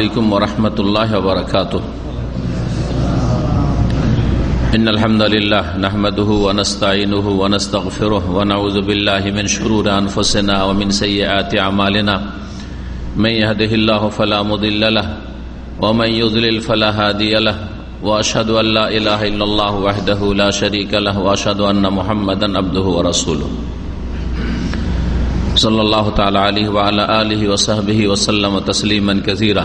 علیکم ورحمۃ اللہ وبرکاتہ۔ ان الحمد لله نحمده ونستعينه ونستغفره ونعوذ بالله من شرور انفسنا ومن سيئات اعمالنا۔ من يهده الله فلا مضل له ومن يضلل فلا هادي له واشهد ان لا اله الا الله وحده لا شريك له واشهد ان محمدا عبده ورسوله صلی اللہ تعالی علیہ وعلى آلہ وصحبہ وسلم تسلیما كثيرا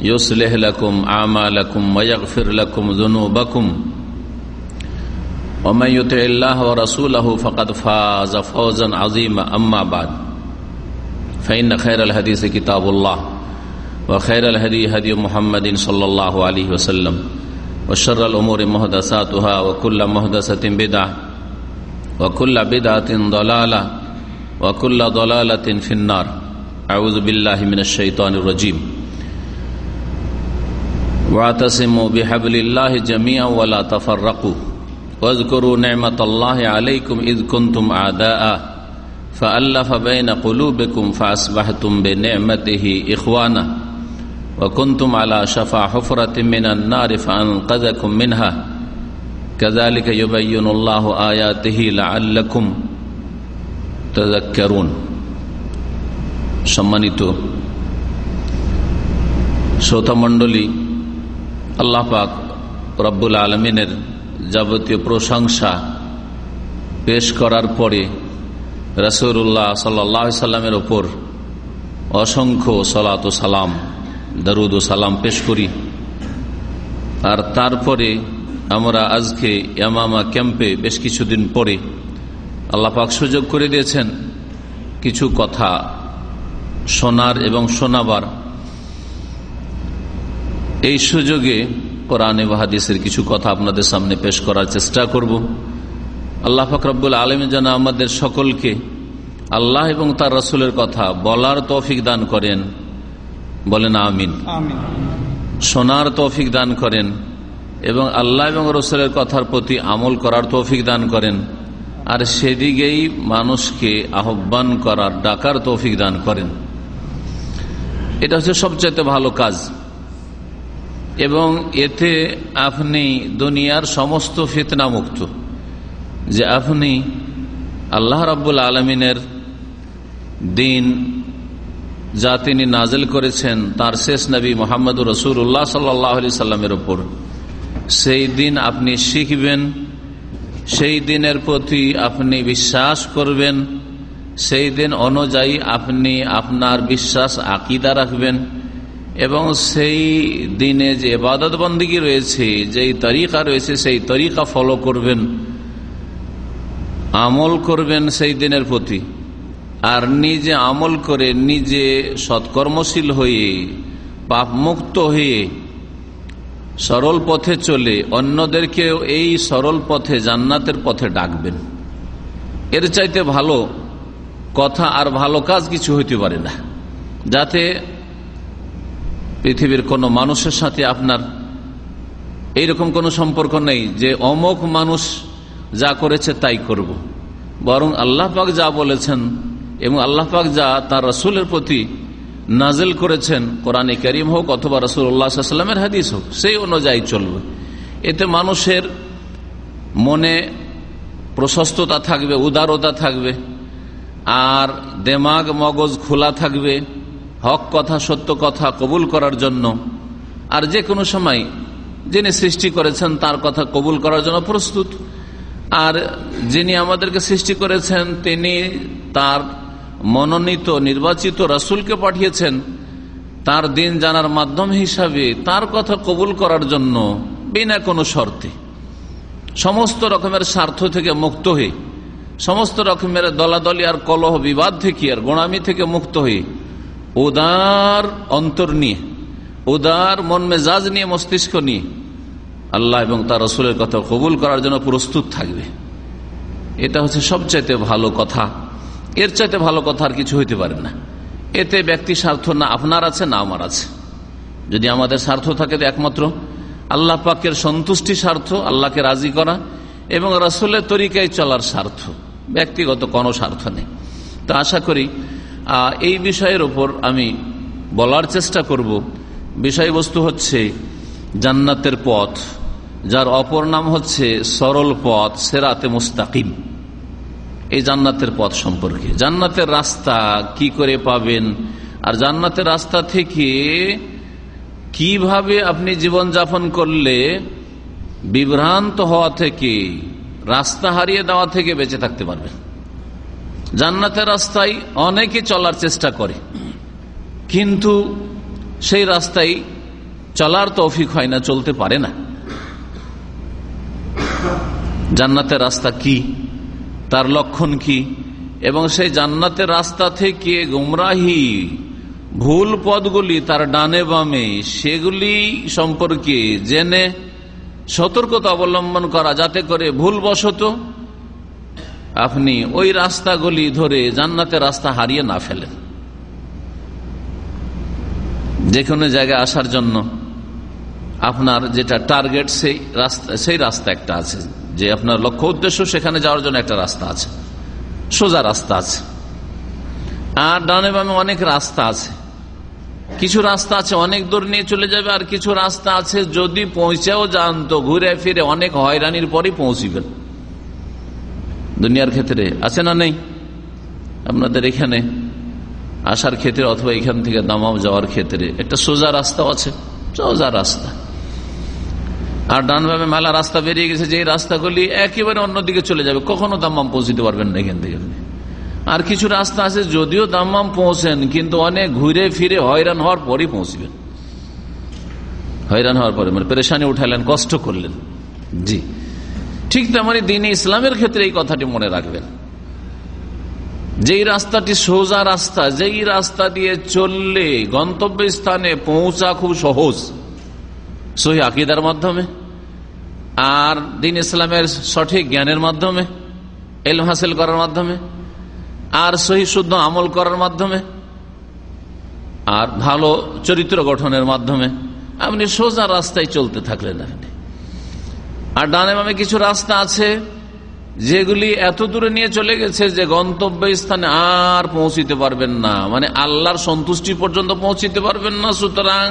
يصلح لكم أعمالكم ويغفر لكم ذنوبكم. ومن يطع الله ورسوله فقد فاز فوزا عظيما. أما بعد فإن خير الحديث كتاب الله وخير الهدي هدي محمد صلى الله عليه وسلم وشر الأمور مهدساتها وكل مهدسة بدعة وكل بدعة ضلالة وكل ضلالة في النار. أعوذ بالله من الشيطان الرجيم. واعتصموا بحبل الله جميعا ولا تفرقوا واذكروا نعمة الله عليكم إذ كنتم أعداء فألف بين قلوبكم فأصبحتم بنعمته إخوانا وكنتم على شفا حفرة من النار فأنقذكم منها كذلك يبين الله آياته لعلكم তদাক্কারুন সম্মানিত শ্রোতামণ্ডলী আল্লাহ পাক রব্বুল আলমিনের যাবতীয় প্রশংসা পেশ করার পরে রসুল্লাহ সাল্লাহ সাল্লামের ওপর অসংখ্য সলাত সালাম, দরুদ ও সালাম পেশ করি। আর তারপরে আমরা আজকে ইয়ামামা ক্যাম্পে বেশ কিছুদিন পরে আল্লাপাক সুযোগ করে দিয়েছেন কিছু কথা শোনার এবং শোনাবার এই সুযোগে কোরআনে হাদিসের কিছু কথা আপনাদের সামনে পেশ করার চেষ্টা করব। আল্লাহ ফাকরাবুল আলম যেন আমাদের সকলকে আল্লাহ এবং তার রসুলের কথা বলার তৌফিক দান করেন। বলেন আমিন। শোনার তৌফিক দান করেন এবং আল্লাহ এবং রসুলের কথার প্রতি আমল করার তৌফিক দান করেন। আর সেদিকেই মানুষকে আহ্বান করার ডাকার তৌফিক দান করেন। এটা হচ্ছে সবচাইতে ভালো কাজ। এবং এতে আপনি দুনিয়ার সমস্ত ফিতনা মুক্ত। যে আপনি আল্লাহ রাব্বুল আলমিনের দিন যা তিনি নাজেল করেছেন, তার শেষ নবী মোহাম্মদ রসুল্লাহ সাল্লাহ সাল্লামের ওপর সেই দিন আপনি শিখবেন, সেই দিনের প্রতি আপনি বিশ্বাস করবেন, সেই দিন অনুযায়ী আপনি আপনার বিশ্বাস আকিদা রাখবেন। এবং সেই দিনে যে এবাদত বন্দীগী রয়েছে, যেই তরিকা রয়েছে, সেই তরিকা ফলো করবেন, আমল করবেন সেই দিনের প্রতি। আর নিজে আমল করে নিজে সৎকর্মশীল হয়ে, পাপমুক্ত হয়ে, সরল পথে চলে অন্যদেরকেও এই সরল পথে, জান্নাতের পথে ডাকবেন। এর চাইতে ভালো কথা আর ভালো কাজ কিছু হইতে পারে না। যাতে পৃথিবীর কোনো মানুষের সাথে আপনার এইরকম কোনো সম্পর্ক নেই যে অমক মানুষ যা করেছে তাই করব। বরং আল্লাহ পাক যা বলেছেন এবং আল্লাহ পাক যা তার রসুলের প্রতি নাজেল করেছেন, কোরআনে করিম হোক অথবা রসুল্লাহামের হাদিস হোক, সেই অনুযায়ী চলবে এতে মানুষের মনে প্রশস্ততা থাকবে, উদারতা থাকবে, আর দেমাগ মগজ খোলা থাকবে হক কথা, সত্য কথা কবুল করার জন্য। আর যে কোনো সময় যিনি সৃষ্টি করেছেন, তার কথা কবুল করার জন্য প্রস্তুত। আর যিনি আমাদেরকে সৃষ্টি করেছেন, তিনি তার মনোনীত, নির্বাচিত রাসুলকে পাঠিয়েছেন। তার দিন জানার মাধ্যম হিসাবে তার কথা কবুল করার জন্য বিনা কোনো শর্তে। সমস্ত রকমের স্বার্থ থেকে মুক্ত হয়ে, সমস্ত রকমের দলাদলি আর কলহ বিবাদ থেকে আর গোড়ামি থেকে মুক্ত হয়ে উদার অন্তর নিয়ে, উদার মন মেজাজ নিয়ে, মস্তিষ্ক নিয়ে আল্লাহ এবং তার রসুলের কথা কবুল করার জন্য প্রস্তুত থাকবে। এটা হচ্ছে সবচাইতে ভালো কথা। এর চাইতে ভালো কথা আর কিছু হইতে পারে না। এতে ব্যক্তি স্বার্থ না আপনার আছে, না আমার আছে। যদি আমাদের স্বার্থ থাকে তো একমাত্র আল্লাহ পাকের সন্তুষ্টি স্বার্থ, আল্লাহকে রাজি করা এবং রসুলের তরিকায় চলার স্বার্থ, ব্যক্তিগত কোনো স্বার্থ নেই। তো আশা করি এই বিষয়ের ওপর আমি বলার চেষ্টা করব। বিষয়বস্তু হচ্ছে জান্নাতের পথ, যার অপর নাম হচ্ছে সরল পথ, সেরাতে মুস্তাকিম। এই জান্নাতের পথ সম্পর্কে। জান্নাতের রাস্তা কি করে পাবেন? আর জান্নাতের রাস্তা থেকে কীভাবে আপনি জীবন যাপন করলে বিভ্রান্ত হওয়া থেকে, রাস্তা হারিয়ে দেওয়া থেকে বেঁচে থাকতে পারবেন? জান্নাতের রাস্তায় অনেকে চলার চেষ্টা করে। কিন্তু সেই রাস্তায় চলার তৌফিক হয় না, চলতে পারে না। জান্নাতের রাস্তা কি? তার লক্ষণ কি? এবং সেই জান্নাতের রাস্তা থেকে গুমরাহি ভুল পদগুলি তার ডানে বামে, সেগুলি সম্পর্কে জেনে সতর্কতা অবলম্বন করা, যাতে করে ভুলবশত আপনি ওই রাস্তাগুলি ধরে জান্নাতের রাস্তা হারিয়ে না ফেলেন। যে কোনো জায়গায় আসার জন্য আপনার যেটা টার্গেট সেই রাস্তা সেই রাস্তা একটা আছে। যে আপনার লক্ষ্য উদ্দেশ্য সেখানে যাওয়ার জন্য একটা রাস্তা আছে। সোজা রাস্তা আছে। আর ডানে বামে অনেক রাস্তা আছে। কিছু রাস্তা আছে অনেক দূর নিয়ে চলে যাবে, আর কিছু রাস্তা আছে যদি পৌঁছেও যান তো ঘুরে ফিরে অনেক হয়রানির পরই পৌঁছিবেন। দুনিয়ার ক্ষেত্রে আছে না নেই? আপনাদের এখানে আসার ক্ষেত্রে অথবা এখান থেকে দামাম যাওয়ার ক্ষেত্রে একটা সোজা রাস্তাও আছে, সোজা রাস্তা। আর ডানভাবে মেলা রাস্তা বেরিয়ে গেছে যে রাস্তাগুলি একেবারে অন্যদিকে চলে যাবে, কখনো দাম্মাম পৌঁছতে পারবেন না এখান থেকে আর কিছু রাস্তা আছে, যদিও দাম্মাম পৌঁছেন, কিন্তু অনেক ঘুরে ফিরে হয়রান হওয়ার পরই পৌঁছবেন। হয়রান হওয়ার পরে মানে পেরেশানি উঠালেন, কষ্ট করলেন। জি। ঠিক তেমনি দিন ইসলামের ক্ষেত্রে এই কথাটি মনে রাখবেন। যেই রাস্তাটি সোজা রাস্তা, যেই রাস্তা দিয়ে চললে গন্তব্য স্থানে পৌঁছা খুব সহজ। সহি আকিদার মাধ্যমে। আর দিন ইসলামের সঠিক জ্ঞানের মাধ্যমে এল হাসিল করার মাধ্যমে, আর সহি শুদ্ধ আমল করার মাধ্যমে, আর ভালো চরিত্র গঠনের মাধ্যমে আপনি সোজা রাস্তায় চলতে থাকলেন আর ডানে বামে কিছু রাস্তা আছে যেগুলি এত দূরে নিয়ে চলে গেছে যে গন্তব্য স্থানে আর পৌঁছিতে পারবেন না। মানে আল্লাহর সন্তুষ্টি পর্যন্ত পৌঁছিতে পারবেন না, সুতরাং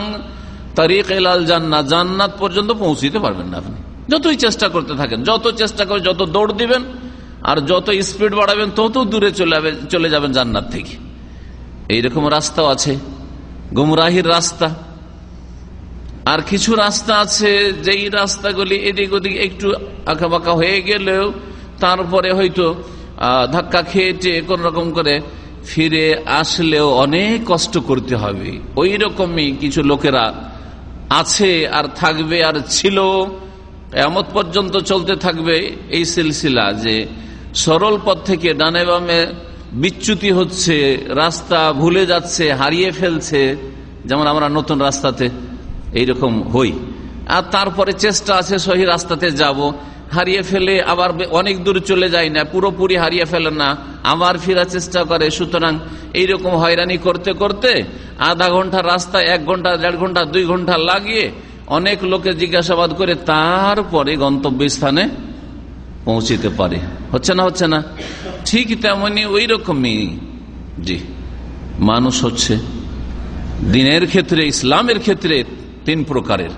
তারিক এলাল জান্নাত জান্নাত পর্যন্ত পৌঁছিতে পারবেন না আপনি। যতই চেষ্টা করতে থাকেন, যত চেষ্টা করে যত দৌড় দিবেন আর যত স্পিড বাড়াবেন, তত দূরে চলে চলে যাবেন জান্নাত থেকে। এইরকম রাস্তাও আছে, গুমরাহির রাস্তা আর কিছু রাস্তা আছে, যেই রাস্তাগুলি এদিক ওদিক একটু আঁকাবাঁকা হয়ে গেলেও তারপরে হয়তো ধাক্কা খেয়েছে কোন রকম করে ফিরে আসলেও অনেক কষ্ট করতে হবে। ওই রকমই কিছু লোকেরা আছে আর থাকবে আর ছিল। এমত পর্যন্ত চলতে থাকবে এই সিলসিলা যে সরল পথ থেকে ডানে বামে বিচ্যুতি হচ্ছে, রাস্তা ভুলে যাচ্ছে, হারিয়ে ফেলছে। যেমন আমরা নতুন রাস্তাতে এইরকম হই। আর তারপরে চেষ্টা আছে সহি রাস্তাতে যাব। হারিয়ে ফেলে আবার অনেক দূর চলে যায় না, পুরোপুরি হারিয়ে ফেলে না। আবার ফেরার চেষ্টা করে। সুতরাং এইরকম হয়রানি করতে করতে আধা ঘণ্টা রাস্তা, এক ঘণ্টা, দেড় ঘণ্টা, দুই ঘণ্টা লাগিয়ে অনেক লোকে জিজ্ঞাসাবাদ করে তারপরে গন্তব্য স্থানে পৌঁছিতে পারে। হচ্ছে না হচ্ছে না? ঠিক তেমনি ওই রকমই জি, মানুষ হচ্ছে। দিনের ক্ষেত্রে, ইসলামের ক্ষেত্রে তিন প্রকারের।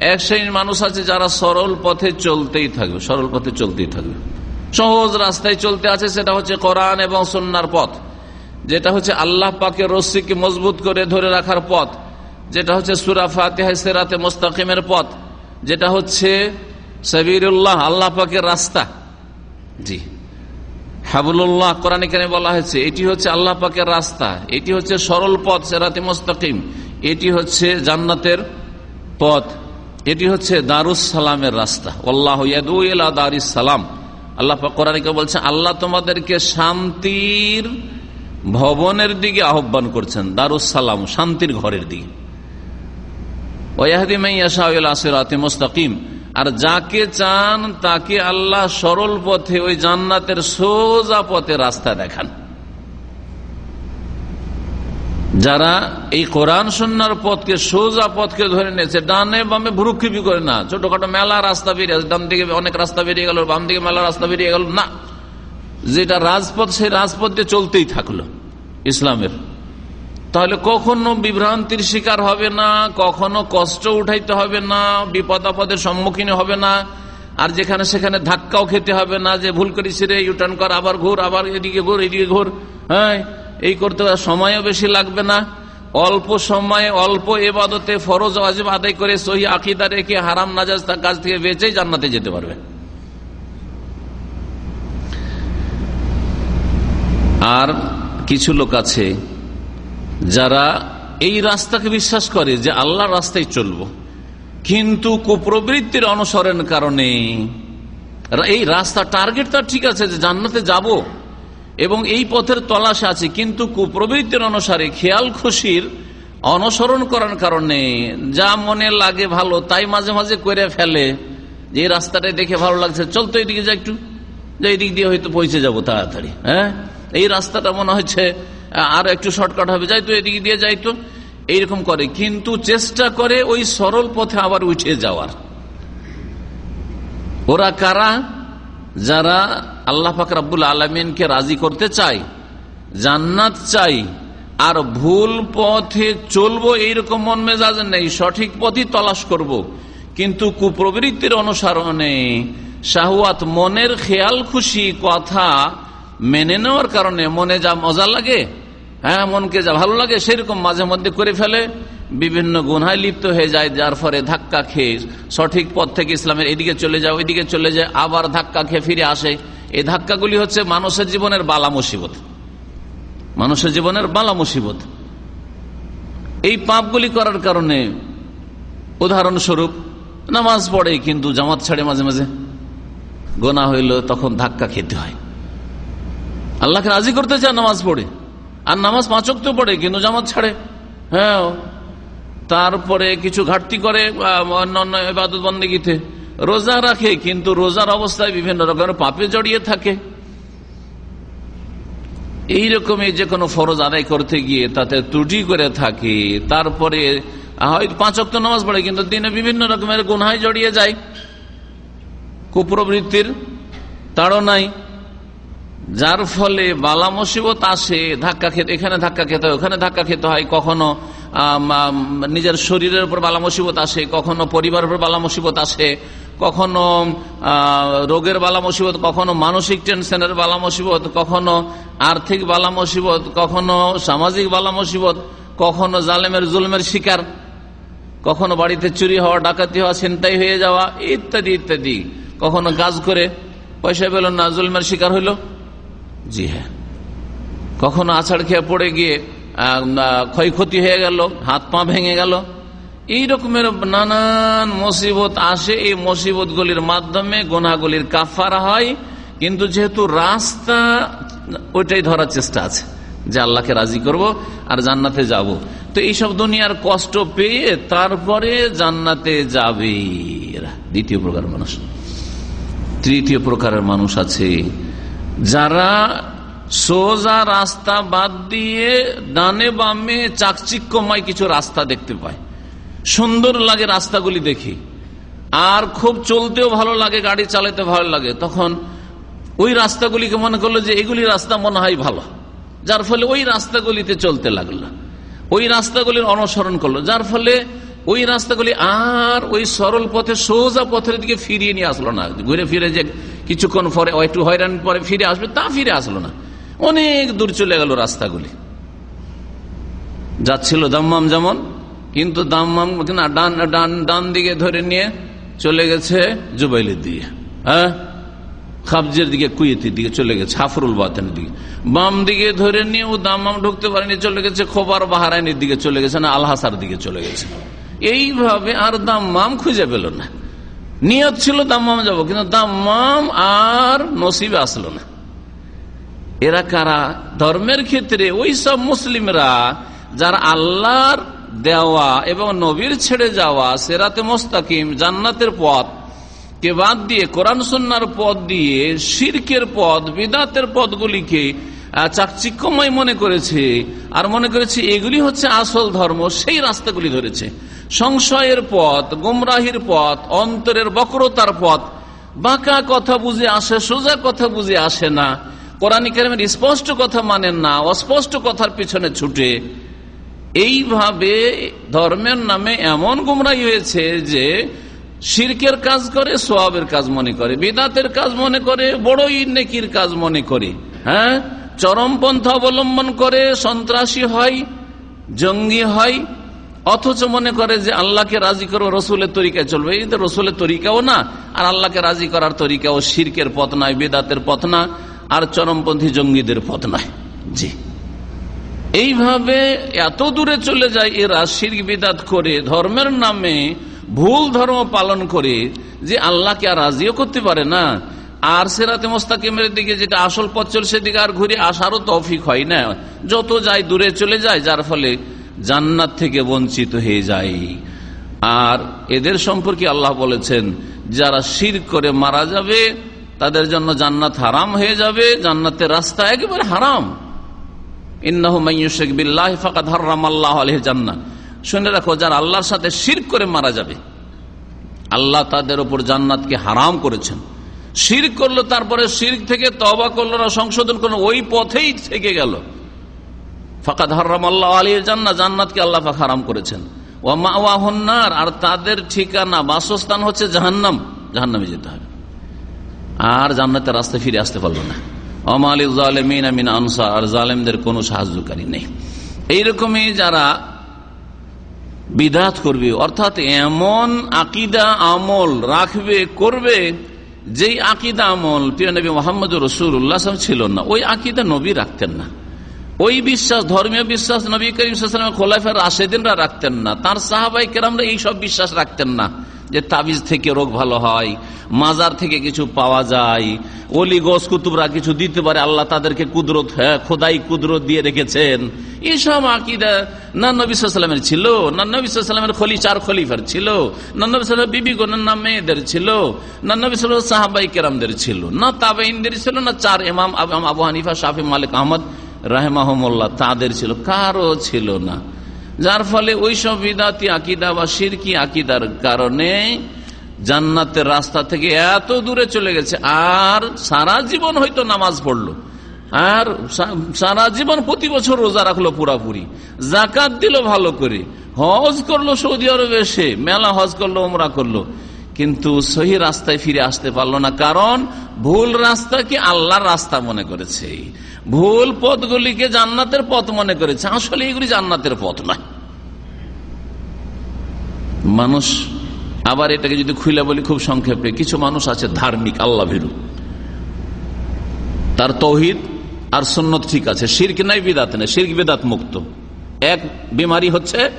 এক শ্রেণির মানুষ আছে যারা সরল পথে চলতেই থাকবে, সরল পথে চলতেই থাকবে। সহজ রাস্তায় চলতে আছে সেটা হচ্ছে কোরআন এবং সন্ন্যার পথ। যেটা হচ্ছে আল্লাহ পাকে রশ্মিকে মজবুত করে ধরে রাখার পথ। যেটা হচ্ছে সুরা ফাতেহা মোস্তাকিমের পথ। যেটা হচ্ছে সাবিরুল্লাহ আল্লাহ পাকের রাস্তা। জি। হাবুল্লাহ কোরআন এখানে বলা হয়েছে, এটি হচ্ছে আল্লাহ পাকের রাস্তা। এটি হচ্ছে সরল পথ, সেরাতে মোস্তাকিম। এটি হচ্ছে জান্নাতের পথ, এটি হচ্ছে দারুস সালামের রাস্তা আল্লাহ দারিস সালাম আল্লাহ কোরআনিকে বলছে আল্লাহ তোমাদেরকে শান্তির ভবনের দিকে আহ্বান করছেন দারুস সালাম শান্তির ঘরের দিকে। আর যাকে চান তাকে আল্লাহ সরল পথে ওই জান্নাতের সোজা পথে রাস্তা দেখান। যারা এই কোরআন সন্ন্যার পথকে, সোজা পথকে ধরে নিয়েছে, ডানে বামে ভুরুক্ষেপি করে না। ছোটখাটো মেলা রাস্তা বেরিয়ে ডান দিকে অনেক রাস্তা বেরিয়ে গেল, বাম দিকে মেলা রাস্তা বেরিয়ে গেল, না। যেটা রাজপথ, সেই রাজপথ দিয়ে চলতেই থাকল ইসলামের। তাহলে কখনো বিভ্রান্তির শিকার হবে না, কখনো কষ্ট উঠাইতে হবে না, বিপদ আপদের সম্মুখীন হবে না, আর যেখানে সেখানে ধাক্কাও খেতে হবে না, যে ভুল করি রে ইউটার্ন কর, আবার ঘুর, আবার এদিকে ঘুর এদিকে ঘুর হ্যাঁ? এই করতে সময়ও বেশি লাগবে না। অল্প সময়ে, অল্প এবাদতে ফরজ আজব আদায় করে সহি আকিদা রেখে হারাম নাজাজ তার কাছ থেকে বেঁচেই জান্নাতে যেতে পারবে। আর কিছু লোক আছে যারা এই রাস্তাকে বিশ্বাস করে যে আল্লাহ রাস্তায় চলবো। কিন্তু কুপ্রবৃত্তির অনুসরণ কারণে এই রাস্তা টার্গেট তার ঠিক আছে যে জান্নাতে যাব। এবং এই পথের তলাশে আছে, কিন্তু কুপ্রবৃত্তির অনুসারে খেয়াল খুশির অনুসরণ করার কারণে যা মনে লাগে ভালো, তাই মাঝে মাঝে করে ফেলে। যে রাস্তাটা দেখে ভালো লাগছে চলতো এদিকে যা একটু। যে এদিক দিয়ে হয়তো পৌঁছে যাব তাড়াতাড়ি হ্যাঁ? এই রাস্তাটা মনে হচ্ছে আর একটু শর্টকাট হবে যাইতো এদিক দিয়ে যাইতো এইরকম করে, কিন্তু চেষ্টা করে ওই সরল পথে আবার উঠে যাওয়ার। ওরা কারা? যারা আল্লাহ ফাকরাবুল আলমিনকে রাজি করতে চায়, জান্নাত চাই, আর ভুল পথে চলবো এইরকম মন মেজাজ নেই, সঠিক পথই তলাশ করব। কিন্তু কুপ্রবৃত্তির অনুসরণে শাহুয়াত মনের খেয়াল খুশি কথা মেনে নেওয়ার কারণে মনে যা মজা লাগে হ্যাঁ মনকে যা ভালো লাগে সেরকম মাঝে মধ্যে করে ফেলে বিভিন্ন গুনহায় লিপ্ত হয়ে যায়, যার ফলে ধাক্কা খেয়ে সঠিক পথ থেকে ইসলামের এদিকে চলে যায়, ওইদিকে চলে যায়, আবার ধাক্কা খেয়ে ফিরে আসে। এই ধাক্কাগুলি হচ্ছে মানুষের জীবনের বালা মুসিবত। মানুষের জীবনের বালা মুসিবত। এই পাপগুলি করার কারণে উদাহরণস্বরূপ, নামাজ পড়ে কিন্তু জামাত ছাড়ে মাঝে মাঝে। গোনা হইল, তখন ধাক্কা খেতে হয়। আল্লাহকে রাজি করতে চায় নামাজ পড়ে। আর নামাজ পাঁচক তো পড়ে, কিন্তু জামাত ছাড়ে। হ্যাঁ তারপরে কিছু ঘাটতি করে অন্যান্য ইবাদত বন্দীগীতে। রোজা রাখে, কিন্তু রোজার অবস্থায় বিভিন্ন রকমের পাপে জড়িয়ে থাকে। এইরকমই যে কোনো ফরজ আদায় করতে গিয়ে তাতে ত্রুটি করে থাকে। তারপরে, হয়তো পাঁচ অক্ট নামাজ পড়ে, কিন্তু দিনে বিভিন্ন রকমের গুনহায় জড়িয়ে যায়। কুপ্রবৃত্তির তাড়নায়, যার ফলে বালা মুসিবত আসে, ধাক্কা খেতে, এখানে ধাক্কা খেতে হয়, ওখানে ধাক্কা খেতে হয়, কখনো নিজের শরীরের উপর বালা মুসিবত আসে, কখনো পরিবারের উপর বালা মুসিবত আসে, কখনো রোগের বালা মুসিবত, কখনো মানসিক টেনশনের বালা মুসিবত, কখনো আর্থিক বালা মুসিবত, কখনো সামাজিক বালা মুসিবত, কখনো জালেমের জুলমের শিকার, কখনো বাড়িতে চুরি হওয়া, ডাকাতি হওয়া, ছিনতাই হয়ে যাওয়া, ইত্যাদি ইত্যাদি। কখনো কাজ করে পয়সা পেল না, জুলমের শিকার হইল? জি হ্যাঁ। কখনো আছাড় খেয়ে পড়ে গিয়ে ক্ষয়ক্ষতি হয়ে গেল, হাত পা ভেঙে গেল। এই রকমের নানান মুসিবত আসে। এই মুসিবত গুলির মাধ্যমে গোনাগুলির কাফারা হয়। কিন্তু যেহেতু রাস্তা, ওইটাই ধরার চেষ্টা আছে, যে আল্লাহকে রাজি করব আর জান্নাতে যাব। তো এইসব দুনিয়ার কষ্ট পেয়ে তারপরে জান্নাতে যাবে। দ্বিতীয় প্রকার মানুষ। তৃতীয় প্রকারের মানুষ আছে। যারা সোজা রাস্তা বাদ দিয়ে ডানে বামে চাকচিক্যময় কিছু রাস্তা দেখতে পায়। সুন্দর লাগে রাস্তাগুলি দেখি। আর খুব চলতেও ভালো লাগে, গাড়ি চালাতে ভালো লাগে। তখন ওই রাস্তাগুলিকে মনে করল যে এগুলি রাস্তা মনে হয় ভালো। যার ফলে ওই রাস্তাগুলিতে চলতে লাগল। ওই রাস্তাগুলির অনুসরণ করল। যার ফলে ওই রাস্তাগুলি আর ওই সরল পথে, সোজা পথের দিকে ফিরিয়ে নিয়ে আসলো না। ঘুরে ফিরে যে কিছুক্ষণ পরে, একটু হয়রান পরে ফিরে আসবে, তা ফিরে আসলো না। অনেক দূর চলে গেল রাস্তাগুলি। যাচ্ছিল দাম্মাম যেমন, কিন্তু দাম্মাম ডান ডান ডান দিকে ধরে নিয়ে চলে গেছে জুবাইলের দিকে। হ্যাঁ? খাবজের দিকে, কুয়েতির দিকে চলে গেছে, হাফরুল বাতেনের দিকে। বাম দিকে ধরে নিয়ে ও দাম্মাম ঢুকতে পারেনি, চলে গেছে খোবার বাহারাইনের দিকে চলে গেছে, না আলহাসার দিকে চলে গেছে। এইভাবে আর দাম্মাম খুঁজে পেল না। নিয়ত ছিল দাম্মাম যাব, কিন্তু দাম্মাম আর নসিবে আসলো না। এরা কারা? ধর্মের ক্ষেত্রে ওই সব মুসলিমরা যারা আল্লাহর দেওয়া এবং নবীর ছেড়ে যাওয়া সেরাতে মোস্তাকিম, জান্নাতের পথ কে বাদ দিয়ে কোরআন সন্ন্যার পথ দিয়ে শির্কের পথ, বিদাতের পথগুলিকে চাকচিক্যময় মনে করেছে। আর মনে করেছে এগুলি হচ্ছে আসল ধর্ম, সেই রাস্তাগুলি ধরেছে। সংশয়ের পথ, গুমরাহির পথ, অন্তরের বক্রতার পথ। বাঁকা কথা বুঝে আসে, সোজা কথা বুঝে আসে না। কোরআনিকের স্পষ্ট কথা মানেন না, অস্পষ্ট কথার পিছনে ছুটে। এইভাবে ধর্মের নামে এমন গুমরাই হয়েছে যে, শির্কের কাজ করে, সোয়াবের কাজ মনে করে, বিদাতের কাজ মনে করে, বড়ই নেকির কাজ মনে করে হ্যাঁ? চরমপন্থা অবলম্বন করে, সন্ত্রাসী হয়, জঙ্গি হয়, অথচ মনে করে যে আল্লাহকে রাজি করো, রসুলের তরিকায় চলবে। এই তো রসুলের তরিকাও না, আর আল্লাহকে রাজি করার তরিকাও শির্কের পথ নয়, বেদাতের পথ না। আর চরমপন্থী জঙ্গিদের পথ নয়। জি। এইভাবে এত দূরে চলে যায় এরা শির্ক বিদাত করে, ধর্মের নামে ভুল ধর্ম পালন করে যে আল্লাহকে আর রাজিও করতে পারে না। আর সেরাতে মোস্তাকিমের দিকে যেটা আসল পথ চল, সেদিকে আর ঘুরে আসারও তৌফিক হয় না। যত যায় দূরে চলে যায়, যার ফলে জান্নাত থেকে বঞ্চিত হয়ে যায়। আর এদের সম্পর্কে আল্লাহ বলেছেন, যারা শির করে মারা যাবে তাদের জন্য জান্নাত হারাম হয়ে যাবে, জান্নাতের রাস্তা একেবারে হারাম। শুনে রাখো, যারা আল্লাহর সাথে শির করে মারা যাবে, আল্লাহ তাদের উপর জান্নাতকে হারাম করেছেন। শির করল, তারপরে শির থেকে সংশোধন ওই পথেই থেকে গেল। আল্লাহ জান্নাতকে আল্লাহ হারাম করেছেন। আর তাদের ঠিকানা, বাসস্থান হচ্ছে জাহান্নাম, জাহান্নামে যেতে হবে। আর জান্নাতের রাস্তায় ফিরে আসতে পারল না। কোনো সাহায্যকারী নেই। এইরকমই যারা করবে, অর্থাৎ এমন আকিদা আমল রাখবে, করবে, যেই ছিল না, ওই আকিদা নবী রাখতেন না। ওই বিশ্বাস, ধর্মীয় বিশ্বাস নবী করিম খোলাফের রাশেদিনরা রাখতেন না। তার সাহাবাই কেরামরা এইসব বিশ্বাস রাখতেন না। যে তাবিজ থেকে রোগ ভালো হয়, মাজার থেকে কিছু পাওয়া যায়, অলি গোস কুতুবরা কিছু দিতে পারে, আল্লাহ তাদেরকে কুদরত হ্যাঁ খোদাই কুদরত দিয়ে রেখেছেন। এইসব আকিদা না নবিসামের ছিল না নবিসামের খলি চার খলিফার ছিল না নবিসাম বিবি গণের না মেয়েদের ছিল না সাহাবাই কেরামদের ছিল, না তাবাইনদের ছিল, না চার ইমাম আবু হানিফা, শাফি, মালিক, আহমদ রাহেমাহমুল্লাহ তাদের ছিল, কারও ছিল না। যার ফলে ওইসব বিদাতি আকিদা বা সিরকি আকিদার কারণে জান্নাতের রাস্তা থেকে এত দূরে চলে গেছে। আর সারা জীবন হয়তো নামাজ পড়ল। আর সারা জীবন প্রতি বছর রোজা রাখল পুরাপুরি। জাকাত দিল ভালো করে। হজ করল সৌদি আরবে এসে, মেলা হজ করল ওমরা করল। কিন্তু সহি রাস্তায় ফিরে আসতে পারল না। কারণ ভুল রাস্তাকে আল্লাহর রাস্তা মনে করেছে। ভুল পথগুলিকে জান্নাতের পথ মনে করেছে। আসলে এগুলি জান্নাতের পথ নয়। মানুষ আবার এটাকে যদি খুলে বলি, খুব সংক্ষেপে, কিছু মানুষ আছে ধার্মিক আল্লাহ ভীরু তার তৌহিদ আর সন্ন্যত ঠিক আছে। শির্ক নাই, বিদাত নেই। শির্ক, বিদাত মুক্ত। এক বিমারি হচ্ছে,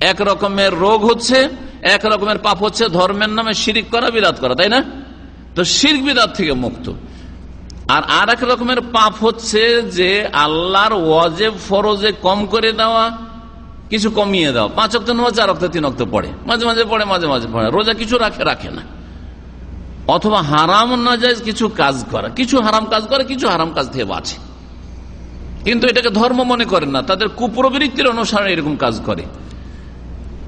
এক রকমের রোগ হচ্ছে, এক রকমের পাপ হচ্ছে, ধর্মের নামে শিরিক করা, বিদাত করা, তাই না? তো শির্ক, বিদাত থেকে মুক্ত। আর আর এক রকমের পাপ হচ্ছে যে আল্লাহর ওয়াজেব ফরজে কম করে দেওয়া, কিছু কমিয়ে দাও পাঁচ অক্ট নেওয়া চার অক্ট তিন অক্ট পড়ে। মাঝে মাঝে পড়ে, মাঝে মাঝে পড়ে। রোজা কিছু রাখে রাখে না। অথবা হারাম না যায় কিছু কাজ করা। কিছু হারাম কাজ করে, কিছু হারাম কাজ থেকে বাঁচে। কিন্তু এটাকে ধর্ম মনে করে না। তাদের কুপ্রবৃত্তির অনুসারে এরকম কাজ করে।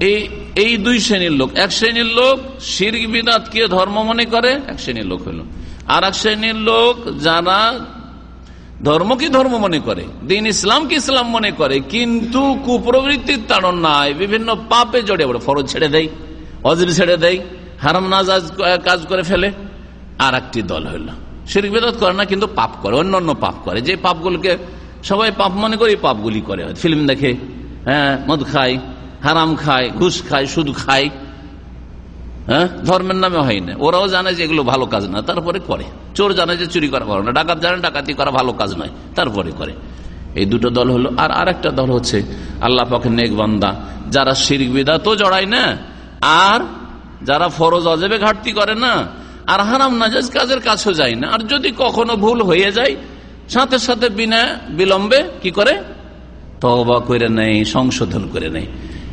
এই এই দুই শ্রেণির লোক। এক শ্রেণির লোক শির্ক, বিদাতকে ধর্ম মনে করে, এক শ্রেণির লোক হলো। আর এক শ্রেণির লোক যারা ধর্মকে ধর্ম মনে করে? দিন ইসলামকে ইসলাম মনে করে? কিন্তু কুপ্রবৃত্তির তাড়ন নাই বিভিন্ন পাপে জড়িয়ে পড়ে। ফরজ ছেড়ে দেয় অজর ছেড়ে দেয় হারাম নাজ কাজ করে ফেলে। আর একটি দল হইল। শিরিক বেদাত করে না, কিন্তু পাপ করে, অন্য অন্য পাপ করে। যে পাপগুলোকে সবাই পাপ মনে করে পাপগুলি করে। ফিল্ম দেখে হ্যাঁ মদ খায়, হারাম খায়, ঘুষ খায়, সুদ খায়। হ্যাঁ? ধর্মের নামে হয় না। ওরাও জানে যে এগুলো ভালো কাজ না, তারপরে করে। চোর জানে যে চুরি করা ভালো না। ডাকাত জানে ডাকাতি করা ভালো কাজ নয়, তারপরে করে। এই দুটো দল হলো, আর আরেকটা দল হচ্ছে আল্লাহ পাখে নেক বান্দা। যারা শিরিক বিদা তো জড়ায় না, আর যারা ফরজ অজেবে ঘাটতি করে না, আর হারাম নাজাজ কাজের কাছেও যায় না। আর যদি কখনো ভুল হয়ে যায়, সাথে সাথে বিনা বিলম্বে কি করে? তবা করে নেই সংশোধন করে নেই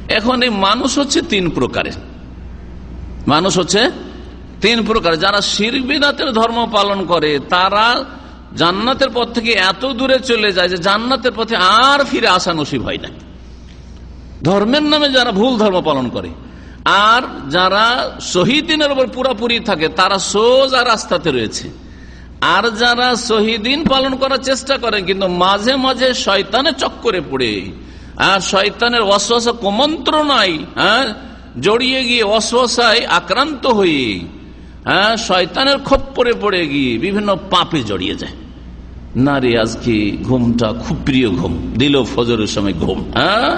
এখন এই মানুষ হচ্ছে তিন প্রকারের। মানুষ হচ্ছে তিন প্রকার। যারা শির বিদাতের ধর্ম পালন করে, তারা জান্নাতের পথ থেকে এত দূরে চলে যায় যে জান্নাতের পথে আর ফিরে আসা নসিব হয় না। ধর্মের নামে যারা ভুল ধর্ম পালন করে, আর যারা শহীদিনের উপর পুরাপুরি থাকে, তারা সোজা রাস্তাতে রয়েছে। আর যারা শহীদিন পালন করার চেষ্টা করে, কিন্তু মাঝে মাঝে শয়তানে চক্করে পড়ে। আর শয়তানের অশ্বাসা কুমন্ত্রণায় হ্যাঁ? জড়িয়ে গিয়ে অশ্বাসায় আক্রান্ত হয়ে হ্যাঁ শয়তানের খপ্পরে পড়ে গিয়ে বিভিন্ন পাপে জড়িয়ে যায়। নারী আজকে ঘুমটা খুব প্রিয় ঘুম, দিল ফজরের সময় ঘুম হ্যাঁ?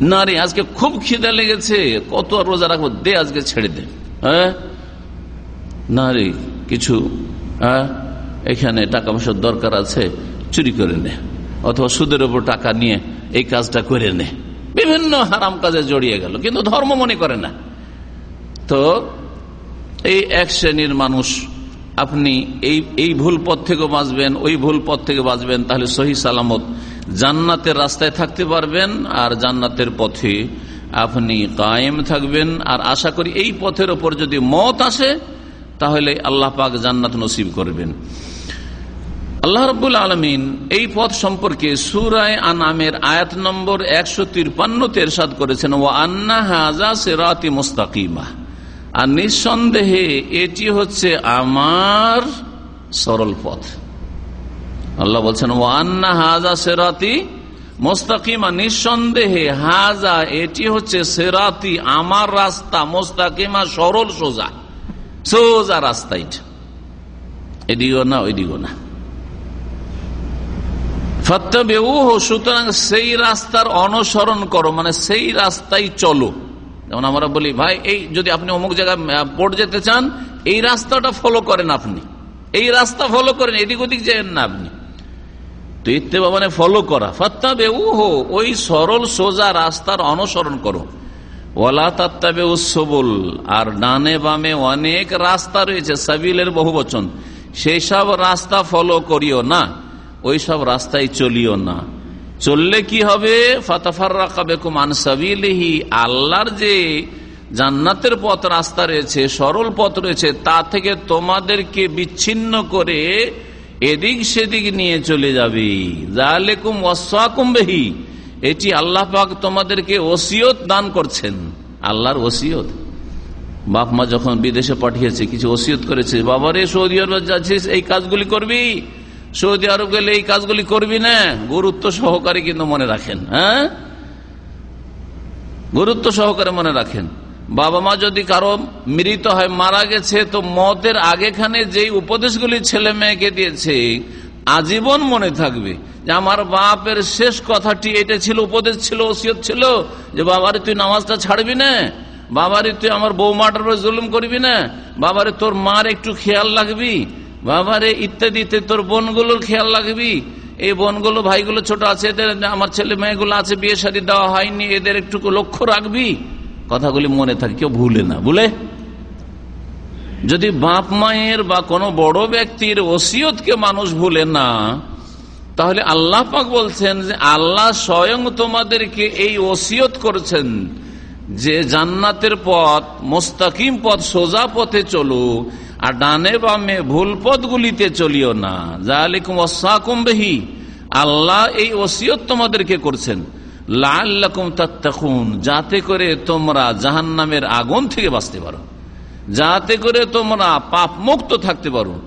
নারী আজকে খুব খিদে লেগেছে, কত রোজা রাখব, দে আজকে ছেড়ে দে হ্যাঁ? নারী কিছু হ্যাঁ এখানে টাকা পয়সার দরকার আছে, চুরি করে নে, অথবা সুদের উপর টাকা নিয়ে এই কাজটা করে নে। বিভিন্ন হারাম কাজে জড়িয়ে গেল। কিন্তু ধর্ম মনে করে না। তো এই এক শ্রেণির মানুষ, আপনি এই এই ভুল পথ থেকে বাঁচবেন, ওই ভুল পথ থেকে বাঁচবেন, তাহলে সহি সালামত। জান্নাতের রাস্তায় থাকতে পারবেন আর জান্নাতের পথে আপনি কায়েম থাকবেন। আর আশা করি এই পথের ওপর যদি মত আসে, তাহলে আল্লাহ পাক জান্নাত নসিব করবেন। আল্লাহ রব্বুল আলমিন এই পথ সম্পর্কে সুরায় আনামের আয়াত নম্বর একশো তিরপান্ন তেরসাদ করেছেন ও আন্না হাজা সেরাতি মুস্তাকিমা। আর নিঃসন্দেহে এটি হচ্ছে আমার সরল পথ। আল্লাহ বলছেন ও আন্না হাজা সেরাতি মোস্তাকিমা। নিঃসন্দেহে হাজা এটি হচ্ছে সেরাতি আমার রাস্তা, মোস্তাকিমা সরল সোজা। সোজা রাস্তা এটা। এদিকেও না, ওইদিকেও না। সুতরাং সেই রাস্তার অনুসরণ করো মানে সেই রাস্তায় চলো। যেমন আমরা বলি, ভাই, এই যদি আপনি অমুক জায়গায় পড়ে যেতে চান, এই রাস্তাটা ফলো করেন আপনি। এই রাস্তা ফলো করেন, এদিক ওদিক যেন না আপনি। তো মানে ফলো করা। ফত্তা বেউ হো ওই সরল সোজা রাস্তার অনুসরণ করো। ওলা তাত্তাবে উৎসবল আর ডানে বামে অনেক রাস্তা রয়েছে, সাবিলের বহু বচন সেই সব রাস্তা ফলো করিও না। ওই সব রাস্তায় চলিও না। চললে কি হবে? আল্লাহর যে জান্নাতের পথ রাস্তা রয়েছে, সরল পথ রয়েছে, তা থেকে তোমাদেরকে বিচ্ছিন্ন করে এদিক সেদিক নিয়ে চলে যাবে। জালেকুম ওয়াসাকুম বেহি। এটি আল্লাহ পাক তোমাদেরকে ওসিয়ত দান করছেন। আল্লাহর ওসিয়ত। বাপ মা যখন বিদেশে পাঠিয়েছে, কিছু ওসিয়ত করেছে, বাবারে সৌদি আরব যাচ্ছিস, এই কাজগুলি করবি? সৌদি আরব গেলে এই কাজগুলি করবি না? গুরুত্ব সহকারে কিন্তু মনে রাখেন হ্যাঁ? গুরুত্ব সহকারে মনে রাখেন। বাবা মা যদি কারও মৃত হয়, মারা গেছে, তো মতের আগেখানে যেই উপদেশগুলি ছেলে মেয়েকে দিয়েছে, আজীবন মনে থাকবে যে আমার বাপের শেষ কথাটি, এটা ছিল, উপদেশ ছিল, ওসিয়ত ছিল যে, বাবারে, তুই নামাজটা ছাড়বি না? বাবারে, তুই আমার বৌমাটার জুলুম করবি না? বাবারে, তোর মার একটু খেয়াল রাখবি? বাবারে, ইত্যাদিতে তোর বোনগুলোর খেয়াল রাখবি। এই বোনগুলো, ভাইগুলো ছোট আছে, এদের আমার ছেলে মেয়েগুলো আছে, বিয়ে শাদী দেওয়া হয়নি, এদের একটু লক্ষ্য রাখবি। কথাগুলি মনে থাকে, কেউ ভুলে না, ভুলে? যদি বাপ মায়ের বা কোনো বড় ব্যক্তির ওসিয়তকে মানুষ ভুলে না, তাহলে আল্লাহ পাক বলছেন যে, আল্লাহ স্বয়ং তোমাদেরকে এই ওসিয়ত করেছেন যে, জান্নাতের পথ, মোস্তাকিম পথ, সোজা পথে চলো আর ডানে বামে ভুল পথগুলিতে চলিও না। জালিকুম ওসাকুম বেহি। আল্লাহ এই ওসিয়ত তোমাদেরকে করছেন। লাল্লাকুম তাত্তাকুন। যাতে করে তোমরা জাহান নামের আগুন থেকে বাঁচতে পারো। যাতে করে তোমরা পাপ মুক্ত থাকতে পারো।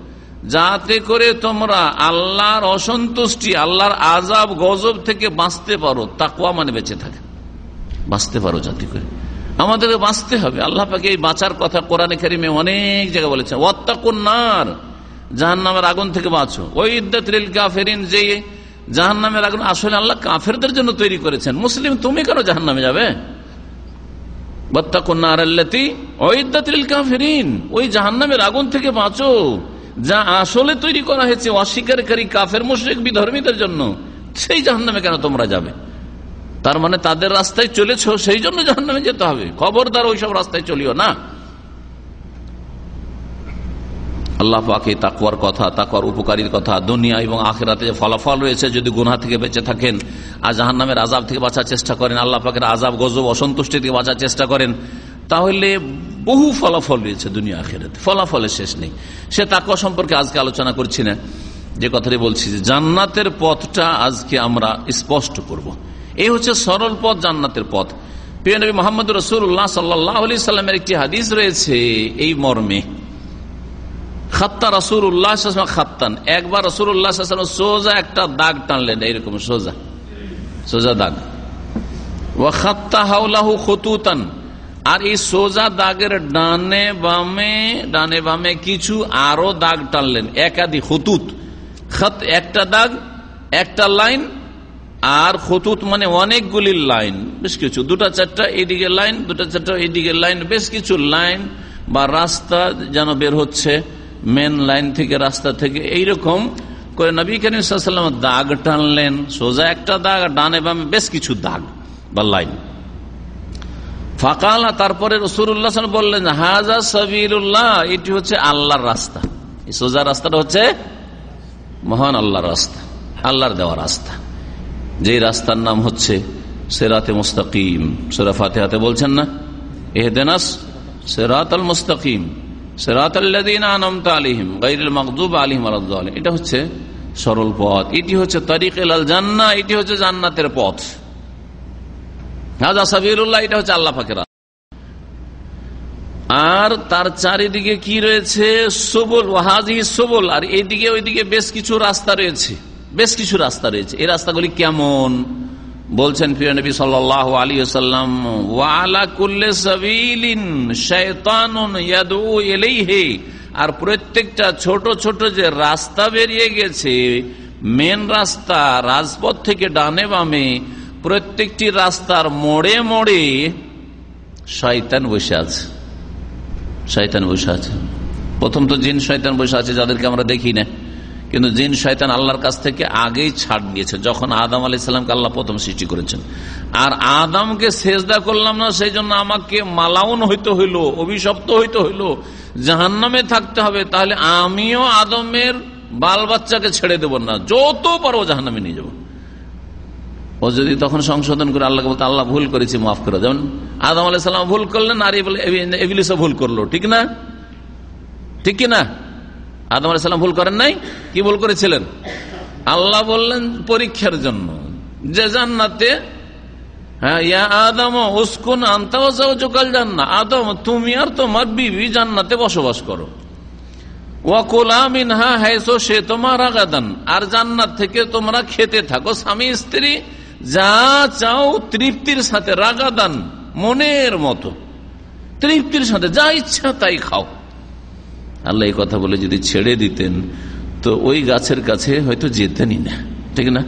যাতে করে তোমরা আল্লাহর অসন্তুষ্টি, আল্লাহর আজাব গজব থেকে বাঁচতে পারো। তাকুয়া মানে বেঁচে থাকে। বাঁচতে পারো যাতে করে। আমাদেরকে বাঁচতে হবে। আল্লাহ পাকে এই বাঁচার কথা কোরআনে কারিমে অনেক জায়গায় বলেছে ওয়াত্তাকুন্নার জাহান নামের আগুন থেকে বাঁচো। ওই ইদ্দাতিল কাফেরিন, যে জাহান নামের আগুন আসলে আল্লাহ কাফেরদের জন্য তৈরি করেছেন। মুসলিম, তুমি কেন জাহান নামে যাবে ওই জাহান্নামের আগুন থেকে বাঁচো। যা আসলে তৈরি করা হয়েছে অস্বীকারী কাফের, মুশ্রিক, বিধর্মীদের জন্য, সেই জাহান্নামে কেন তোমরা যাবে? তার মানে তাদের রাস্তায় চলেছ, সেই জন্য জাহান্নামে যেতে হবে। খবরদার ওইসব রাস্তায় চলিও না। আল্লাহ পাকে তাকুয়ার কথা তাকুয়ার উপকারীর কথা, দুনিয়া এবং আখেরাতে যে ফলাফল রয়েছে, যদি গুনা থেকে বেঁচে থাকেন আর জাহান নামের আজাব থেকে বাঁচার চেষ্টা করেন, আল্লাহ পাকের আজাব গজব, অসন্তুষ্টি থেকে বাঁচার চেষ্টা করেন, তাহলে বহু ফলাফল রয়েছে দুনিয়া আখেরাতে। ফলাফলের শেষ নেই। সে তাকুয়া সম্পর্কে আজকে আলোচনা করছি না। যে কথাটি বলছি যে জান্নাতের পথটা আজকে আমরা স্পষ্ট করব। এই হচ্ছে সরল পথ, জান্নাতের পথ। প্রিয় মোহাম্মদ রসুল্লাহ সাল্লাহ আলি সাল্লামের একটি হাদিস রয়েছে এই মর্মে। খাত্তা উল্লাহ খাত্তান। একবার সোজা একটা দাগ টানলেন, এইরকম সোজা। সোজা দাগ। খাত্তা আর এই সোজা দাগের ডানে বামে কিছু আরও দাগ টানলেন। একাধিক হতুত একটা দাগ, একটা লাইন আর খতুত মানে অনেকগুলি লাইন, বেশ কিছু। দুটা চারটা এদিকে লাইন, দুটা চারটা এদিকে লাইন, বেশ কিছু লাইন বা রাস্তা যেন বের হচ্ছে মেন লাইন থেকে, রাস্তা থেকে। এইরকম করে নবী করিম দাগ টানলেন, সোজা একটা দাগ, ডানে বামে বেশ কিছু দাগ বা লাইন। ফাঁকালা, তারপরে রসুল্লাহ বললেন হাজা সাবিরুল্লাহ এটি হচ্ছে আল্লাহর রাস্তা। সোজা রাস্তাটা হচ্ছে মহান আল্লাহর রাস্তা, আল্লাহর দেওয়া রাস্তা। যে রাস্তার নাম হচ্ছে সেরাতে মুস্তাকিম। সেরা ফাতেহাতে বলছেন না? এহদেনাস সেরাত আল মুস্তাকিম এটা হচ্ছে সরল পথ। এটি হচ্ছে তারিক এলাল জান্না, এটি হচ্ছে জান্নাতের পথ। হাজা সাবিরুল্লাহ এটা হচ্ছে আল্লাহ আর তার চারিদিকে কি রয়েছে? সবল ওয়াহাজি সবল। আর এইদিকে ওইদিকে বেশ কিছু রাস্তা রয়েছে। বেশ কিছু রাস্তা রয়েছে। এই রাস্তাগুলি কেমন? বলছেন প্রিয় নবী আলী সাল্লাম ওয়ালা কুল্লে আর প্রত্যেকটা ছোট ছোট যে রাস্তা বেরিয়ে গেছে, মেন রাস্তা রাজপথ থেকে ডানে বামে, প্রত্যেকটি রাস্তার মোড়ে মোড়ে শয়তান বসে আছে। শয়তান বসে আছে। প্রথম তো জিন শয়তান বসে আছে, যাদেরকে আমরা দেখি না। কিন্তু জিন শয়তান আল্লাহর কাছ থেকে আগেই ছাড় দিয়েছে, যখন আদাম আলি সাল্লামকে আল্লাহ প্রথম সৃষ্টি করেছেন। আর আদমকে সেজদা করলাম না, সেই জন্য আমাকে মালাউন হইতে হইল, অভিশপ্ত হইতে হইল, জাহান্নামে থাকতে হবে, তাহলে আমিও আদমের বাল বাচ্চাকে ছেড়ে দেব না, যত পারব জাহান্নামে নিয়ে যাব। ও যদি তখন সংশোধন করে আল্লাহকে বলতে, আল্লাহ, ভুল করেছি, মাফ করে যেমন আদম আলাহ সাল্লাম ভুল করলেন, আর এবিলিসও ভুল করল, ঠিক না? ঠিক কিনা আদম আলাইসাল্লাম ভুল করেন নাই? কি ভুল করেছিলেন? আল্লাহ বললেন, পরীক্ষার জন্য। যে জান্নাতে হ্যাঁ ইয়া আদম, উস্কুন আনতাও জোকাল জান্না আদম, তুমি আর তোমার বিবি জান্নাতে বসবাস করো। সে আর জান্নাত থেকে তোমরা খেতে থাকো, স্বামী, স্ত্রী, যা চাও তৃপ্তির সাথে রাগাদান, মনের মতো। তৃপ্তির সাথে যা ইচ্ছা তাই খাও। আল্লাহ এই কথা বলে যদি ছেড়ে দিতেন, তো ওই গাছের কাছে হয়তো যেতেনই না। ঠিক না?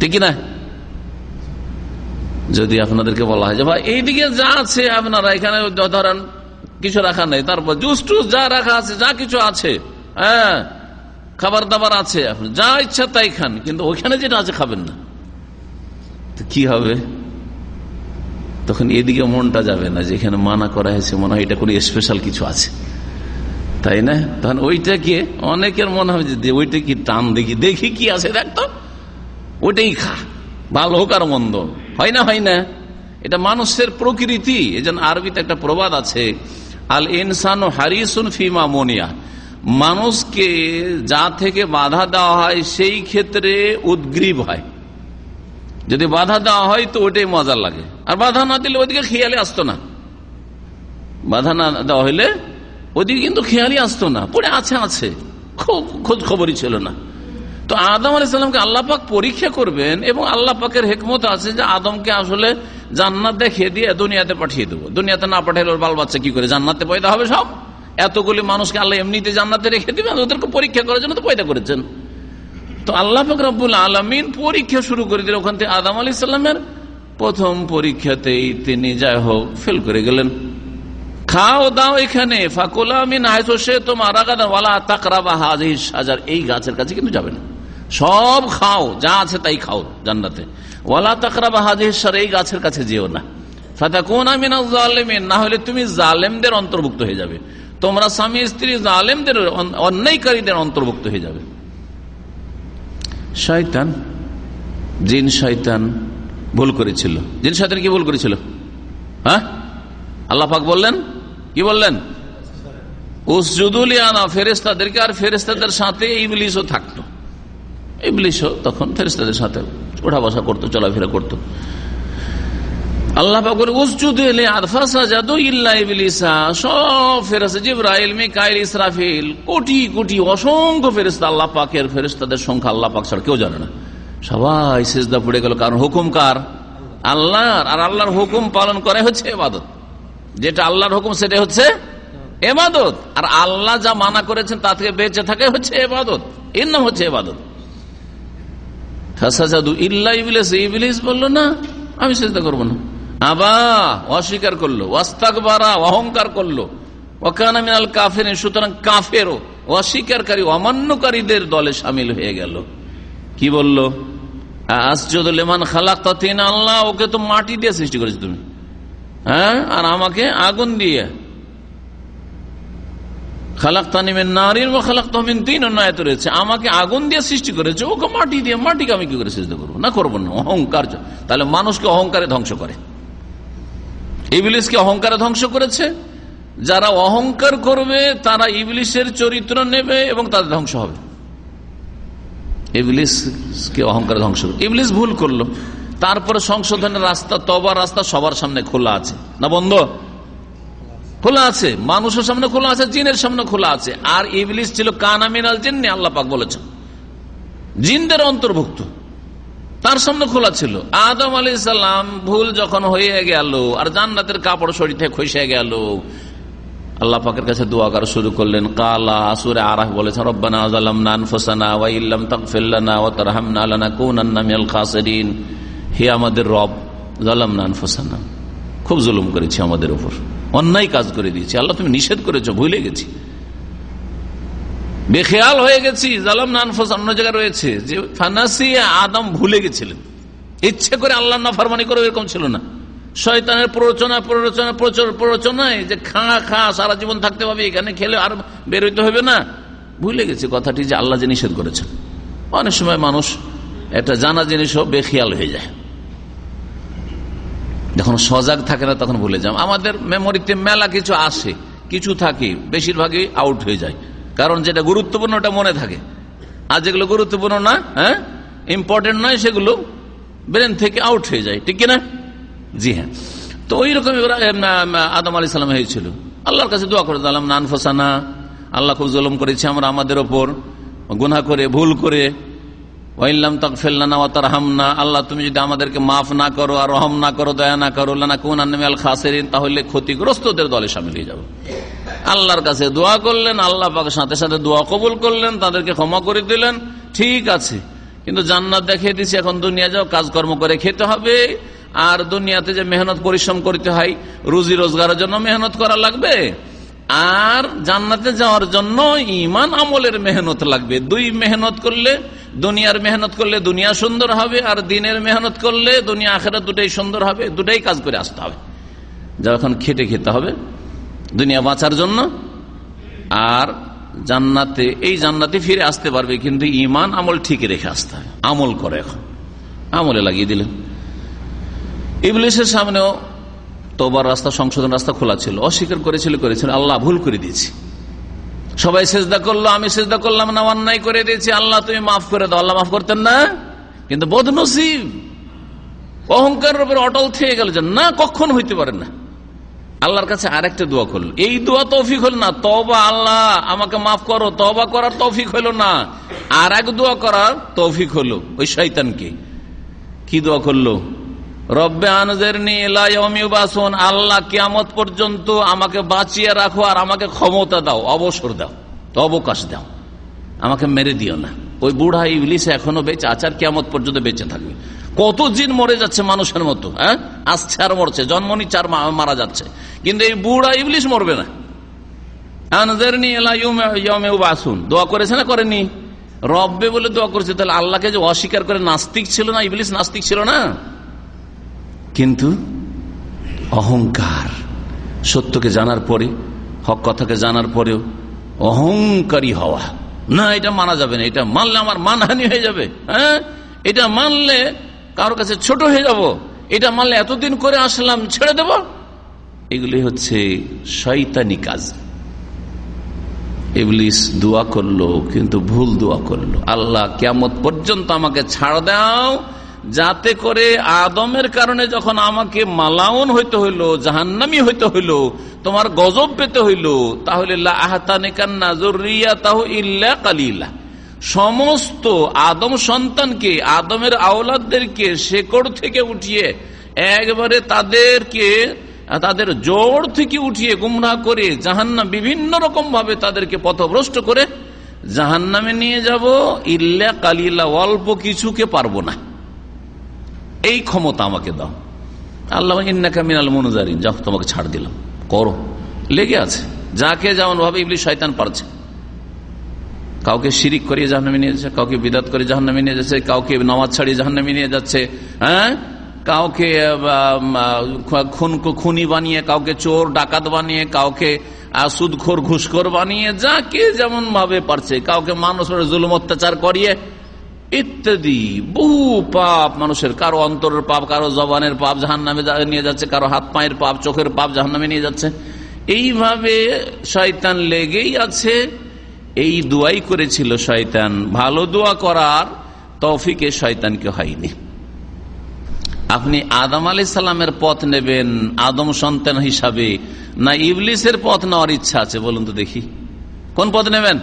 ঠিক না? যদি আপনাদেরকে বলা হয় যে, ভাই, এইদিকে যা আছে আপনারা, এখানে ধরেন কিছু রাখা নেই, তারপর জুস টুস যা রাখা আছে, যা কিছু আছে হ্যাঁ খাবার দাবার আছে যা ইচ্ছা তাই খান, কিন্তু ওইখানে যেটা আছে খাবেন না। কি হবে? তখন এদিকে মনটা যাবে না, যেখানে মানা করা হয়েছে, মনে হয় এটা কোনো স্পেশাল কিছু আছে। তাই না? তখন ওইটাকে অনেকের মনে হবে যে ওইটা কি টান দেখি দেখি কি আছে দেখতো ওইটাই খা, ভালো হোক আর মন্দ। হয় না হয় না? এটা মানুষের প্রকৃতি। এই জন্য আরবিতে একটা প্রবাদ আছে, আল ইনসান হারিসুন ফিমা মনিয়া মানুষকে যা থেকে বাধা দেওয়া হয়, সেই ক্ষেত্রে উদ্গ্রীব হয়। যদি বাধা দেওয়া হয়, তো ওটাই মজা লাগে। আর বাধা না দিলে ওইদিকে খেয়ালে আসতো না। বাধা না দেওয়া হইলে ওদিকে কিন্তু খেয়ালই আসতো না। পড়ে আছে আছে। খুব, খোঁজ খবরই ছিল না। তো আদম আলাইসাল্লামকে আল্লাহ পাক পরীক্ষা করবেন এবং আল্লাহ পাকের হেকমত আছে যে আদমকে আসলে জান্নাত দেখিয়ে দিয়ে দুনিয়াতে পাঠিয়ে দেবো। দুনিয়াতে না পাঠাইলে ওর বাল বাচ্চা কি করে? জান্নাতে পয়দা হবে সব? এতগুলি মানুষকে আল্লাহ এমনিতে জান্নাতে রেখে দিবেন ওদেরকে পরীক্ষা করার জন্য তো পয়দা করেছেন। তো আল্লাহ পাক রব্বুল আলমিন পরীক্ষা শুরু করে দিলেন। ওখান থেকে আদম আলি সাল্লামের প্রথম পরীক্ষাতেই তিনি যাই হোক ফেল করে গেলেন। খাও, দাও এখানে। ফাকুলা মিন এই গাছের কাছে কিন্তু যাবে না। সব খাও, যা আছে তাই খাও জান্নাতে। ওয়ালা তাকরাবা হাজির সার এই গাছের কাছে যেও না। ফাতা কোন আমিন জালেমিন, না হলে তুমি জালেমদের অন্তর্ভুক্ত হয়ে যাবে। তোমরা স্বামী, স্ত্রী জালেমদের অন্যায়কারীদের অন্তর্ভুক্ত হয়ে যাবে। শয়তান, জিন শয়তান ভুল করেছিল। জিন শয়তান কি ভুল করেছিল? হ্যাঁ? আল্লাহ পাক বললেন কি বললেন? উসজুদুলিয়ানা ফেরেস্তাদেরকে আর ফেরেস্তাদের সাথে ইবলিশও থাকতো। ইবলিশও তখন ফেরেস্তাদের সাথে ওঠা বসা করতো, চলাফেরা করতো। আল্লাহ পাক বলে উসজুদ এলে আদফাসা জাদু ইল্লা সব কোটি কোটি অসংখ্য ফেরেস্তা আল্লাহ পাকের ফেরেস্তাদের সংখ্যা আল্লাহ পাক ছাড়া কেউ জানে না। সবাই সেজদা পড়ে গেল, কারণ হুকুম কার? আল্লাহর। আর আল্লাহর হুকুম পালন করে হচ্ছে এবাদত যেটা আল্লাহর হুকুম সেটা হচ্ছে এবাদত। আর আল্লাহ যা মানা করেছেন তা থেকে বেঁচে থাকে হচ্ছে এবাদত। এর নাম হচ্ছে এবাদত। ইল্লা বলল, না, আমি চেষ্টা করব না। আবা, অস্বীকার করল অহংকার করল। কাফের সুতরাং কাফেরও অস্বীকারী, অমান্যকারীদের দলে সামিল হয়ে গেল। কি বলল? আসজদ লেমান খালাক তিন আল্লাহ, ওকে তো মাটি দিয়ে সৃষ্টি করেছ তুমি। হ্যাঁ? আর আমাকে আগুন দিয়ে। খালাক তানিমের নারীর বা খালাক তহমিন তিন রয়েছে। আমাকে আগুন দিয়ে সৃষ্টি করেছে, ওকে মাটি দিয়ে, মাটিকে আমি কি করে না করব না, অহংকার তাহলে মানুষকে অহংকারে ধ্বংস করে। অহংকারে ধ্বংস করেছে। যারা অহংকার করবে, তারা ইবলিশের চরিত্র নেবে এবং তাদের ধ্বংস হবে। ইবলিশকে অহংকারে ধ্বংস ইবলিশ ভুল করল। তারপরে সংশোধনের রাস্তা তবার রাস্তা সবার সামনে খোলা আছে। না বন্ধ? খোলা আছে। মানুষের সামনে খোলা আছে, জিনের সামনে খোলা আছে। আর ইবলিশ ছিল কানামিনাল জিন্নি আল্লাহ পাক বলেছেন। জিনদের অন্তর্ভুক্ত। তার সামনে খোলা ছিল। আদম আলি সাল্লাম ভুল যখন হয়ে গেল, আর জান্নাতের কাপড় শরীর খসে গেল, আল্লাহ পাকের কাছে দোয়া করা শুরু করলেন। কালা আসুরে আরাহ বলেছেন রব্বানা আজালাম নান ফোসানা ইল্লাম তাকফিল্লানা ওয়া তারহামনা লানা কুনান্না মিনাল খাসিরিন। হে আমাদের রব জালাম নান ফোসানা খুব জুলুম করেছি আমাদের উপর। অন্যায় কাজ করে দিয়েছি। আল্লাহ, তুমি নিষেধ করেছ, ভুলে গেছি। বেখেয়াল হয়ে গেছি জালাম নান ফোসান অন্য জায়গায় রয়েছে। যে ফানাসি আদম ভুলে গেছিলেন। ইচ্ছে করে আল্লাহ না ফারমানি করে এরকম ছিল না। শয়তানের প্ররোচনা প্ররোচনা, প্রচুর প্ররোচনায় যে খা খা, সারা জীবন থাকতে পাবে এখানে খেলে আর বেরোইতে হবে না। ভুলে গেছে কথাটি যে আল্লাহ যে নিষেধ করেছেন। অনেক সময় মানুষ এটা জানা জিনিসও বেখিয়াল হয়ে যায়। যখন সজাগ থাকে না, তখন ভুলে যাও। আমাদের মেমোরিতে মেলা কিছু আসে, কিছু থাকে, বেশিরভাগই আউট হয়ে যায়। কারণ যেটা গুরুত্বপূর্ণ, ওটা মনে থাকে। আর যেগুলো গুরুত্বপূর্ণ না হ্যাঁ ইম্পর্টেন্ট নয়, সেগুলো ব্রেন থেকে আউট হয়ে যায়। ঠিক কিনা? জি হ্যাঁ। তো ওই রকম আদম আলি সালাম হয়েছিল। আল্লাহর কাছে দোয়া করে দিলাম নান ফসানা আল্লাহ খুব জলম করেছে আমরা আমাদের ওপর। গুনা করে, ভুল করে ওয়াইল্লাম তাক ফেলনা ও তার হামনা আল্লাহ তুমি যদি আমাদেরকে মাফ না করো আর রহম না করো, দয়া না করো না কোন আল খাসেরিন, তাহলে ক্ষতিগ্রস্তদের দলে সামিল হয়ে যাব। আল্লাহর কাছে দোয়া করলেন, আল্লাহ পাকের সাথে সাথে দোয়া কবুল করলেন, তাদেরকে ক্ষমা করে দিলেন, ঠিক আছে। কিন্তু জান্নাত দেখিয়ে দিচ্ছি এখন দুনিয়া যাও, কাজকর্ম করে খেতে হবে। আর দুনিয়াতে যে মেহনত, পরিশ্রম করতে হয়, রুজি রোজগারের জন্য মেহনত করা লাগবে। আর জান্নাতে যাওয়ার জন্য ইমান আমলের মেহনত লাগবে। দুই মেহনত করলে দুনিয়ার মেহনত করলে দুনিয়া সুন্দর হবে, আর দিনের মেহনত করলে দুনিয়া আখেরা দুটাই সুন্দর হবে, দুটাই কাজ করে আসতে হবে। যখন খেটে খেতে হবে, দুনিয়া বাঁচার জন্য। আর জান্নাতে, এই জান্নাতে ফিরে আসতে পারবে, কিন্তু ইমান আমল ঠিক রেখে আসতে হবে। আমল করে এখন। আমলে লাগিয়ে দিলেন। ইবলিশের সামনেও তোবার রাস্তা, সংশোধন রাস্তা খোলা ছিল। অস্বীকার করেছিল করেছিল, আল্লাহ ভুল করে দিয়েছি। সবাই সেজদা করল, আমি সেজদা করলাম, না, অন্যায় করে দিয়েছি। আল্লাহ, তুমি মাফ করে দাও। আল্লাহ মাফ করতেন না? কিন্তু বদনসিব। অহংকারের উপর অটল থেকে গেল যে, না, কখন হইতে পারে না। আল্লাহর কাছে আরেকটা দোয়া করল। এই দোয়া তৌফিক হল না। তবা আল্লাহ, আমাকে মাফ করো। তবা করার তৌফিক হলো না। আর এক দোয়া করার তৌফিক হলো ওই শৈতানকে কি দোয়া করল? রব্বে আনজের বাসন আল্লাহ কিয়ামত পর্যন্ত আমাকে বাঁচিয়ে রাখো আর আমাকে ক্ষমতা দাও, অবসর দাও অবকাশ দাও। আমাকে মেরে দিও না। ওই বুড়া ইবলিস এখনও বেঁচে আচার কিয়ামত পর্যন্ত বেঁচে থাকবে। কত জিন মরে যাচ্ছে মানুষের মতো হ্যাঁ? আসছে আর মরছে, জন্ম নিচ্ছে আর মারা যাচ্ছে। কিন্তু এই বুড়া ইবলিস মরবে না। বাসুন দোয়া করেছে না করেনি? রব্বে বলে দোয়া করেছে, তাহলে আল্লাহকে যে অস্বীকার করে নাস্তিক ছিল না, ইবলিস নাস্তিক ছিল না? কিন্তু অহংকার। সত্যকে জানার পরে, হক কথাকে জানার পরেও অহংকারী হওয়া। না, এটা মানা যাবে না, এটা মানলে আমার মানহানি হয়ে যাবে হ্যাঁ? এটা মানলে কারও কাছে ছোট হয়ে যাব, এটা মানলে এতদিন করে আসলাম, ছেড়ে দেব। এগুলি হচ্ছে শৈতানি কাজ। ইবলিস দোয়া করল, কিন্তু ভুল দোয়া করল। আল্লাহ কেমত পর্যন্ত আমাকে ছাড় দাও যাতে করে আদমের কারণে যখন আমাকে মালাউন হইতে হইল, জাহান্নামি হইতে হইল, তোমার গজব পেতে হইল, তাহলে কালিলা। সমস্ত আদম সন্তানকে, আদমের আওলাদদেরকে শেকড় থেকে উঠিয়ে, একবারে তাদেরকে, তাদের জোর থেকে উঠিয়ে গুমরা করে জাহান্নাম বিভিন্ন রকম ভাবে তাদেরকে পথভ্রষ্ট করে জাহান্নামে নিয়ে যাব, ইল্লা কালিলা, অল্প কিছুকে পারব না। এই ক্ষমতা আমাকে দাও। আল্লাহ, ইন্নাকা মিনাল মনুজারিন। যাও, তোমাকে ছাড় দিলাম। করো। লেগে আছে। যাকে যেমন ভাবে ইবলি শয়তান পারছে। কাউকে শিরিক করিয়ে জাহান্নামে নিয়ে যাচ্ছে, কাউকে বিদাত করে জাহান্নামে নিয়ে যাচ্ছে, কাউকে নামাজ ছাড়িয়ে জাহান্নামে নিয়ে যাচ্ছে হ্যাঁ? কাউকে খুন, খুনি বানিয়ে, কাউকে চোর, ডাকাত বানিয়ে, কাউকে সুদখোর, ঘুষখোর বানিয়ে, যাকে যেমন ভাবে পারছে, কাউকে মানুষের জুলুম অত্যাচার করিয়ে ইত্যাদি। বহু পাপ মানুষের, কারও অন্তরের পাপ, কারও জবানের পাপ জাহান নামে নিয়ে যাচ্ছে, কারও হাত পায়ের পাপ, চোখের পাপ জাহান নামে নিয়ে যাচ্ছে। এইভাবে শয়তান লেগেই আছে। এই দোয়াই করেছিল শয়তান। ভালো দোয়া করার তৌফিকে শয়তানকে হয়নি। আপনি আদম আলি সাল্লামের পথ নেবেন, আদম সন্তান হিসাবে। না ইবলিসের পথ নেওয়ার ইচ্ছা আছে, বলুন তো দেখি। কোন পথ নেবেন?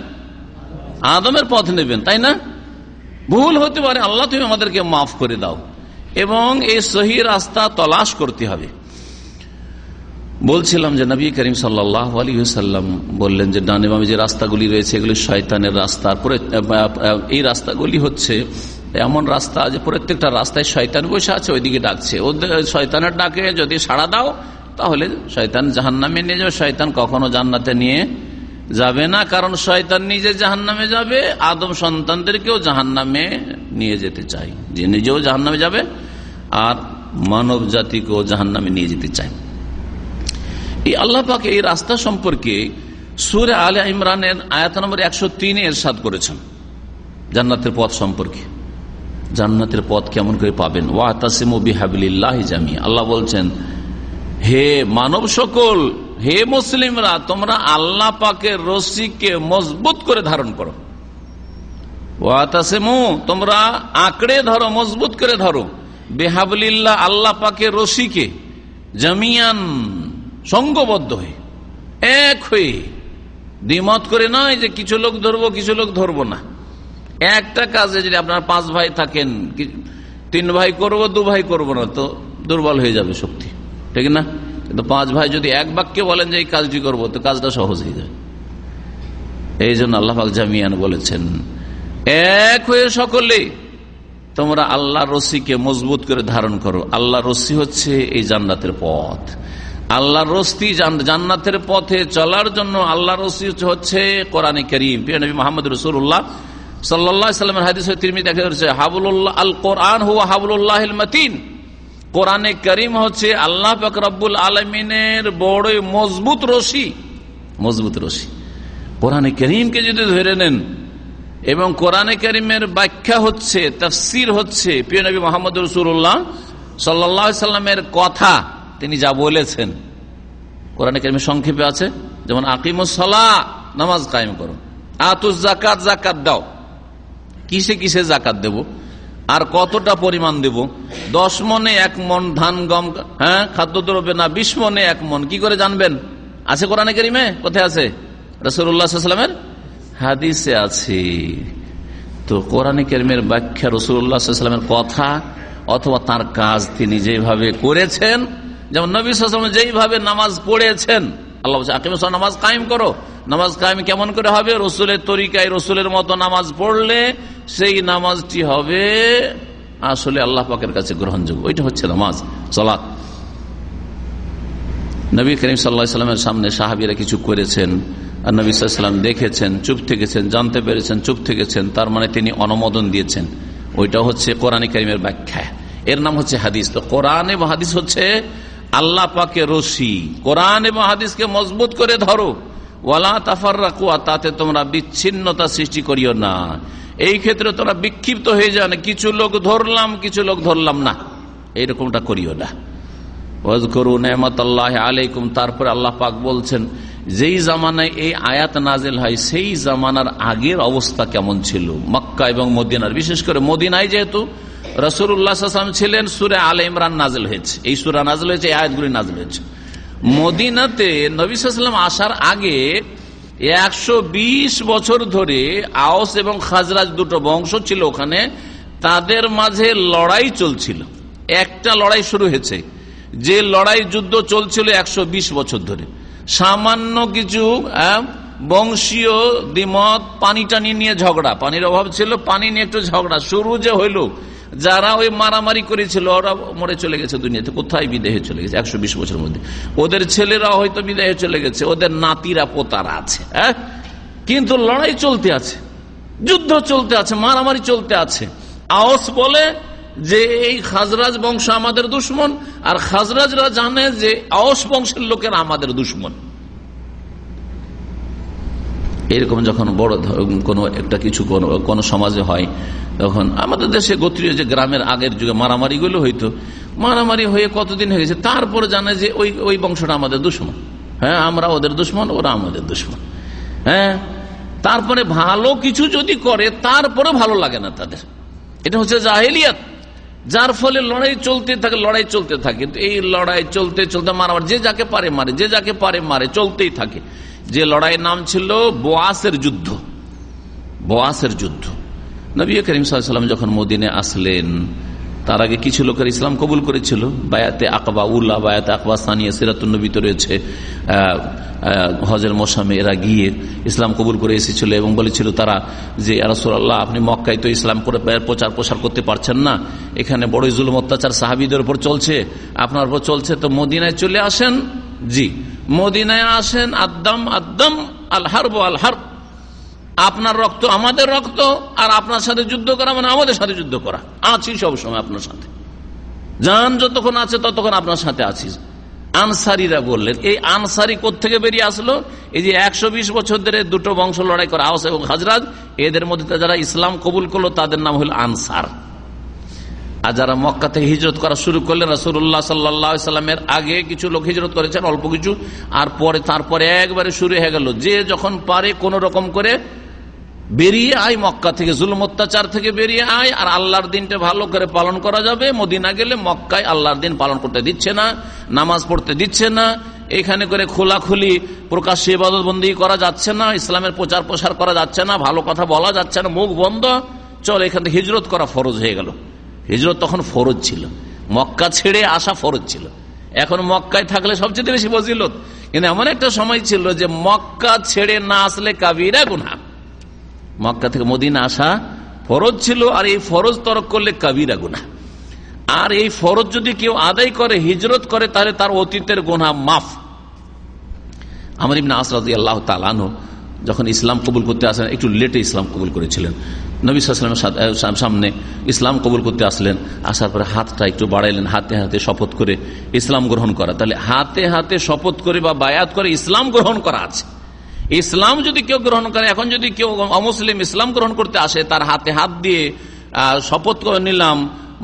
আদমের পথ নেবেন, তাই না? ভুল হতে পারে, আল্লাহ তুমি আমাদেরকে মাফ করে দাও। এবং এই সহি রাস্তা তলাশ করতে হবে। বলছিলাম যে নবী করিম সাল্লাহ আলী সাল্লাম বললেন যে, ডানে বামে যে রাস্তাগুলি রয়েছে, এগুলি শয়তানের রাস্তা। এই রাস্তাগুলি হচ্ছে এমন রাস্তা যে, প্রত্যেকটা রাস্তায় শয়তান বসে আছে, ওইদিকে ডাকছে। ওদের শয়তানের ডাকে যদি সাড়া দাও, তাহলে শয়তান জাহান্নামে নিয়ে যাবে। শয়তান কখনো জান্নাতে নিয়ে যাবে না, কারণ শয়তান নিজে জাহান নামে যাবে, আদম সন্তানদেরকেও জাহান নামে নিয়ে যেতে চাই যে নিজেও জাহান নামে যাবে, আর মানব জাতিকেও জাহান নামে নিয়ে যেতে চাই এই আল্লাহ পাকে এই রাস্তা সম্পর্কে সুরে আলে ইমরানের আয়াত নম্বর একশো তিনে এরশাদ করেছেন, জান্নাতের পথ সম্পর্কে। জান্নাতের পথ কেমন করে পাবেন? ওয়া ওয়াতাসিমু বিহাবিল্লাহ জামি আল্লাহ বলছেন, হে মানব সকল হে মুসলিমরা, তোমরা আল্লাহ পাকের রশিকে মজবুত করে ধারণ করো। তোমরা আঁকড়ে ধরো, মজবুত করে ধরো। বেহাবলিল্লাহ, আল্লাহ পাকের রশিকে জামিয়ান সঙ্গবদ্ধ হয়ে, এক হয়ে, দ্বিমত করে নয় যে কিছু লোক ধরবো, কিছু লোক ধরবো না। একটা কাজে যদি আপনার পাঁচ ভাই থাকেন তিন ভাই করব, দু ভাই করব না, তো দুর্বল হয়ে যাবে শক্তি। ঠিক না? কিন্তু পাঁচ ভাই যদি এক বাক্যে বলেন যে এই কাজটি করব, তো কাজটা সহজ হয়ে যাবে এই জন্য আল্লাহ জামিয়ান বলেছেন, এক হয়ে সকলে তোমরা আল্লাহ রসিকে মজবুত করে ধারণ করো। আল্লাহ রসি হচ্ছে এই জান্নাতের পথ। আল্লাহ রস্তি জান্নাতের পথে চলার জন্য আল্লাহ রসি হচ্ছে কোরআন করিম। নবী মোহাম্মদ রসুল্লাহ সাল্লামের হাদিস হাবুল্লাহ আল কোরআন হুয়া হাবুল্লাহ মতিন। কোরআনে করিম হচ্ছে আল্লাহ ফকরাবুল আলমিনের বড় মজবুত রশি। মজবুত রশি। কোরআনে করিমকে যদি ধরে নেন, এবং কোরআনে করিমের ব্যাখ্যা হচ্ছে, তফসির হচ্ছে, প্রিয় নবী মোহাম্মদ রসুল্লাহ সাল্লামের কথা তিনি যা বলেছেন, কোরআনে করিমের সংক্ষেপে আছে, যেমন আকিমুসলা নামাজ কায়েম করো। আতুস জাকাত জাকাত দাও। কিসে কিসে জাকাত দেব? আর কতটা পরিমাণ দেব? দশ মনে এক মন ধান, গম হ্যাঁ খাদ্যদ্রব্য না, বিশ মনে এক মন। কি করে জানবেন? আছে কোরআনে কেরিমে? কোথায় আছে? রসুল্লাহামের হাদিসে আছে। তো কোরআনে কেরিমের ব্যাখ্যা রসুল্লাহামের কথা অথবা তার কাজ তিনি যেভাবে করেছেন, যেমন নবী যেইভাবে নামাজ পড়েছেন আল্লাহ নামাজ পড়লে সেই নামাজটি হবে আসলে আল্লাহ পাকের কাছে গ্রহণযোগ্য। ওইটা হচ্ছে নামাজ নবী করিম সাল্লা সামনে সাহাবিরা কিছু করেছেন, আর নবী সাল্লাম দেখেছেন, চুপ থেকেছেন, জানতে পেরেছেন, চুপ থেকেছেন, তার মানে তিনি অনুমোদন দিয়েছেন। ওইটা হচ্ছে কোরআন করিমের ব্যাখ্যা। এর নাম হচ্ছে হাদিস। তো কোরআন এবং হাদিস হচ্ছে আল্লাহ পাকে রশি কোরআন এবং হাদিসকে মজবুত করে ধরো। ওয়ালা তাফার রাকুয়া তাতে তোমরা বিচ্ছিন্নতা সৃষ্টি করিও না। এই ক্ষেত্রে তোমরা বিক্ষিপ্ত হয়ে যান কিছু লোক ধরলাম, কিছু লোক ধরলাম না। এইরকমটা করিও না। আলাইকুম। তারপরে আল্লাহ পাক বলছেন, যেই জামানায় এই আয়াত নাজেল হয়, সেই জামানার আগের অবস্থা কেমন ছিল? মক্কা এবং মদিনার। বিশেষ করে মদিনায় যেহেতু রসুরাম ছিলেন সুরে আল ইমরান নাজেল হয়েছে। এই সুরা নাজল হয়েছে, এই আয়াতগুলি নাজল হয়েছে। মদিনাতে নবীলাম আসার আগে একশো বিশ বছর ধরে আওস এবং খাজরাজ দুটো বংশ ছিল ওখানে। তাদের মাঝে লড়াই চলছিল। একটা লড়াই শুরু হয়েছে। যে লড়াই যুদ্ধ চলছিল একশো বিশ বছর ধরে। সামান্য কিছু বংশীয় দ্বিমত, পানি টানি নিয়ে ঝগড়া। পানির অভাব ছিল, পানি নিয়ে একটু ঝগড়া। শুরু যে হইল যারা ওই মারামারি করেছিল, ওরা মরে চলে গেছে দুনিয়াতে। কোথায় বিদেহে চলে গেছে? একশো বিশ বছরের মধ্যে। ওদের ছেলেরা হয়তো বিদেহে চলে গেছে। ওদের নাতিরা, পোতারা আছে হ্যাঁ? কিন্তু লড়াই চলতে আছে, যুদ্ধ চলতে আছে, মারামারি চলতে আছে। আওস বলে যে এই খাজরাজ বংশ আমাদের দুশ্মন, আর খাজরাজরা জানে যে আওস বংশের লোকের আমাদের দুশ্মন। এরকম যখন বড় কোনো একটা কিছু কোনো সমাজে হয়, তখন আমাদের দেশে গোত্রীয় যে গ্রামের আগের যুগে মারামারিগুলো হইতো, মারামারি হয়ে কতদিন হয়ে গেছে, তারপরে জানে যে ওই ওই বংশটা আমাদের দুশ্মন। হ্যাঁ আমরা ওদের দুশ্মন, ওরা আমাদের দুশ্মন। হ্যাঁ তারপরে ভালো কিছু যদি করে, তারপরে ভালো লাগে না তাদের। এটা হচ্ছে জাহেলিয়াত। যার ফলে লড়াই চলতে থাকে, লড়াই চলতে থাকে। এই লড়াই চলতে চলতে মারামার, যে যাকে পারে মারে, যে যাকে পারে মারে, চলতেই থাকে। যে লড়াইয়ের নাম ছিল বোয়াসের যুদ্ধ। বোয়াসের যুদ্ধ। নবী করিম সাল্লাম যখন মদিনে আসলেন, তার আগে কিছু লোকের ইসলাম কবুল করেছিল। বায়াতে আকবা, উল্লাহ বায়াতে আকবা স্থানীয় সিরাতুন্নবীতে রয়েছে। হজের মৌসামে এরা গিয়ে ইসলাম কবুল করে এসেছিল এবং বলেছিল তারা যে আরসোল্লাহ আপনি মক্কায় তো ইসলাম করে প্রচার প্রসার করতে পারছেন না। এখানে বড় জুলুম অত্যাচার সাহাবিদের উপর চলছে। আপনার উপর চলছে, তো মদিনায় চলে আসেন। জি। মদিনায় আসেন, আদাম আদাম, আল হারব, আল হার আপনার রক্ত আমাদের রক্ত, আর আপনার সাথে যুদ্ধ করা মানে আমাদের সাথে যুদ্ধ করা। আছি সবসময় আপনার সাথে। যান যতক্ষণ আছে, ততক্ষণ আপনার সাথে আছি। আনসারিরা বললেন, এই আনসারি থেকে বেরিয়ে আসলো? এই যে একশো বিশ বছর ধরে দুটো বংশ লড়াই করা আওস এবং হাজরাজ এদের মধ্যে যারা ইসলাম কবুল করল, তাদের নাম হলো আনসার। আর যারা মক্কা থেকে হিজরত করা শুরু করলেন রসুল্লাহ সাল্লামের আগে কিছু লোক হিজরত করেছেন, অল্প কিছু, আর পরে, তারপরে একবারে শুরু হয়ে গেল। যে যখন পারে কোন রকম করে বেরিয়ে আয় মক্কা থেকে, জুলম অত্যাচার থেকে বেরিয়ে আয়, আর আল্লাহর দিনটা ভালো করে পালন করা যাবে। মদিনা গেলে মক্কায় আল্লাহর দিন পালন করতে দিচ্ছে না, নামাজ পড়তে দিচ্ছে না, এখানে করে খোলাখুলি প্রকাশ্যে ইবাদতবন্দি করা যাচ্ছে না, ইসলামের প্রচার প্রসার করা যাচ্ছে না, ভালো কথা বলা যাচ্ছে না, মুখ বন্ধ, চল এখান থেকে হিজরত করা ফরজ হয়ে গেল। হিজরত তখন ফরজ ছিল। মক্কা ছেড়ে আসা ফরজ ছিল। এখন মক্কায় থাকলে সবচেয়ে বেশি বজিলত কিন্তু এমন একটা সময় ছিল যে মক্কা ছেড়ে না আসলে কাবিরা গুনা মক্কা থেকে মদিনা আসা ফরজ ছিল, আর এই ফরজ তরক করলে কাবিরা গুনা আর এই ফরজ যদি কেউ আদায় করে, হিজরত করে, তাহলে তার অতীতের গোনা মাফ। আমার ইমনা আসরাদি আল্লাহ তালানো যখন ইসলাম কবুল করতে আসেন, একটু লেটে ইসলাম কবুল করেছিলেন। নবী সালামের সামনে ইসলাম কবুল করতে আসলেন, আসার পরে হাতটা একটু বাড়াইলেন, হাতে হাতে শপথ করে ইসলাম গ্রহণ করা। তাহলে হাতে হাতে শপথ করে বা বায়াত করে ইসলাম গ্রহণ করা আছে। ইসলাম যদি কেউ গ্রহণ করে, এখন যদি কেউ অমুসলিম ইসলাম গ্রহণ করতে আসে, তার হাতে হাত দিয়ে শপথ করে নিলাম,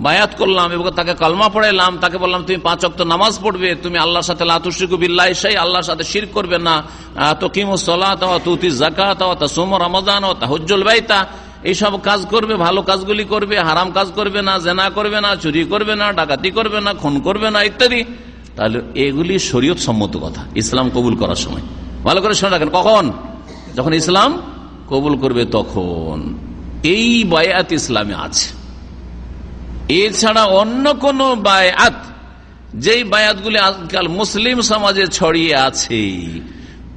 বায়াত করলাম, এবং তাকে কলমা পড়াইলাম, তাকে বললাম, তুমি পাঁচ অক্ত নামাজ পড়বে, তুমি আল্লাহর সাথে লাতুশিকু বিল্লাহ আল্লাহর সাথে শির করবে না। তো কিমু সলাত তুতি জাকাত সুম রমজান হুজ্জুল বাইতা। এইসব কাজ করবে, ভালো কাজগুলি করবে, হারাম কাজ করবে না, জেনা করবে না, চুরি করবে না, ডাকাতি করবে না, খুন করবে না, ইত্যাদি। তাহলে এগুলি শরীয়ত সম্মত কথা, ইসলাম কবুল করার সময়। ভালো করে শুনে রাখেন, কখন? যখন ইসলাম কবুল করবে তখন। এই বায়াত ইসলামে আছে। এছাড়া অন্য কোন বায়াত, যেই বায়াতগুলি আজকাল মুসলিম সমাজে ছড়িয়ে আছে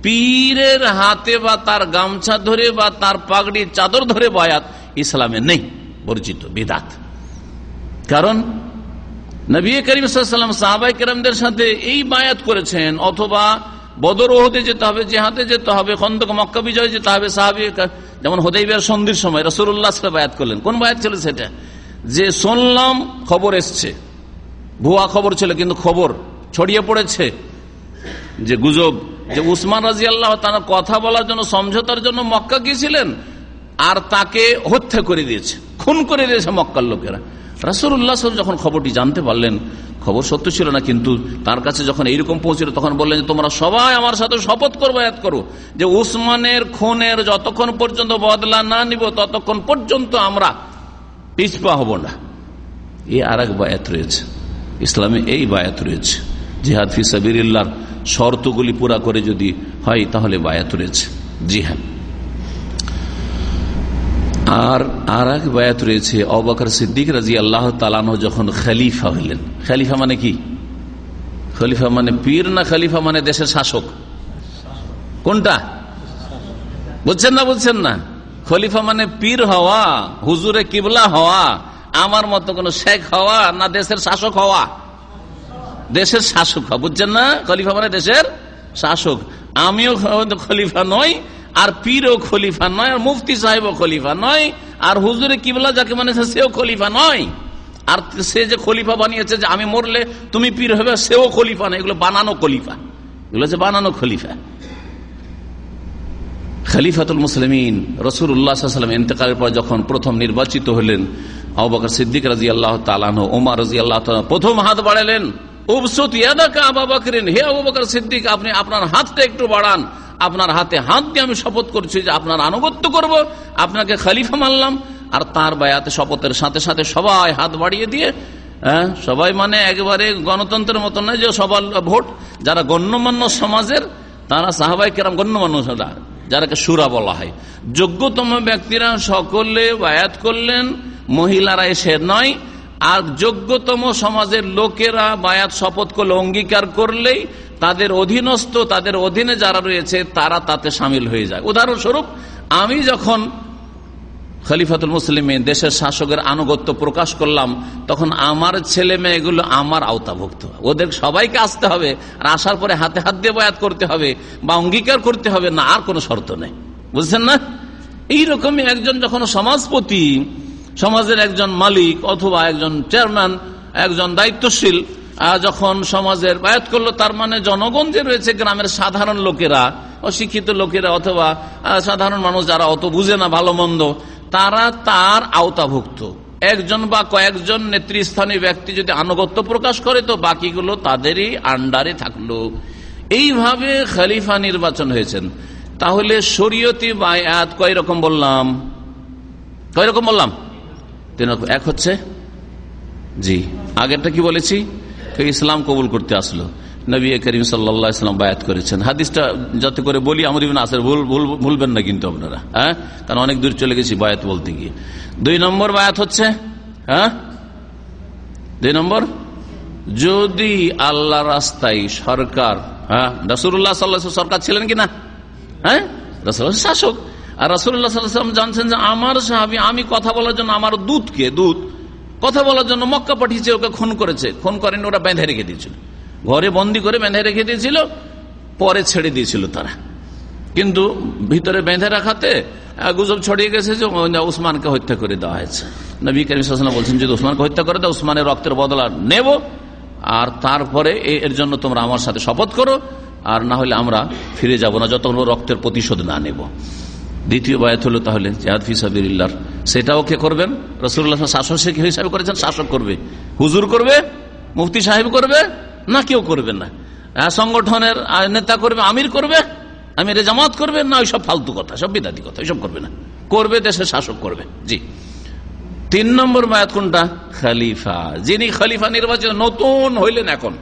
পীরের হাতে বা তার গামছা ধরে বা তার পাগড়ির চাদর ধরে বায়াত ইসলামে নেই পরিচিত বিদাত। কারণ নবী করিম সাল্লাম সাহাবাই কেরামদের সাথে এই বায়াত করেছেন, অথবা বদর ওহদে যেতে হবে, জেহাদে যেতে হবে, খন্দক মক্কা বিজয় যেতে হবে, সাহাবি যেমন হোদাইবিয়ার সন্ধির সময় রসুল্লাহ বায়াত করলেন। কোন বায়াত ছিল সেটা? যে শুনলাম খবর এসছে, ভুয়া খবর ছিল, কিন্তু খবর ছড়িয়ে পড়েছে, যে গুজব যে উসমান রাজি আল্লাহ কথা বলার জন্য, সমঝোতার জন্য মক্কা গিয়েছিলেন আর তাকে হত্যা করে দিয়েছে, খুন করে দিয়েছে মক্কার লোকেরা। রাসুল্লাহ যখন খবরটি জানতে পারলেন, খবর সত্য ছিল না, কিন্তু তার কাছে যখন এইরকম পৌঁছিল, তখন বললেন তোমরা সবাই আমার সাথে শপথ করব এত করো, যে উসমানের খুনের যতক্ষণ পর্যন্ত বদলা না নিব, ততক্ষণ পর্যন্ত আমরা পিছপা হব না। এ আর এক বায়াত রয়েছে। ইসলামে এই বায়াত রয়েছে। জিহাদ ফিসাবির শর্তগুলি পুরা করে যদি হয়, তাহলে বায়াত রয়েছে। জি হ্যাঁ আর আর এক বায়াত রয়েছে অবাকর সিদ্দিক রাজি আল্লাহ তালানো যখন খালিফা হইলেন। খালিফা মানে কি? খলিফা মানে পীর না খালিফা মানে দেশের শাসক? কোনটা? বুঝছেন না বুঝছেন না? খলিফা মানে পীর হওয়া, হুজুরে কিবলা হওয়া, আমার মতো কোন শেখ হওয়া না দেশের শাসক হওয়া। দেশের শাসক হওয়া বুঝছেন না? খলিফা মানে দেশের শাসক। আমিও খলিফা নই, আর পীরও খলিফা নয় আর মুফতি সাহেবও খলিফা নয় আর হুজুরে কিবলা যাকে মানে সেও খলিফা নয় আর সে যে খলিফা বানিয়েছে যে আমি মরলে তুমি পীর হবে, সেও খলিফা নয়, এগুলো বানানো খলিফা। এগুলো হচ্ছে বানানো খলিফা। খালিফাতুল মুসলিমিন রসুল উল্লাহাম ইন্তকালের পর যখন প্রথম নির্বাচিত হলেন আবাকর সিদ্দিক রাজি আল্লাহ তালানো ওমার রাজি আল্লাহ প্রথম হাত বাড়ালেন। সিদ্দিক, আপনি আপনার হাতটা একটু বাড়ান। আপনার হাতে হাত দিয়ে আমি শপথ করছি যে আপনার আনুগত্য করব। আপনাকে খালিফা মানলাম। আর তার বায়াতে শপথের সাথে সাথে সবাই হাত বাড়িয়ে দিয়ে হ্যাঁ সবাই মানে একেবারে গণতন্ত্রের মতো নয় যে সবার ভোট। যারা গণ্যমান্য সমাজের, তারা সাহাবাই কেরাম গণ্যমান্য যারাকে সুরা বলা হয়। যোগ্যতম ব্যক্তিরা সকলে বায়াত করলেন। মহিলারা এসে নয় আর যোগ্যতম সমাজের লোকেরা বায়াত শপথ করলে অঙ্গীকার করলেই তাদের অধীনস্থ, তাদের অধীনে যারা রয়েছে, তারা তাতে সামিল হয়ে যায়। উদাহরণস্বরূপ, আমি যখন খলিফাতুল মুসলিম দেশের শাসকের আনুগত্য প্রকাশ করলাম, তখন আমার ছেলে মেয়েগুলো আমার আওতাভুক্ত। ওদের সবাইকে আসতে হবে, আর আসার পরে হাতে হাত দিয়ে বয়াত করতে হবে, বা অঙ্গীকার করতে হবে, না, আর কোনো শর্ত নেই। বুঝছেন না? এইরকমই একজন যখন সমাজপতি সমাজের একজন মালিক অথবা একজন চেয়ারম্যান, একজন দায়িত্বশীল যখন সমাজের বায়াত করল, তার মানে জনগণ যে রয়েছে গ্রামের সাধারণ লোকেরা, অশিক্ষিত লোকেরা অথবা সাধারণ মানুষ যারা অত বুঝে না, ভালো মন্দ, তারা তার আওতাভুক্ত। একজন বা কয়েকজন নেতৃস্থানীয় ব্যক্তি যদি আনুগত্য প্রকাশ করে, তো বাকিগুলো তাদেরই আন্ডারে থাকল। এইভাবে খালিফা নির্বাচন হয়েছেন। তাহলে শরীয়তি বায়াত কয় রকম বললাম? কয় রকম বললাম? তিন এক হচ্ছে, জি, আগেরটা কি বলেছি? ইসলাম কবুল করতে আসলো। নবী করিম সাল্লাম বায়াত করেছেন। হাদিসটা যাতে করে বলি, আমার ইবিন আসের ভুল ভুলবেন না কিন্তু আপনারা হ্যাঁ? কারণ অনেক দূর চলে গেছি বায়াত বলতে গিয়ে। দুই নম্বর বায়াত হচ্ছে হ্যাঁ? দুই নম্বর, যদি আল্লাহ রাস্তায় সরকার হ্যাঁ? রসুল্লাহ সাল্লাহ সরকার ছিলেন কিনা? হ্যাঁ? রসুল শাসক। আর রসুল্লাহ জানছেন যে আমার সাহাবি, আমি কথা বলার জন্য আমার দুধকে দুধ কথা বলার জন্য মক্কা পাঠিয়েছে, ওকে খুন করেছে। খুন করেনি, ওরা বেঁধে রেখে দিয়েছিল। ঘরে বন্দি করে বেঁধে রেখে দিয়েছিল, পরে ছেড়ে দিয়েছিল তারা। কিন্তু ভিতরে বেঁধে রাখাতে গুজব ছড়িয়ে গেছে যে উসমানকে হত্যা করে দেওয়া হয়েছে। নবী করিম বলছেন, যদি উসমানকে হত্যা করে দেয় উসমানের রক্তের বদলা নেব, আর তারপরে এর জন্য তোমরা আমার সাথে শপথ করো, আর না হলে আমরা ফিরে যাব না, যতক্ষণ রক্তের প্রতিশোধ না নেব। দ্বিতীয় বায়াত হলো তাহলে জাহাদ ফিসাবিল্লার সেটাও কে করবেন? রসুল্লাহ শাসক সে হিসাবে করেছেন, শাসক করবে। হুজুর করবে? মুফতি সাহেব করবে? না, কেউ করবে না। সংগঠনের নেতা করবে, আমির করবে? আমি জামাত করবে? না, ওইসব ফালতু কথা, সব বিদাতি কথা, ওইসব করবে না। করবে, দেশের শাসক করবে। জি। তিন নম্বর মায়াত কোনটা? খালিফা। যিনি খালিফা নির্বাচন নতুন হইলেন এখন।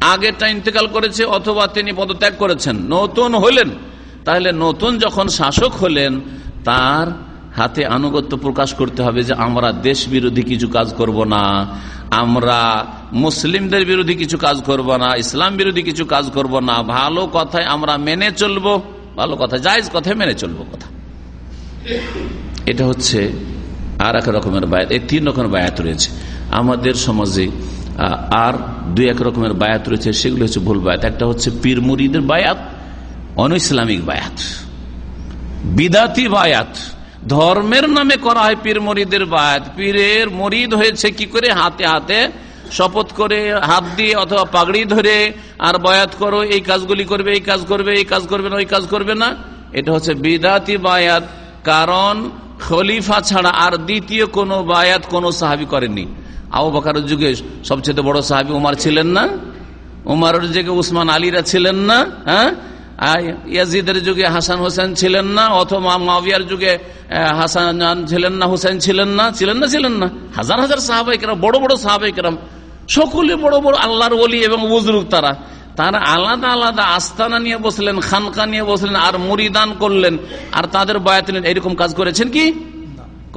আগেরটা ইন্তেকাল করেছে, অথবা তিনি পদত্যাগ করেছেন। নতুন হলেন তাহলে নতুন যখন শাসক হলেন, তার হাতে আনুগত্য প্রকাশ করতে হবে যে আমরা দেশ বিরোধী কিছু কাজ করব না, আমরা মুসলিমদের বিরোধী কিছু কাজ করব না, ইসলাম বিরোধী কিছু কাজ করব না, ভালো কথায় আমরা মেনে চলবো, ভালো কথা, জায়জ কথায় মেনে চলবো কথা। এটা হচ্ছে আর এক রকমের বায়াত, এই তিন রকমের বায়াত রয়েছে। আমাদের সমাজে আর দুই এক রকমের বায়াত রয়েছে, সেগুলো হচ্ছে ভুল বায়াত। একটা হচ্ছে পীর মুরিদের বায়াত অন ইসলামিক বায়াত। বিদাতি বায়াত। ধর্মের নামে করা হয় পীর মরিদের বায়াত। পীরের মরিদ হয়েছে কি করে? হাতে হাতে শপথ করে, হাত দিয়ে অথবা পাগড়ি ধরে, আর বয়াত করো, এই কাজগুলি করবে, এই কাজ করবে, এই কাজ করবে না, ওই কাজ করবে না। এটা হচ্ছে বিদাতি বায়াত। কারণ খলিফা ছাড়া আর দ্বিতীয় কোনো বায়াত কোনো সাহাবি করেনি আবু বাকারের যুগে সবচেয়ে বড় সাহাবি উমার ছিলেন না? উমারের যুগে উসমান আলীরা ছিলেন না? হ্যাঁ? ইয়াজিদের যুগে হাসান হোসেন ছিলেন না অথবা মাবিয়ার যুগে হাসান ছিলেন না হোসেন ছিলেন না ছিলেন না ছিলেন না। হাজার হাজার সাহাবাই কেরাম বড় বড় সাহাবাই কেরাম সকলে বড় বড় আল্লাহর বলি এবং বুজরুক তারা। তারা আলাদা আলাদা আস্তানা নিয়ে বসলেন খানকা নিয়ে বসলেন আর মুড়িদান করলেন আর তাদের বায়াত নিলেন এরকম কাজ করেছেন কি?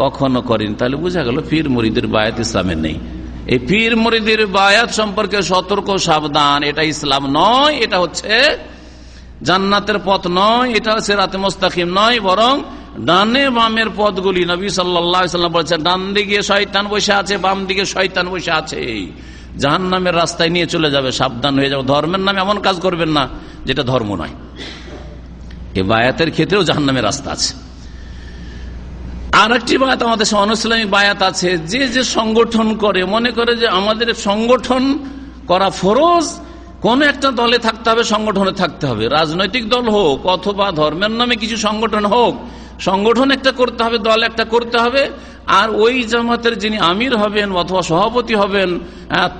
কখনো করেন তাহলে বোঝা গেল পীর মুড়িদের বায়াত ইসলামের নেই। এই পীর মুড়িদের বায়াত সম্পর্কে সতর্ক সাবধান এটা ইসলাম নয় এটা হচ্ছে জান্নাতের পথ নয়, এটা সেরাতে মোস্তাকিম নয়, বরং ডানে বামের পথগুলি নবী সাল্লাম বলছেন, ডান দিকে শয়তান বসে আছে, বাম দিকে শয়তান বসে আছে। জাহান নামের রাস্তায় নিয়ে চলে যাবে, সাবধান হয়ে যাবে। ধর্মের নামে এমন কাজ করবেন না, যেটা ধর্ম নয়। এ বায়াতের ক্ষেত্রেও জাহান নামের রাস্তা আছে। আর একটি বায়াত আমাদের অনুসলামিক বায়াত আছে, যে যে সংগঠন করে, মনে করে যে আমাদের সংগঠন করা ফরজ কোন একটা দলে থাকতে হবে, সংগঠনে থাকতে হবে। রাজনৈতিক দল হোক অথবা ধর্মের নামে কিছু সংগঠন হোক, সংগঠন একটা করতে হবে, দল একটা করতে হবে, আর ওই জামাতের যিনি আমির হবেন অথবা সভাপতি হবেন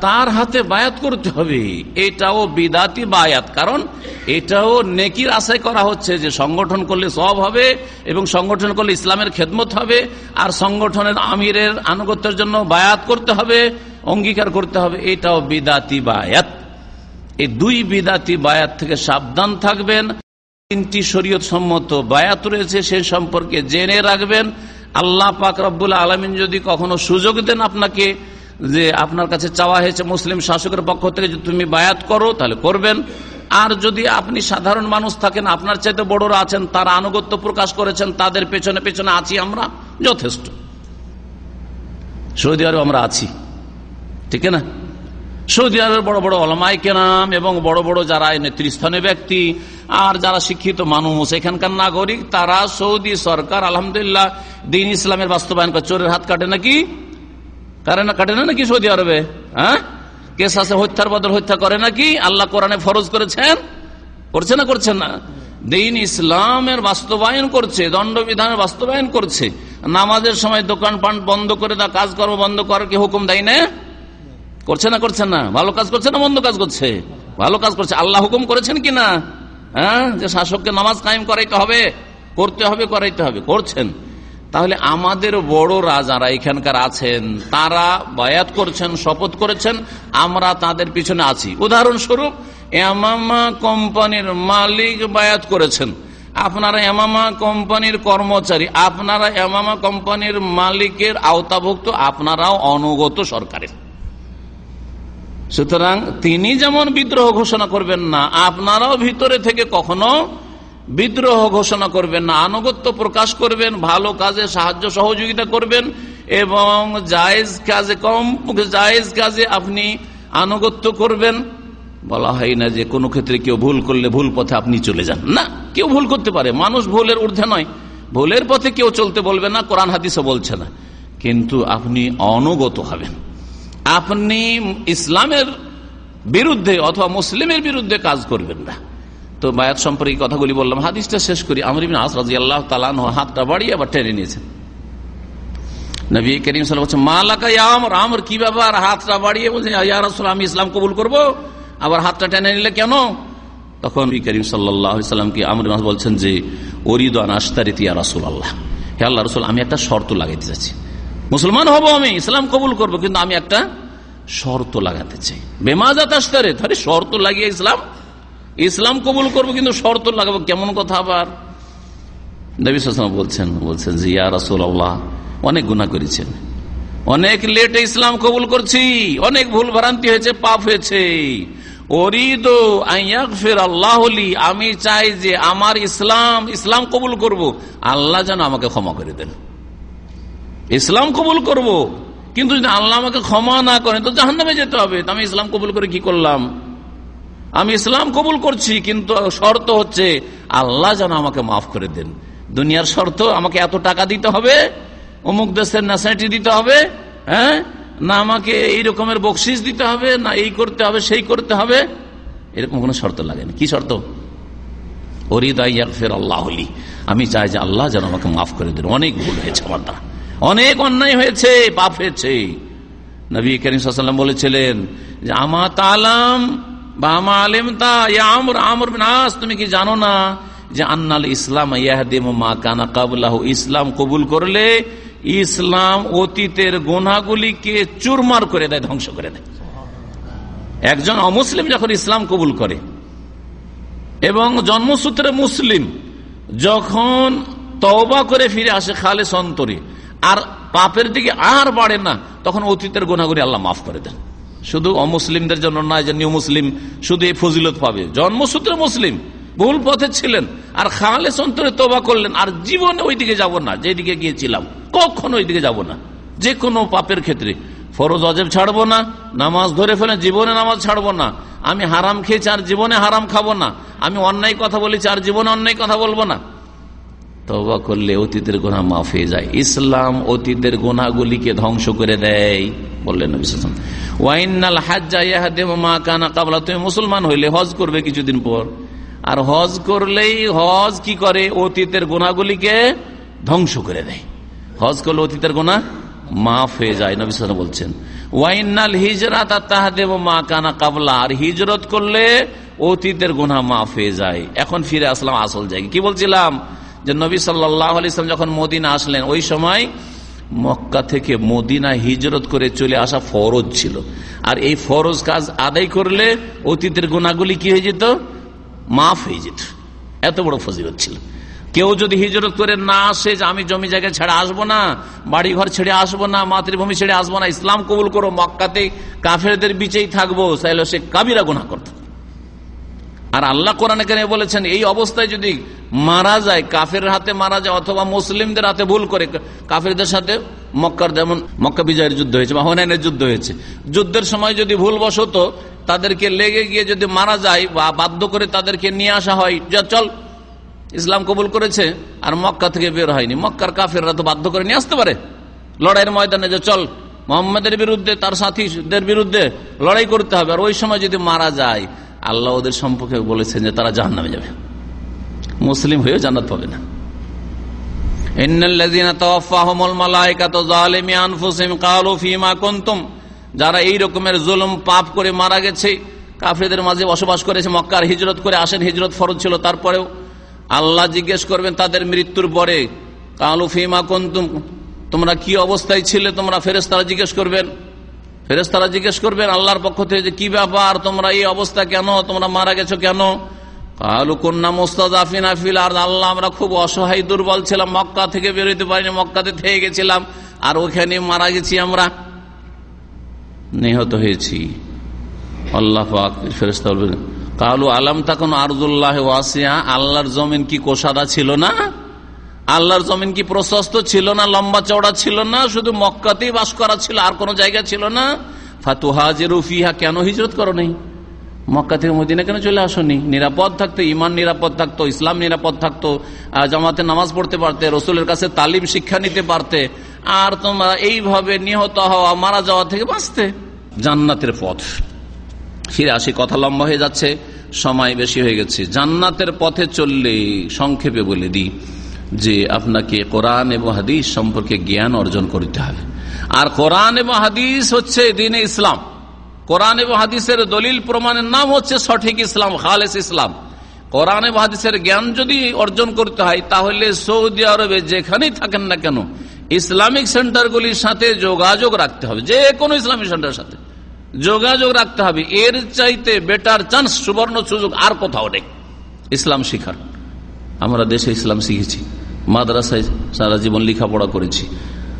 তার হাতে বায়াত করতে হবে। এটাও বিদাতি বায়াত, কারণ এটাও নেকির আশায় করা হচ্ছে যে সংগঠন করলে সব হবে এবং সংগঠন করলে ইসলামের খেদমত হবে, আর সংগঠনের আমিরের আনুগত্যের জন্য বায়াত করতে হবে, অঙ্গীকার করতে হবে। এটাও বিদাতি বায়াত। এই দুই বিদাতি বায়াত থেকে সাবধান থাকবেন। তিনটি শরীয়ত সম্মত বায়াত রয়েছে, সে সম্পর্কে জেনে রাখবেন। আল্লাহ পাক রব্বুল আলমিন যদি কখনো সুযোগ দেন আপনাকে যে আপনার কাছে চাওয়া হয়েছে মুসলিম শাসকের পক্ষ থেকে যদি তুমি বায়াত করো, তাহলে করবেন। আর যদি আপনি সাধারণ মানুষ থাকেন, আপনার চাইতে বড়রা আছেন, তারা আনুগত্য প্রকাশ করেছেন, তাদের পেছনে পেছনে আছি আমরা, যথেষ্ট। সৌদি আরব আমরা আছি। ঠিক না? সৌদি আরবের বড় বড় অলমাই কেনাম এবং বড় বড় যারা নেতৃস্থানীয় ব্যক্তি আর যারা শিক্ষিত মানুষ, এখানকার নাগরিক, তারা সৌদি সরকার, আলহামদুলিল্লাহ, দিন ইসলামের বাস্তবায়ন করে চোরের হাত কাটে নাকি? কাটে না কাটে না নাকি সৌদি আরবে? হ্যাঁ? কেস আছে হত্যার বদল হত্যা করে নাকি? আল্লাহ কোরআনে ফরজ করেছেন? করছে না করছেন না? দিন ইসলামের বাস্তবায়ন করছে, দণ্ডবিধানের বাস্তবায়ন করছে। নামাজের সময় দোকান পান বন্ধ করে দা কাজকর্ম বন্ধ করার কি হুকুম দেয় না? করছে না করছে না? ভালো কাজ করছে না মন্দ কাজ করছে? ভালো কাজ করছে। আল্লাহ হুকুম করেছেন কি না? হ্যাঁ? যে শাসককে নামাজ কায়েম করাইতে হবে, করতে হবে, করাইতে হবে। করছেন। তাহলে আমাদের বড় রাজারা এখানকার আছেন। তারা বায়াত করছেন, শপথ করেছেন, আমরা তাদের পিছনে আছি। উদাহরণস্বরূপ, এমামা কোম্পানির মালিক বায়াত করেছেন। আপনারা এমামা কোম্পানির কর্মচারী, আপনারা এমামা কোম্পানির মালিকের আওতাভুক্ত, আপনারাও অনুগত সরকারের। সুতরাং তিনি যেমন বিদ্রোহ ঘোষণা করবেন না, আপনারাও ভিতরে থেকে কখনো বিদ্রোহ ঘোষণা করবেন না। আনুগত্য প্রকাশ করবেন, ভালো কাজে সাহায্য সহযোগিতা করবেন এবং জায়েজ কাজে কম, জায়েজ কাজে আপনি আনুগত্য করবেন। বলা হয় না যে কোনো ক্ষেত্রে কেউ ভুল করলে ভুল পথে আপনি চলে যান। না, কেউ ভুল করতে পারে। মানুষ ভুলের ঊর্ধ্বে নয়। ভুলের পথে কেউ চলতে বলবে না, কোরআন হাদিসও বলছে না। কিন্তু আপনি অনুগত হবেন। আপনি ইসলামের বিরুদ্ধে অথবা মুসলিমের বিরুদ্ধে কাজ করবেন না। তো বায়াত সম্পর্কে কথাগুলি বললাম, হাদিসটা শেষ করি। আমর আসরাজি আল্লাহ তালান হাতটা বাড়িয়ে আবার টেনে নিয়েছেন। নবী করিম বলছে মা লাকা আমর কি ব্যাপার? হাতটা বাড়িয়ে বলছে আমি ইসলাম কবুল করব। আবার হাতটা টেনে নিলে কেন? তখন করিম সাল্লামকে আমর বলছেন যে অরিদ আনাস্তারি তিয়া রাসুল আল্লাহ হে আল্লাহ রসুল, আমি একটা শর্ত লাগাইতে চাচ্ছি। মুসলমান হব আমি, ইসলাম কবুল করব, কিন্তু আমি একটা শর্ত লাগাতে চাই। বেমাজাত আস্তারে তাহলে শর্ত লাগিয়ে ইসলাম ইসলাম কবুল করব, কিন্তু শর্ত লাগাবো কেমন কথা আবার? নবী বলছেন বলছেন যে, ইয়া রাসুল অনেক গুণা করেছেন। অনেক লেটে ইসলাম কবুল করছি, অনেক ভুল ভ্রান্তি হয়েছে, পাপ হয়েছে। আমি চাই যে আমার ইসলাম ইসলাম কবুল করব। আল্লাহ যেন আমাকে ক্ষমা করে দেন। ইসলাম কবুল করব। কিন্তু যদি আল্লাহ আমাকে ক্ষমা না করেন, তো জাহান্নামে যেতে হবে। আমি ইসলাম কবুল করে কি করলাম? আমি ইসলাম কবুল করছি, কিন্তু শর্ত হচ্ছে আল্লাহ যেন আমাকে মাফ করে দেন। দুনিয়ার শর্ত, আমাকে এত টাকা দিতে হবে, অমুক দেশের ন্যাশনালিটি দিতে হবে হ্যাঁ? না আমাকে এই রকমের বকশিস দিতে হবে, না এই করতে হবে, সেই করতে হবে। এরকম কোনো শর্ত লাগে না। কি শর্ত? ফের আল্লাহ আমি চাই যে আল্লাহ যেন আমাকে মাফ করে দেন। অনেক ভুল হয়েছে আমার দ্বারা। অনেক অন্যায় হয়েছে, পাপ হয়েছে। নবী করিম বলেছিলেন যে, আমা তালাম বা আমা আলেম তা আমর আমর নাস তুমি কি জানো না যে, আন্নাল ইসলাম মা কানা কাবুল্লাহ ইসলাম কবুল করলে ইসলাম অতীতের গোনাগুলিকে চুরমার করে দেয়, ধ্বংস করে দেয়। একজন অমুসলিম যখন ইসলাম কবুল করে এবং জন্মসূত্রে মুসলিম, যখন তওবা করে ফিরে আসে খালে সন্তরে আর পাপের দিকে আর বাড়ে না, তখন অতীতের গোনাগুলি আল্লাহ মাফ করে দেন। শুধু অমুসলিমদের জন্য নয় যে নিউ মুসলিম শুধু এই ফজিলত পাবে। জন্মসূত্রে মুসলিম, ভুল পথে ছিলেন, আর খালে সন্তরে তোবা করলেন, আর জীবনে ওই দিকে যাব না, যেদিকে গিয়েছিলাম, কখনো ওই দিকে যাব না। যে কোনো পাপের ক্ষেত্রে, ফরজ অজেব ছাড়বো না, নামাজ ধরে ফেলে জীবনে নামাজ ছাড়বো না, আমি হারাম খেয়েছি আর জীবনে হারাম খাব না, আমি অন্যায় কথা বলেছি আর জীবনে অন্যায় কথা বলব না। তবা করলে অতীতের গোনা মাফ হয়ে যায়। ইসলাম অতীতের গোনাগুলিকে ধ্বংস করে দেয়, বললেন ওয়াইনাল মা কানা কাবলা তুমি মুসলমান হইলে হজ করবে কিছুদিন পর। আর হজ করলেই হজ কি করে? অতীতের গোনাগুলিকে ধ্বংস করে দেয়। হজ করলে অতীতের গোনা মাফ হয়ে যায়, নবী বলছেন। ওয়াইনাল হিজরাত তাহাদেব মা কানা কাবলা আর হিজরত করলে অতীতের গোনা মাফ হয়ে যায়। এখন ফিরে আসলাম আসল জায়গায়। কি বলছিলাম? যে নবী সাল্লাহ আলিয়াম যখন মদিনা আসলেন, ওই সময় মক্কা থেকে মদিনা হিজরত করে চলে আসা ফরজ ছিল। আর এই ফরজ কাজ আদায় করলে অতীতের গোনাগুলি কি হয়ে যেত? মাফ হয়ে যেত। এত বড় ফজিলত ছিল। কেউ যদি হিজরত করে না আসে যে আমি জমি জায়গায় ছেড়ে আসব না বাড়ি ঘর ছেড়ে আসব না, মাতৃভূমি ছেড়ে আসব না, ইসলাম কবুল করো মক্কাতে কাফেরদের বিচেই থাকব, তাহলে সে কাবিরা গুণা করত। আর আল্লাহ কোরআনে কেন বলেছেন, এই অবস্থায় যদি মারা যায়, কাফের হাতে মারা যায় অথবা মুসলিমদের হাতে ভুল করে, কাফেরদের সাথে মক্কার যেমন, মক্কা বিজয়ের যুদ্ধ হয়েছে বা হনাইনের যুদ্ধ হয়েছে, যুদ্ধের সময় যদি ভুল বসত তাদেরকে লেগে গিয়ে যদি মারা যায় বা বাধ্য করে তাদেরকে নিয়ে আসা হয়, যা চল, ইসলাম কবুল করেছে আর মক্কা থেকে বের হয়নি, মক্কার কাফেররা তো বাধ্য করে নিয়ে আসতে পারে। লড়াইয়ের ময়দানে যে চল, মোহাম্মদের বিরুদ্ধে, তার সাথীদের বিরুদ্ধে লড়াই করতে হবে। আর ওই সময় যদি মারা যায় আল্লাহ ওদের সম্পর্কে বলেছেন যে তারা জাহান নামে যাবে। মুসলিম হয়েও জান্নাত পাবে না। যারা এই রকমের জুলুম, পাপ করে মারা গেছে কাফেদের মাঝে বসবাস করেছে, মক্কার হিজরত করে আসেন, হিজরত ফরজ ছিল, তারপরেও আল্লাহ জিজ্ঞেস করবেন, তাদের মৃত্যুর পরে কালু ফিমা কন্তুম, তোমরা কি অবস্থায় ছিলে? তোমরা ফেরেস তারা জিজ্ঞেস করবেন ফেরেস্তারা জিজ্ঞেস করবেন, আল্লাহর পক্ষ থেকে যে কি ব্যাপার, তোমরা এই অবস্থা কেন, তোমরা মারা গেছো কেন? আল্লাহ, আমরা খুব অসহায়, দুর্বল ছিলাম, মক্কা থেকে বেরোতে পারিনি, মক্কাতে থেকে গেছিলাম, আর ওখানে মারা গেছি আমরা। নিহত হয়েছি। আল্লাহ ফেরেস্তা বলবেন, কালু আলম তখন আরদুল্লাহ ওয়াসিয়া, আল্লাহর জমিন কি কোষাদা ছিল না? আল্লাহর জমিন কি প্রশস্ত ছিল না, লম্বা চওড়া ছিল না, শুধু মক্কাতেই বাস করা ছিল, আর কোন জায়গা ছিল না? ফাতুহাজের উফিহা কেন হিজরত করো নেই মক্কা থেকে মদিনা কেন চলে আসনি? নিরাপদ থাকতো ইমান নিরাপদ থাকতো, ইসলাম নিরাপদ থাকতো জামাতে নামাজ পড়তে পারতে, রসুলের কাছে তালিম শিক্ষা নিতে পারতে, আর তোমরা এইভাবে নিহত হওয়া, মারা যাওয়া থেকে বাঁচতে। জান্নাতের পথ। ফিরে আসি, কথা লম্বা হয়ে যাচ্ছে, সময় বেশি হয়ে গেছে। জান্নাতের পথে চললে সংক্ষেপে বলে দিই। যে আপনাকে কোরআন এবং হাদিস সম্পর্কে জ্ঞান অর্জন করতে হবে। আর কোরআন এবং হাদিস হচ্ছে দিনে ইসলাম। কোরআন এবং হাদিসের দলিল প্রমাণের নাম হচ্ছে সঠিক ইসলাম, খালেস ইসলাম। কোরআন এবং হাদিসের জ্ঞান যদি অর্জন করতে হয়, তাহলে সৌদি আরবে যেখানেই থাকেন না কেন, ইসলামিক সেন্টারগুলির সাথে যোগাযোগ রাখতে হবে। যে কোনো ইসলামিক সেন্টারের সাথে যোগাযোগ রাখতে হবে। এর চাইতে বেটার চান্স সুবর্ণ সুযোগ আর কোথাও নেই। ইসলাম শিখার। আমরা দেশে ইসলাম শিখেছি। মাদ্রাসায় সারা জীবন লেখাপড়া করেছি।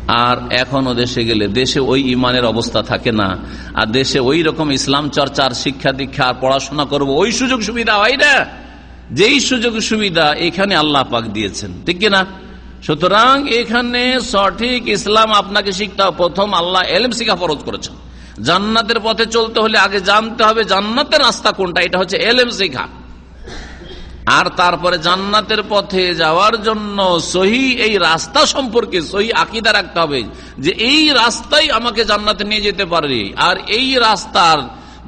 আর এখনও দেশে গেলে দেশে ওই ইমানের অবস্থা থাকে না। আর দেশে ওই রকম ইসলাম চর্চার শিক্ষা দীক্ষা, আর পড়াশোনা করব, ওই সুযোগ সুবিধা হয় না। যেই সুযোগ সুবিধা এখানে আল্লাহ পাক দিয়েছেন, ঠিক কিনা? সুতরাং এখানে সঠিক ইসলাম আপনাকে শিখতে প্রথম আল্লাহ এলম শিখা ফরজ করেছেন। জান্নাতের পথে চলতে হলে আগে জানতে হবে জান্নাতের রাস্তা কোনটা, এটা হচ্ছে এলএম শিখা। আর তারপরে জান্নাতের পথে যাওয়ার জন্য সহি এই রাস্তা সম্পর্কে সহি আকিদা রাখতে হবে যে এই রাস্তাই আমাকে জান্নাতে নিয়ে যেতে পারে। আর এই রাস্তার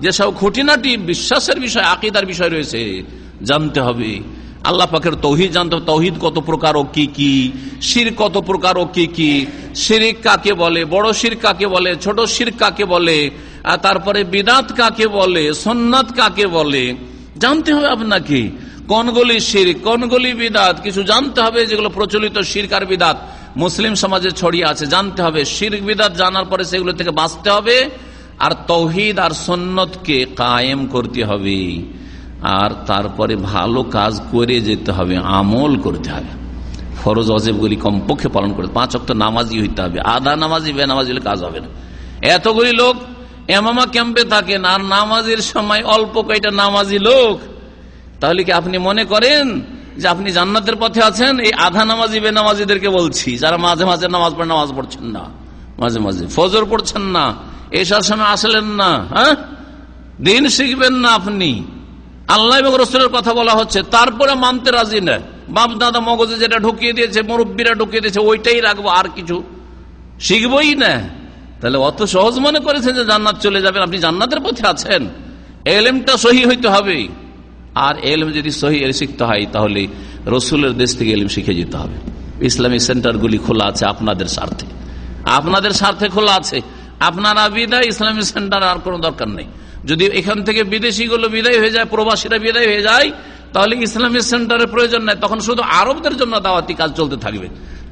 যেসব খুঁটিনাটি বিশ্বাসের বিষয়, আকিদার বিষয় রয়েছে, জানতে হবে। আল্লাহ পাখের তৌহিদ জানতে তৌহিদ কত প্রকার ও কি কি, শির কত প্রকার ও কি কি, শিরিক কাকে বলে, বড় শির কাকে বলে, ছোট শির কাকে বলে, আর তারপরে বিদাত কাকে বলে সন্ন্যাত কাকে বলে, জানতে হবে আপনাকে। কোনগুলি শির কোনগুলি বিদাত। কিছু জানতে হবে যেগুলো প্রচলিত শিরকার বিদাত। মুসলিম সমাজে ছড়িয়ে আছে, জানতে হবে। শির বিদাত জানার পরে সেগুলো থেকে বাঁচতে হবে। আর তৌহিদ আর সন্ন্যতকে কায়েম করতে হবে। আর তারপরে ভালো কাজ করে যেতে হবে, আমল করতে হবে। ফরজ অজেবগুলি কমপক্ষে পালন করতে পাঁচ অক্ট নামাজি হইতে হবে। আধা নামাজি বেনামাজি হলে কাজ হবে না। এতগুলি লোক এমামা ক্যাম্পে থাকেন আর নামাজের সময় অল্প কয়টা নামাজি লোক তাহলে কি আপনি মনে করেন যে আপনি জান্নাতের পথে আছেন? এই আধা নামাজি, বেনামাজিদেরকে বলছি, যারা মাঝে মাঝে নামাজ পড়ে, নামাজ পড়ছেন না। মাঝে মাঝে। ফজর পড়ছেন না এসার সময় আসলেন না হ্যাঁ? দিন শিখবেন না আপনি। আল্লাহ এবং রসুলের কথা বলা হচ্ছে। তারপরে মানতে রাজি না। বাপ, দাদা, মগজে যেটা ঢুকিয়ে দিয়েছে, মুরব্বীরা ঢুকিয়ে দিয়েছে, ওইটাই রাখব, আর কিছু শিখবই না। তাহলে অত সহজ মনে করেছেন যে জান্নাত চলে যাবেন? আপনি জান্নাতের পথে আছেন। এলেমটা সহি হইতে হবে। আর এলম যদি সহি শিখতে হয়, তাহলে রসুলের দেশ থেকে এলম শিখে যেতে হবে। ইসলামিক সেন্টারগুলি খোলা আছে আপনাদের স্বার্থে। আপনাদের স্বার্থে খোলা আছে। আপনারা বিদায় ইসলামিক সেন্টার আর কোনো দরকার নেই। যদি এখান থেকে বিদেশিগুলো বিদায় হয়ে যায়, প্রবাসীরা বিদায় হয়ে যায়, তাহলে ইসলামিক সেন্টারের প্রয়োজন নাই। তখন শুধু আরবদের জন্য দাওয়াতি কাজ চলতে থাকবে।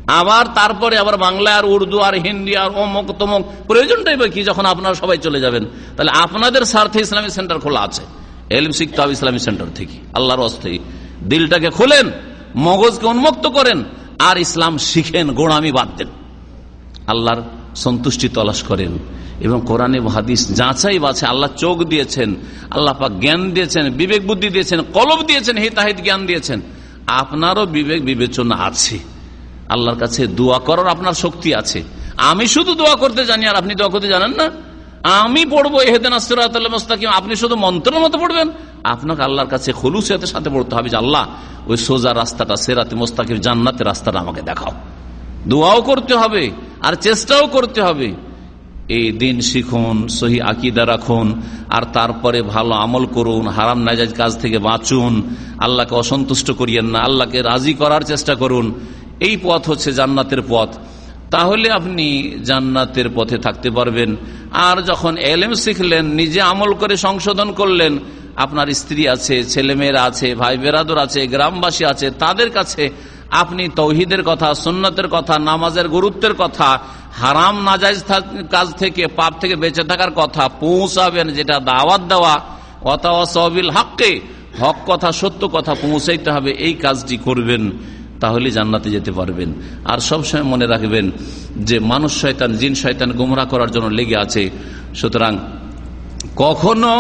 আবার তারপরে আবার বাংলা আর উর্দু আর হিন্দি আর অমক তমক, প্রয়োজনটাই বা কি, যখন আপনারা সবাই চলে যাবেন। তাহলে আপনাদের স্বার্থে ইসলামিক সেন্টার খোলা আছে। এলম শিখতে হবে ইসলামিক সেন্টার থেকে। আল্লাহর অস্থায়ী দিলটাকে খোলেন, মগজকে উন্মুক্ত করেন, আর ইসলাম শিখেন, গোড়ামি বাদ দেন। আল্লাহর সন্তুষ্টি তলাশ করেন এবং কোরআনে হাদিস যাচাই বাছে আল্লাহ চোখ দিয়েছেন, আল্লাহ পাক জ্ঞান দিয়েছেন, বিবেক বুদ্ধি দিয়েছেন, কলব দিয়েছেন, হিতাহিত জ্ঞান দিয়েছেন। আপনারও বিবেক বিবেচনা আছে। আল্লাহর কাছে দোয়া করার আপনার শক্তি আছে। আমি শুধু দোয়া করতে জানি আর আপনি দোয়া করতে জানেন না। আমি পড়ব, এহেদিন মুস্তাকিম। আপনি শুধু মন্ত্রের মতো পড়বেন। আপনাকে আল্লাহর কাছে খলুসিয়াতের সাথে পড়তে হবে যে, আল্লাহ, ওই সোজা রাস্তাটা, সেরাতে মোস্তাকিম, জান্নাতের রাস্তাটা আমাকে দেখাও। দোয়াও করতে হবে, আর চেষ্টাও করতে হবে। এই দিন শিখুন, সহি আকিদা রাখুন, আর তারপরে ভালো আমল করুন, হারাম নাজাজ কাজ থেকে বাঁচুন, আল্লাহকে অসন্তুষ্ট করিয়েন না, আল্লাহকে রাজি করার চেষ্টা করুন। এই পথ হচ্ছে জান্নাতের পথ। তাহলে আপনি জান্নাতের পথে থাকতে পারবেন। আর যখন এলেম শিখলেন, নিজে আমল করে সংশোধন করলেন, আপনার স্ত্রী আছে, ছেলেমেয়েরা আছে ভাই বেরাদর আছে, গ্রামবাসী আছে, তাদের কাছে আপনি তৌহিদের কথা, সুন্নতের কথা, নামাজের গুরুত্বের কথা, হারাম নাজাইজ কাজ থেকে, পাপ থেকে বেঁচে থাকার কথা পৌঁছাবেন, যেটা দাওয়াত দেওয়া অতাওয়াসবিল হককে, হক কথা, সত্য কথা পৌঁছাইতে হবে, এই কাজটি করবেন। তাহলে জান্নাতে যেতে পারবেন। আর সবসময় মনে রাখবেন যে মানুষ শয়তান, জিন শয়তান গুমরা করার জন্য লেগে আছে। সুতরাং কখনো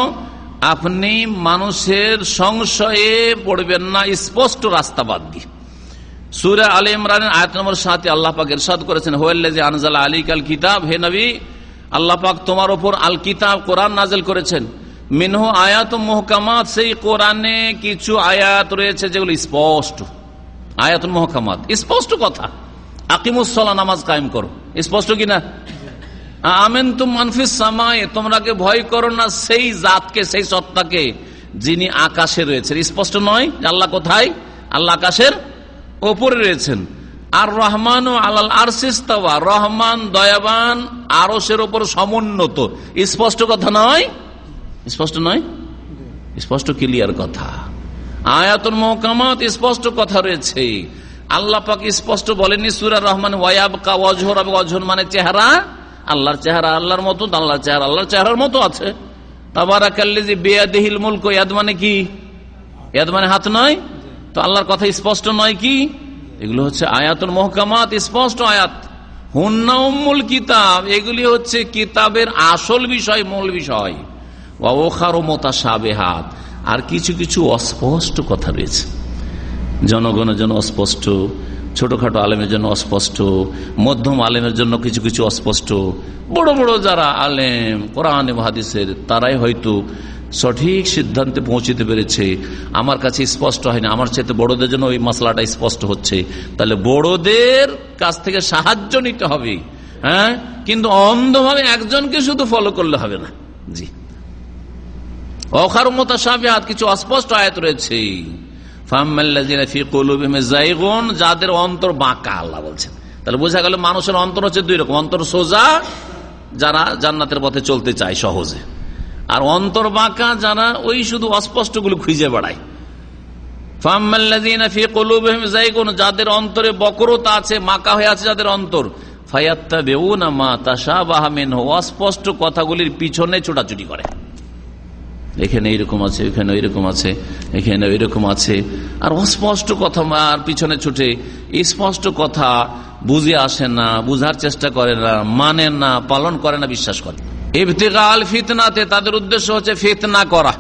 আপনি মানুষের সংশয়ে পড়বেন না, স্পষ্ট রাস্তা বাদ দিয়ে। সুরা আলী ইমরানের আয়াত নম্বর সাথে আল্লাহ পাক এরশাদ করেছেন হোয়াল্লাজি আনজাল আলী কাল কিতাব হে নবী, আল্লাহ পাক তোমার ওপর আল কিতাব কোরআন নাজেল করেছেন। মিনহ আয়াত মোহকামাত, সেই কোরআনে কিছু আয়াত রয়েছে যেগুলো স্পষ্ট। আয়াত মোহকামাত। স্পষ্ট কথা। আকিমুসলা নামাজ কায়েম করো। স্পষ্ট কিনা আমেন তুম মানফিস সামায়, তোমরাকে ভয় করো না সেই জাতকে, সেই সত্তাকে যিনি আকাশে রয়েছেন। স্পষ্ট নয় আল্লাহ কোথায়? আল্লাহ আকাশের ওপরে রয়েছেন। আর রহমান ও আলাল আরসিস্তাওয়া রহমান দয়াবান আরসের ওপর সমুন্নত। স্পষ্ট কথা নয়? স্পষ্ট নয়? স্পষ্ট ক্লিয়ার কথা। আয়াতুল মহকামাত স্পষ্ট কথা রয়েছে। আল্লাহ পাক স্পষ্ট বলেনি সুরা রহমান ওয়াব কা অজহর অজহর মানে চেহারা। আল্লাহর চেহারা আল্লাহর মতো, আল্লাহর চেহারা আল্লাহর চেহারার মতো আছে। তাবারাকাল্লিজি বেয়াদিহিল মুলক, ইয়াদ মানে কি? ইয়াদ মানে হাত নয়? তো আল্লাহর কথা স্পষ্ট নয় কি? এগুলো হচ্ছে আয়াতুল মহকামাত, স্পষ্ট আয়াত। হুন্না উম্মুল কিতাব, এগুলি হচ্ছে কিতাবের আসল বিষয়, মূল বিষয়। ওখারো মোতাসাবেহাত আর কিছু কিছু অস্পষ্ট কথা রয়েছে। জনগণের জন্য অস্পষ্ট, ছোটখাটো আলেমের জন্য অস্পষ্ট, মধ্যম আলেমের জন্য কিছু কিছু অস্পষ্ট। বড় বড় যারা আলেম, কোরআন হাদিসের, তারাই হয়তো সঠিক সিদ্ধান্তে পৌঁছতে পেরেছে। আমার কাছে স্পষ্ট হয়নি আমার চেয়ে বড়দের জন্য ওই মশলাটা স্পষ্ট হচ্ছে। তাহলে বড়দের কাছ থেকে সাহায্য নিতে হবে। হ্যাঁ? কিন্তু অন্ধভাবে একজনকে শুধু ফলো করলে হবে না। জি। অখারমতা সাবিহাত কিছু অস্পষ্ট আয়াত রয়েছে। যাদের অন্তর বাঁকা, আল্লাহ বলছেন। তাহলে বোঝা গেল মানুষের অন্তর হচ্ছে দুই রকম, অন্তর সোজা, যারা জান্নাতের পথে চলতে চায় সহজে। আর অন্তর বাঁকা, যারা ওই শুধু অস্পষ্টগুলো খুঁজে বেড়ায়। যাদের অন্তরে বকরতা আছে মাকা হয়ে আছে যাদের অন্তর। ফায়াত্তা বেউ না মা তাসা বাহামেন অস্পষ্ট কথাগুলির পিছনে ছোটাছুটি করে। এখানে এইরকম আছে এখানে ওইরকম আছে, এখানে ওইরকম আছে। আর অস্পষ্ট কথা আর পিছনে ছুটে স্পষ্ট কথা বুঝে আসে না, বুঝার চেষ্টা করে না মানে না, পালন করে না, বিশ্বাস করে। ইফতিকাল ফিতনাতে তাদের উদ্দেশ্য হচ্ছে ফিতনা করা,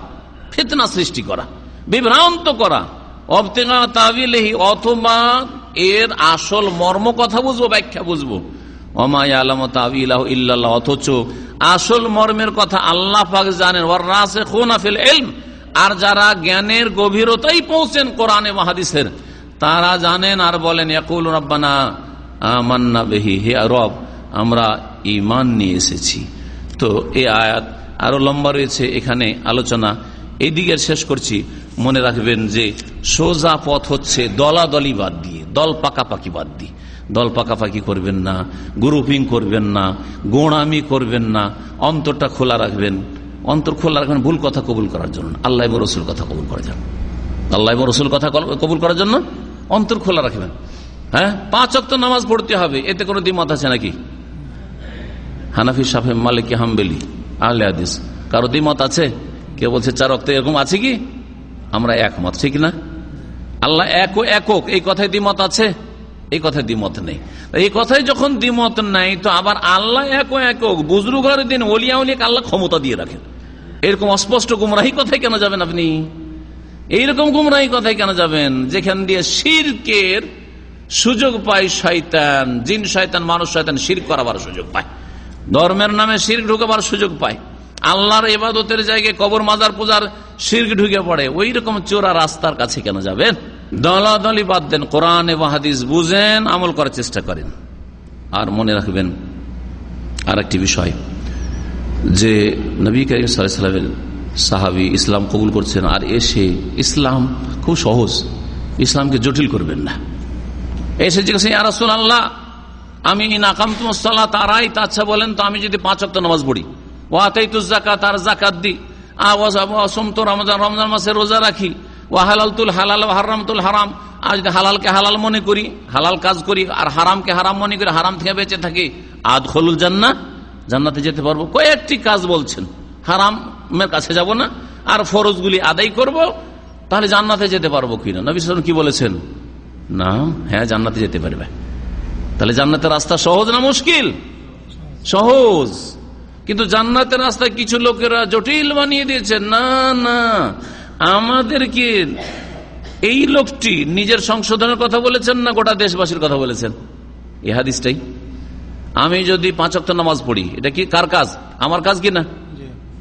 ফিতনা সৃষ্টি করা, বিভ্রান্ত করা। অবতেগা তাবিলেহি, অথবা এর আসল মর্ম কথা বুঝব, ব্যাখ্যা বুঝব। অমায় আলম তাবিলাহ ইল্লাল্লাহ, অথচ আসল মর্মের কথা আল্লাহ পাক জানেন ওর রাসে খুনাফিল এলম আর যারা জ্ঞানের গভীরতাই পৌঁছেন কোরআনে মাহাদিসের তারা জানেন আর বলেন একুল রব্বানা মান্না বেহি, হে রব, আমরা ইমান নিয়ে এসেছি। তো এই আয়াত আরও লম্বা রয়েছে, এখানে আলোচনা। এই দিকের শেষ করছি, মনে রাখবেন যে সোজা পথ হচ্ছে দলাদলি বাদ দিয়ে, দল পাকাপাকি বাদ দিয়ে। দল পাকাপাকি করবেন না গ্রুপিং করবেন না, গোড়ামি করবেন না, অন্তরটা খোলা রাখবেন। অন্তর খোলা রাখবেন, ভুল কথা কবুল করার জন্য। আল্লাহ রসুল কথা কবুল করার জন্য। আল্লাহ রসুল কথা কবুল করার জন্য অন্তর খোলা রাখবেন। হ্যাঁ? পাঁচ অক্ত নামাজ পড়তে হবে। এতে কোনো দ্বিমত আছে নাকি? হানাফি সাহেব মালিক, হামবেলি, আহলে হাদিস। কারও দ্বিমত আছে? কেউ বলছে চার অক্ত এরকম আছে কি? আমরা একমত, ঠিক না? আল্লাহ এক একক, এই কথায় দ্বিমত আছে? এই কথায় দ্বিমত নেই। এই কথায় যখন দ্বিমত নাই, তো আবার আল্লাহ এক একক বুজরুগের দিন ওলিয়া উলিয়াকে আল্লাহ ক্ষমতা দিয়ে রাখেন। এরকম অস্পষ্ট গুমরাহি কথায় কেন যাবেন আপনি? এইরকম গুমরাহি কথায় কেন যাবেন? যেখান দিয়ে শিরকের সুযোগ পায় শয়তান, জিন শয়তান, মানুষ শয়তান শির করাবার সুযোগ পায়। ধর্মের নামে শির ঢুকাবার সুযোগ পায়। আল্লাহর এবাদতের জায়গায় কবর, মাজার, পূজার শির্ক ঢুকে পড়ে। ওই রকম চোরা রাস্তার কাছে কেন যাবেন? দলাদলি বাদ দেন, কোরআন এবং হাদিস বুঝেন, আমল করার চেষ্টা করেন। আর মনে রাখবেন আর একটি বিষয়, যে নবী করিম সাল্লামের সাহাবি ইসলাম কবুল করছেন, আর এসে ইসলাম খুব সহজ, ইসলামকে জটিল করবেন না। এসে জিজ্ঞাসা আল্লাহ আমি নাকাম তুমসাল্লাহ তারাই আচ্ছা বলেন তো, আমি যদি পাঁচ অক্ট নামাজ পড়ি। ও আতাই তু জাকাত আর জাকাত দি। তো রমজান রমজান মাসে রোজা রাখি। ও হালালতুল হালাল হারামতুল হারাম। আর যদি হালালকে হালাল মনে করি, হালাল কাজ করি, আর হারামকে হারাম মনে করি, হারাম থেকে বেঁচে থাকি আদ খলুল জান্না জান্নাতে যেতে পারব। কয়েকটি কাজ বলছেন, হারামের কাছে যাব না, আর ফরজগুলি আদায় করব, তাহলে জান্নাতে যেতে পারব কিনা নবী কি বলেছেন? না হ্যাঁ জান্নাতে যেতে পারবে। তাহলে জান্নাতের রাস্তা সহজ না মুশকিল? সহজ। কিন্তু জান্নাতের রাস্তায় কিছু লোকেরা জটিল বানিয়ে দিয়েছে না না। আমাদেরকে এই লোকটি নিজের সংশোধনের কথা বলেছেন না গোটা দেশবাসীর কথা বলেছেন? এ হাদিসটাই। আমি যদি পাঁচ অক্ট নামাজ পড়ি এটা কি কার কাজ? আমার কাজ কি না?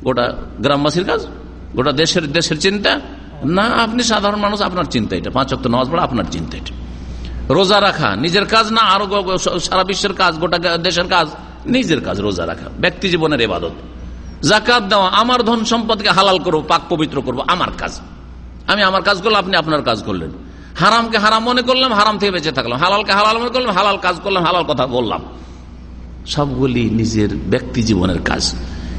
গোটা গ্রামবাসীর কাজ? গোটা দেশের দেশের চিন্তা? না আপনি সাধারণ মানুষ আপনার চিন্তা এটা। পাঁচ অক্ট নামাজ পড়া আপনার চিন্তা এটা। রোজা রাখা নিজের কাজ না আরও সারা বিশ্বের কাজ গোটা দেশের কাজ নিজের কাজ রোজা রাখা। ব্যক্তি জীবনের এবাদত। জাকাত দেওয়া, আমার ধন সম্পদকে হালাল করব, পাক পবিত্র করব, আমার কাজ। আমি আমার কাজ করলাম, আপনি আপনার কাজ করলেন। হারামকে হারাম মনে করলাম, হারাম থেকে বেঁচে থাকলাম। হালালকে হালাল মনে করলাম, হালাল কাজ করলাম, হালাল কথা বললাম। সবগুলি নিজের ব্যক্তি জীবনের কাজ।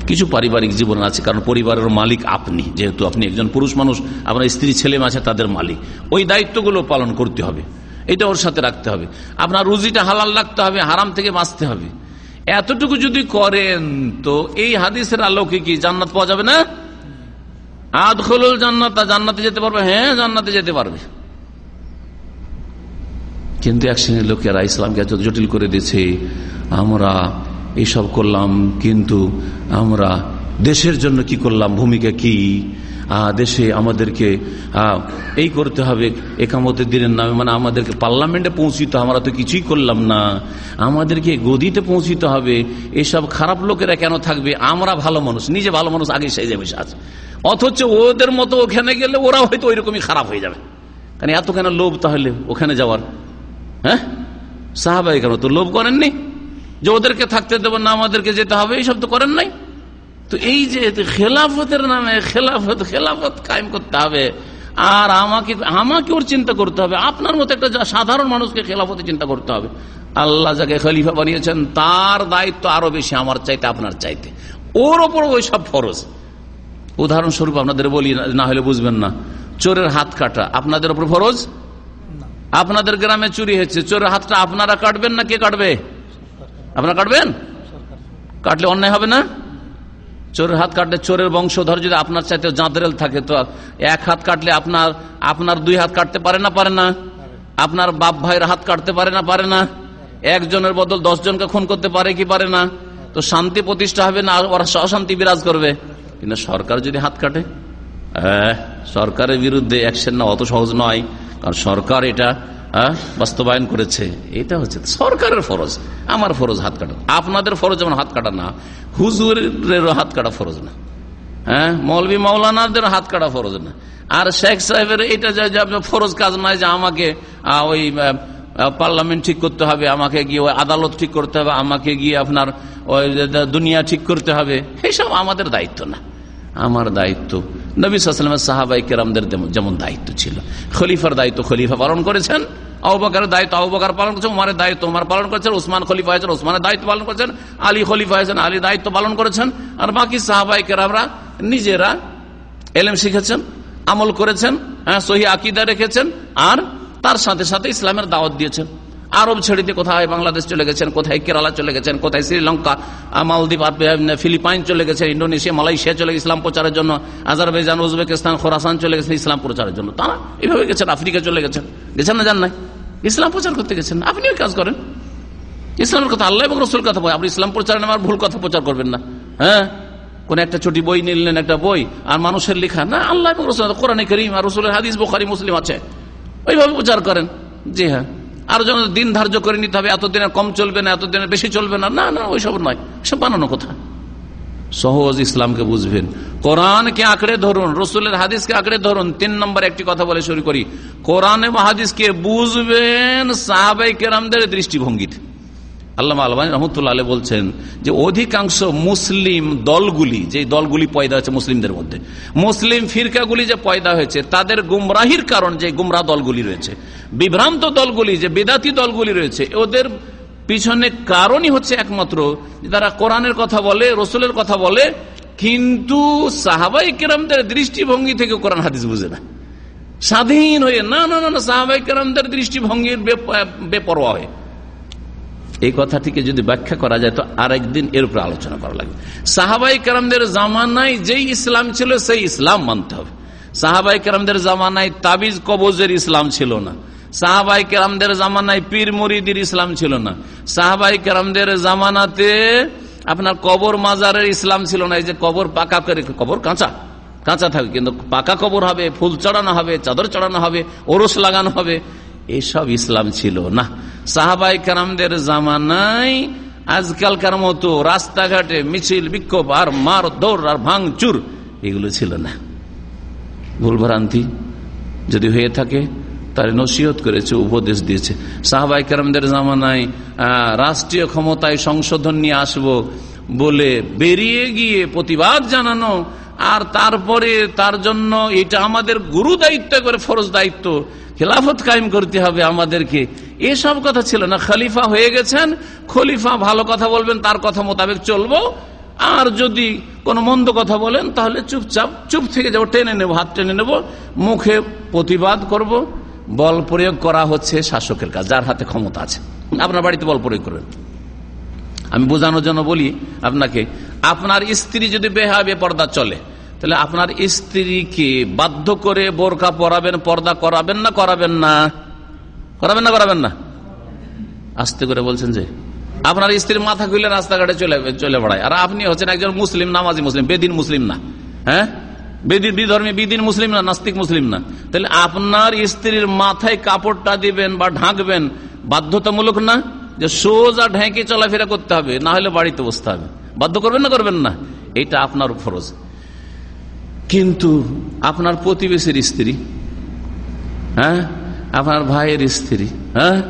কিছু পারিবারিক জীবন আছে, কারণ পরিবারের মালিক আপনি, যেহেতু আপনি একজন পুরুষ মানুষ, আপনার স্ত্রী ছেলে আছে, তাদের মালিক। ওই দায়িত্বগুলো পালন করতে হবে। এটা ওর সাথে রাখতে হবে। আপনার রুজিটা হালাল রাখতে হবে, হারাম থেকে বাঁচতে হবে। এতটুকু যদি করেন, তো এই হাদিসের আলোকে কি জান্নাত পাওয়া যাবে না? আদখলুল জান্নাত জান্নাতে যেতে পারবে? হ্যাঁ জান্নাতে যেতে পারবে। কিন্তু এক শ্রেণির লোকেরা ইসলামকে এত জটিল করে দিয়েছে, আমরা এইসব করলাম, কিন্তু আমরা দেশের জন্য কি করলাম, ভূমিকা কি? দেশে আমাদেরকে এই করতে হবে। একামতের দিনের নামে মানে আমাদেরকে পার্লামেন্টে পৌঁছিতে আমরা তো কিছুই করলাম না। আমাদেরকে গদিতে পৌঁছিতে হবে। এসব খারাপ লোকেরা কেন থাকবে? আমরা ভালো মানুষ, নিজে ভালো মানুষ আগে সেজে বসে আছে। অথচ ওদের মতো ওখানে গেলে ওরা হয়তো ওইরকমই খারাপ হয়ে যাবে। কারণ এত কেন লোভ তাহলে ওখানে যাওয়ার? হ্যাঁ? সাহাবাই কেন তো লোভ করেননি? যে ওদেরকে থাকতে দেবো না, আমাদেরকে যেতে হবে, এইসব তো করেন নাই। তো এই যে খেলাফতের নামে খেলাফত খেলাফত কায়েম করতে হবে। আর আমাকে আমাকে ওর চিন্তা করতে হবে। আপনার মতো একটা সাধারণ মানুষকে খেলাফতে চিন্তা করতে হবে। আল্লাহ যাকে খলিফা বানিয়েছেন তার দায়িত্ব আরও বেশি আমার চাইতে আপনার চাইতে। ওর ওপর ওই সব ফরজ। উদাহরণস্বরূপ আপনাদের বলি না হলে বুঝবেন না। চোরের হাত কাটা আপনাদের ওপর ফরজ? আপনাদের গ্রামে চুরি হয়েছে চোরের হাতটা আপনারা কাটবেন না কে কাটবে? আপনারা কাটবেন? কাটলে অন্যায় হবে না? চোরের হাত কাটলে চোরের বংশধর যদি আপনার চাইতে জাঁদরেল থাকে, তো এক হাত কাটলে আপনার আপনার দুই হাত কাটতে পারে না পারে না? আপনার বাপ ভাইয়ের হাত কাটতে পারে না পারে না? একজনের বদল জনকে খুন করতে পারে কি পারে না? তো শান্তি প্রতিষ্ঠা হবে না ওরা অশান্তি বিরাজ করবে। কিন্তু সরকার যদি হাত কাটে? সরকারের বিরুদ্ধে অ্যাকশন না অত সহজ নয়, কারণ সরকার এটা বাস্তবায়ন করেছে। এটা হচ্ছে সরকারের ফরজ। আমার ফরজ হাত কাটা। আপনাদের ফরজ যেমন হাত কাটা না, হুজুরের হাত কাটা ফরজ না। হ্যাঁ? মৌলবী মৌলানাদের হাত কাটা ফরজ না। আর শেখ সাহেবের এটা যে ফরজ কাজ নয় যে আমাকে ওই পার্লামেন্ট ঠিক করতে হবে, আমাকে গিয়ে ওই আদালত ঠিক করতে হবে, আমাকে গিয়ে আপনার ওই দুনিয়া ঠিক করতে হবে। এসব আমাদের দায়িত্ব না। আমার দায়িত্ব নবী সাল্লামের সাহাবাই কেরামদের যেমন দায়িত্ব ছিল। খলিফার দায়িত্ব খলিফা পালন করেছেন আহবাকারের দায়িত্ব আহবাকার পালন করেছেন, উমারের দায়িত্ব উমার পালন করেছেন, উসমান খলিফা হয়েছেন, উসমানের দায়িত্ব পালন করেছেন, আলী খলিফা হয়েছেন আলী দায়িত্ব পালন করেছেন, আর বাকি সাহাবাই কেরামরা নিজেরা এলেম শিখেছেন, আমল করেছেন হ্যাঁ সহি আকিদা রেখেছেন, আর তার সাথে সাথে ইসলামের দাওয়াত দিয়েছেন। আরব ছেড়ে দিয়ে কোথায় বাংলাদেশ চলে গেছেন, কোথায় কেরালা চলে গেছেন, কোথায় শ্রীলঙ্কা মালদ্বীপ ফিলিপাইন চলে গেছেন ইন্ডোনেশিয়া মালয়েশিয়া চলে ইসলাম প্রচারের জন্য, আজারবাইজান, উজবেকিস্তান, খোরাসান চলে গেছেন ইসলাম প্রচারের জন্য। তারা এভাবে গেছেন, আফ্রিকা চলে গেছেন। গেছেন না জান নাই? ইসলাম প্রচার করতে গেছেন আপনিও কাজ করেন। ইসলামের কথা আল্লাহ এবং রসুল কথা বই আপনি ইসলাম প্রচার আমার ভুল কথা প্রচার করবেন না। হ্যাঁ? কোন একটা ছোটি বই নিলেন, একটা বই, আর মানুষের লেখা। না, আল্লাহ এবং রসুল কোরআনে করিম আর রসুলের হাদিস, বোখারি, মুসলিম আছে। ওইভাবে প্রচার করেন। জি হ্যাঁ। আর যেন দিন ধার্য করে নিতে হবে এতদিনের কম চলবে না এতদিনের বেশি চলবে না না না ওইসব নয়, সব বানানো কথা। সহজ ইসলামকে বুঝবেন। কোরআনকে আঁকড়ে ধরুন, রসুলের হাদিসকে আঁকড়ে ধরুন, তিন নম্বর একটি কথা বলে শুরু করি। কোরআন এবং হাদিসকে বুঝবেন সাহাবাই কেরামদের দৃষ্টিভঙ্গিতে। আল্লাহ আলবান রহমতুল্লাহ বলছেন যে অধিকাংশ মুসলিম দলগুলি যে দলগুলি পয়দা হয়েছে মুসলিমদের মধ্যে, মুসলিম ফিরকাগুলি যে পয়দা হয়েছে, তাদের গুমরাহির কারণ যে গুমরা দলগুলি রয়েছে, বিভ্রান্ত দলগুলি যে বেদাতি দলগুলি রয়েছে, ওদের পিছনে কারণই হচ্ছে একমাত্র তারা কোরআনের কথা বলে, রসুলের কথা বলে, কিন্তু সাহাবাই কেরামদের দৃষ্টিভঙ্গি থেকে কোরআন হাদিস বুঝে না। স্বাধীন হয়ে না না না সাহাবাই কেরামদের দৃষ্টিভঙ্গির বেপরোয়া হয়ে। এই কথাটিকে যদি ব্যাখ্যা করা যায়, তো আরেকদিন এর উপরে আলোচনা করা লাগবে। সাহাবাই কারামদের জামানায় যেই ইসলাম ছিল, সেই ইসলাম মানতে হবে। সাহাবাই কারামদের জামানায় তাবিজ কবজের ইসলাম ছিল না। সাহাবাই কেরামদের জামানায় পীর মরিদির ইসলাম ছিল না। সাহাবাই কেরামদের জামানাতে আপনার কবর মাজারের ইসলাম ছিল না। এই যে কবর পাকা করে, কবর কাঁচা কাঁচা থাকে, কিন্তু পাকা কবর হবে, ফুল চড়ানো হবে, চাদর চড়ানো হবে, ওরস লাগানো হবে। এসব ইসলাম ছিল না। সাহাবাই কারামদের জামানায় আজকালকার মতো রাস্তাঘাটে মিছিল, বিক্ষোভ আর মার, দৌড় আর ভাঙচুর এগুলো ছিল না। ভুলভ্রান্তি যদি হয়ে থাকে তার নসিহত করেছে, উপদেশ দিয়েছে। সাহাবাই কারামদের জামানায় রাষ্ট্রীয় ক্ষমতায় সংশোধন নিয়ে আসব বলে বেরিয়ে গিয়ে প্রতিবাদ জানানো আর তারপরে তার জন্য এটা আমাদের গুরু দায়িত্ব করে ফরজ দায়িত্ব। খেলাফত কায়েম করতে হবে আমাদেরকে। এসব কথা ছিল না। খলিফা হয়ে গেছেন, খলিফা ভালো কথা বলবেন, তার কথা মোতাবেক চলবো। আর যদি কোনো মন্দ কথা বলেন, তাহলে চুপচাপ, চুপ থেকে যাব, টেনে নেব, হাত টেনে নেব, মুখে প্রতিবাদ করব। বল প্রয়োগ করা হচ্ছে শাসকের কাজ, যার হাতে ক্ষমতা আছে। আপনার বাড়িতে বল প্রয়োগ করবেন। আমি বোঝানোর জন্য বলি আপনাকে, আপনার স্ত্রী যদি বেহাবে পর্দা চলে তাহলে আপনার স্ত্রীকে বাধ্য করে বোরকা পরাবেন, পর্দা করাবেন না করাবেন না? করাবেন না করাবেন না? আস্তে করে বলছেন যে, আপনার স্ত্রীর মাথা খুলে রাস্তাঘাটে চলে চলে বেড়ায়। আর আপনি হচ্ছেন একজন মুসলিম, নামাজি মুসলিম, বেদিন মুসলিম না। হ্যাঁ? বেদিন বিধর্মী, বিদিন মুসলিম না, নাস্তিক মুসলিম না। তাহলে আপনার স্ত্রীর মাথায় কাপড়টা দিবেন বা ঢাকবেন, বাধ্যতামূলক না? যে সোজা ঢেঁকে চলাফেরা করতে হবে, না হলে বাড়িতে বসতে হবে। বাধ্য করবেন না করবেন না? এটা আপনার ফরজ। কিন্তু আপনার প্রতিবেশীর স্ত্রী হ্যাঁ? আপনার ভাইয়ের স্ত্রী হ্যাঁ?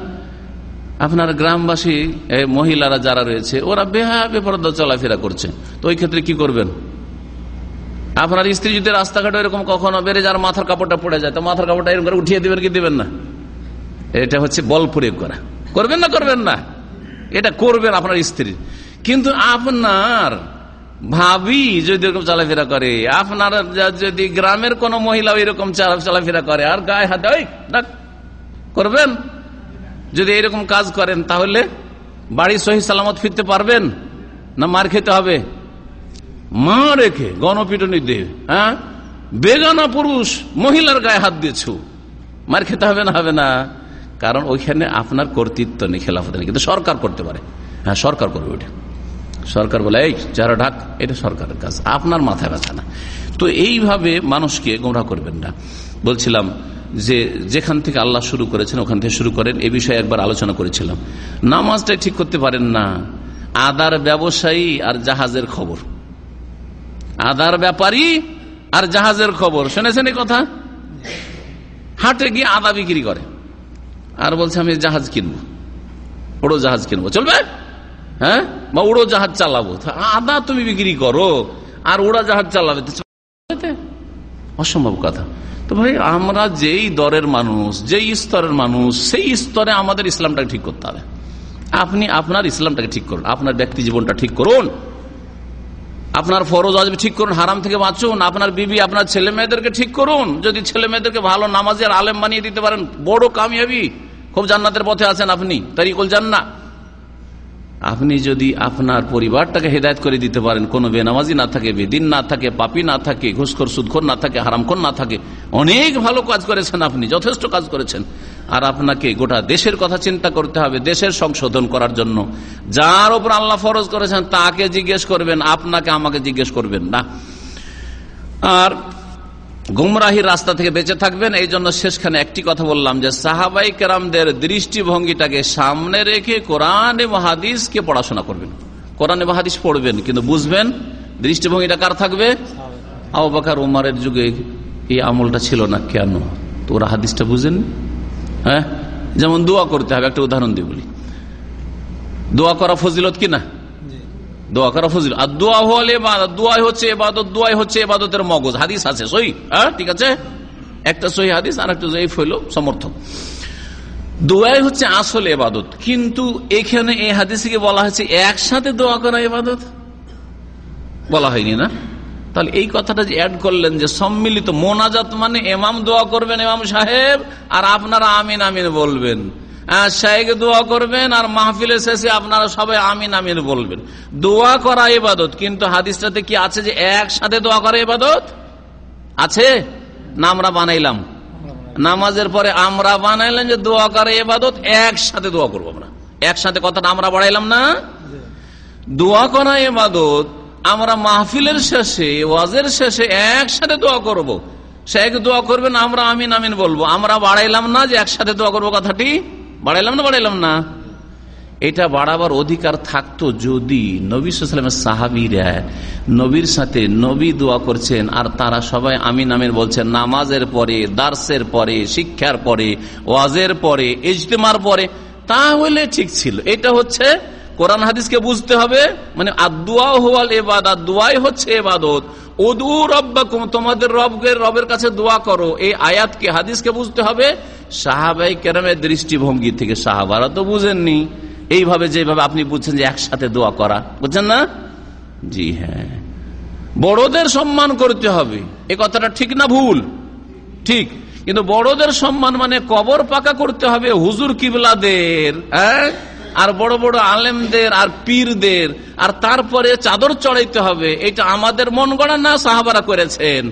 আপনার গ্রামবাসী মহিলারা যারা রয়েছে, ওরা বেহা বেপরদা চলাফেরা করছে। তো ওই ক্ষেত্রে কি করবেন? আপনার স্ত্রী যদি রাস্তাঘাটে এরকম কখনো বেড়ে যার মাথার কাপড়টা পড়ে যায়, তো মাথার কাপড়টা এরকম করে উঠিয়ে দেবেন কি দেবেন না? এটা হচ্ছে বল প্রয়োগ করা। করবেন না করবেন না? এটা করবেন আপনার স্ত্রী। কিন্তু আপনার ভাবি যদি এরকম চলাফেরা করে, আপনার যদি গ্রামের কোন মহিলা এরকম চলাফেরা করে, আর গায়ে হাতে ওই করবেন? যদি এরকম কাজ করেন, তাহলে বাড়ি সহি সালামত ফিরতে পারবেন? না মার খেতে হবে? মা রেখে গণপিটনি দেহ হ্যাঁ? বেগানা পুরুষ, মহিলার গায়ে হাত দিয়েছ, মার খেতে হবে না হবে না। কারণ ওইখানে আপনার কর্তৃত্ব নেই খেলাফত নেই। কিন্তু সরকার করতে পারে। হ্যাঁ সরকার করবে ওইটা। সরকার বলে, এই যারা ঢাক, এটা সরকারের কাজ, আপনার মাথায় ব্যথা না। তো এইভাবে মানুষকে গোমরা করবেন না। বলছিলাম যে, যেখান থেকে আল্লাহ শুরু করেছেন, ওখান থেকে শুরু করেন, এ বিষয়ে একবার আলোচনা করেছিলাম। নামাজটাই ঠিক করতে পারেন না। আদার ব্যবসায়ী আর জাহাজের খবর। আদার ব্যাপারী আর জাহাজের খবর। শুনেছেন এই কথা? হাটে গিয়ে আদা বিক্রি করে। আর বলছে, আমি জাহাজ কিনবো। ওড়ো জাহাজ কিনবো। চলবে? হ্যাঁ? বা উড়ো জাহাজ চালাবো। আদা তুমি বিক্রি করো, আর উড়া জাহাজ চালাবে। অসম্ভব কথা। তো ভাই, আমরা যেই দরের মানুষ, যেই স্তরের মানুষ, সেই স্তরে আমাদের ইসলামটাকে ঠিক করতে হবে। আপনি আপনার ইসলামটাকে ঠিক করুন, আপনার ব্যক্তি জীবনটা ঠিক করুন। আপনার ফরজ আজবে ঠিক করুন, হারাম থেকে বাঁচুন। আপনার বিবি, আপনার ছেলে মেয়েদেরকে ঠিক করুন। যদি ছেলে মেয়েদেরকে ভালো নামাজের আলেম বানিয়ে দিতে পারেন, বড় কামিয়াবি। খুব জান্নাতের পথে আছেন আপনি, তারিকুল জান্না আপনি যদি আপনার পরিবারটাকে হেদায়ত করে দিতে পারেন, কোনো বেনামাজি না থাকে, বেদিন না থাকে, পাপি না থাকে, ঘুষখোর, সুদখোর না থাকে, হারামখোর না থাকে, অনেক ভালো কাজ করেছেন আপনি, যথেষ্ট কাজ করেছেন। আর আপনাকে গোটা দেশের কথা চিন্তা করতে হবে, দেশের সংশোধন করার জন্য। যার ওপর আল্লাহ ফরজ করেছেন, তাকে জিজ্ঞেস করবেন, আপনাকে আমাকে জিজ্ঞেস করবেন না। আর গুমরাহির রাস্তা থেকে বেঁচে থাকবেন। এই জন্য শেষখানে একটি কথা বললাম যে, সাহাবাই কেরামদের দৃষ্টিভঙ্গিটাকে সামনে রেখে কোরআন মহাদিসকে পড়াশোনা করবেন। কোরআন মহাদিস পড়বেন, কিন্তু বুঝবেন দৃষ্টিভঙ্গিটা কার থাকবে? আবাকার উমারের যুগে এই আমলটা ছিল না কেন? তো ওরা হাদিসটা বুঝেন? হ্যাঁ? যেমন দোয়া করতে হবে, একটা উদাহরণ দিয়ে বলি। দোয়া করা ফজিলত কিনা দোয়া করা ফজিল। আর দোয়া হলে দোয়াই হচ্ছে এবাদত, দোয়াই হচ্ছে এবাদতের মগজ। হাদিস আছে সই হ্যাঁ ঠিক আছে? একটা সহি হাদিস আর একটা জয়ীফ হইল সমর্থক। দোয়াই হচ্ছে আসল এবাদত। কিন্তু এখানে এই হাদিসকে বলা হয়েছে, একসাথে দোয়া করা এবাদত? বলা হয়নি না? তাহলে এই কথাটা যে অ্যাড করলেন যে সম্মিলিত মোনাজাত মানে এমাম দোয়া করবেন এমাম সাহেব, আর আপনারা আমিন আমিন বলবেন। শাহেক দোয়া করবেন আর মাহফিলের শেষে আপনারা সবাই আমিন আমিন বলবেন। দোয়া করা এবাদত কিন্তু হাদিসটাতে কি আছে যে একসাথে দোয়া করা এবাদত আছে? না, আমরা বানাইলাম। নামাজের পরে আমরা বানাইলাম যে দোয়া করা এবাদত একসাথে দোয়া করব আমরা। একসাথে কথাটা আমরা বাড়াইলাম না? দোয়া করা এবাদত আমরা মাহফিলের শেষে, ওয়াজের শেষে একসাথে দোয়া করব। শেখ দোয়া করবেন, আমরা আমিন আমিন বলব। আমরা বাড়াইলাম না যে একসাথে দোয়া করব কথাটি? বাড়াইলাম না বাড়াইলাম না? এটা বাড়াবার অধিকার থাকতো যদি নবী সালামের সাহাবিরা নবীর সাথে নবী দোয়া করছেন আর তারা সবাই আমি নামের বলছেন, নামাজের পরে, দার্সের পরে, শিক্ষার পরে, ওয়াজের পরে, ইজতেমার পরে, তাহলে ঠিক ছিল। এটা হচ্ছে কোরআন হাদিসকে বুঝতে হবে মানে আদুয়া হওয়াল এবাদত দোয়াই হচ্ছে এবাদত ওদু রব্বাকুম, তোমাদের রবের রবের কাছে দোয়া করো। এই আয়াতকে, হাদিসকে বুঝতে হবে, সাহাবাই কেরামের দৃষ্টিভঙ্গি থেকে সাহাবারা তো বুঝেননি। এইভাবে যেভাবে আপনি বুঝছেন যে একসাথে দোয়া করা, বুঝছেন না? জি হ্যাঁ। বড়দের সম্মান করতে হবে, এ কথাটা ঠিক না ভুল? ঠিক। কিন্তু বড়দের সম্মান মানে কবর পাকা করতে হবে, হুজুর কিবলাদের হ্যাঁ? আর বড় বড় আলেমদের আর পীরদের আর তারপরে চাদর চড়াইতে হবে এটা আমাদের মন গড়া না সাহাবারা করেছেন?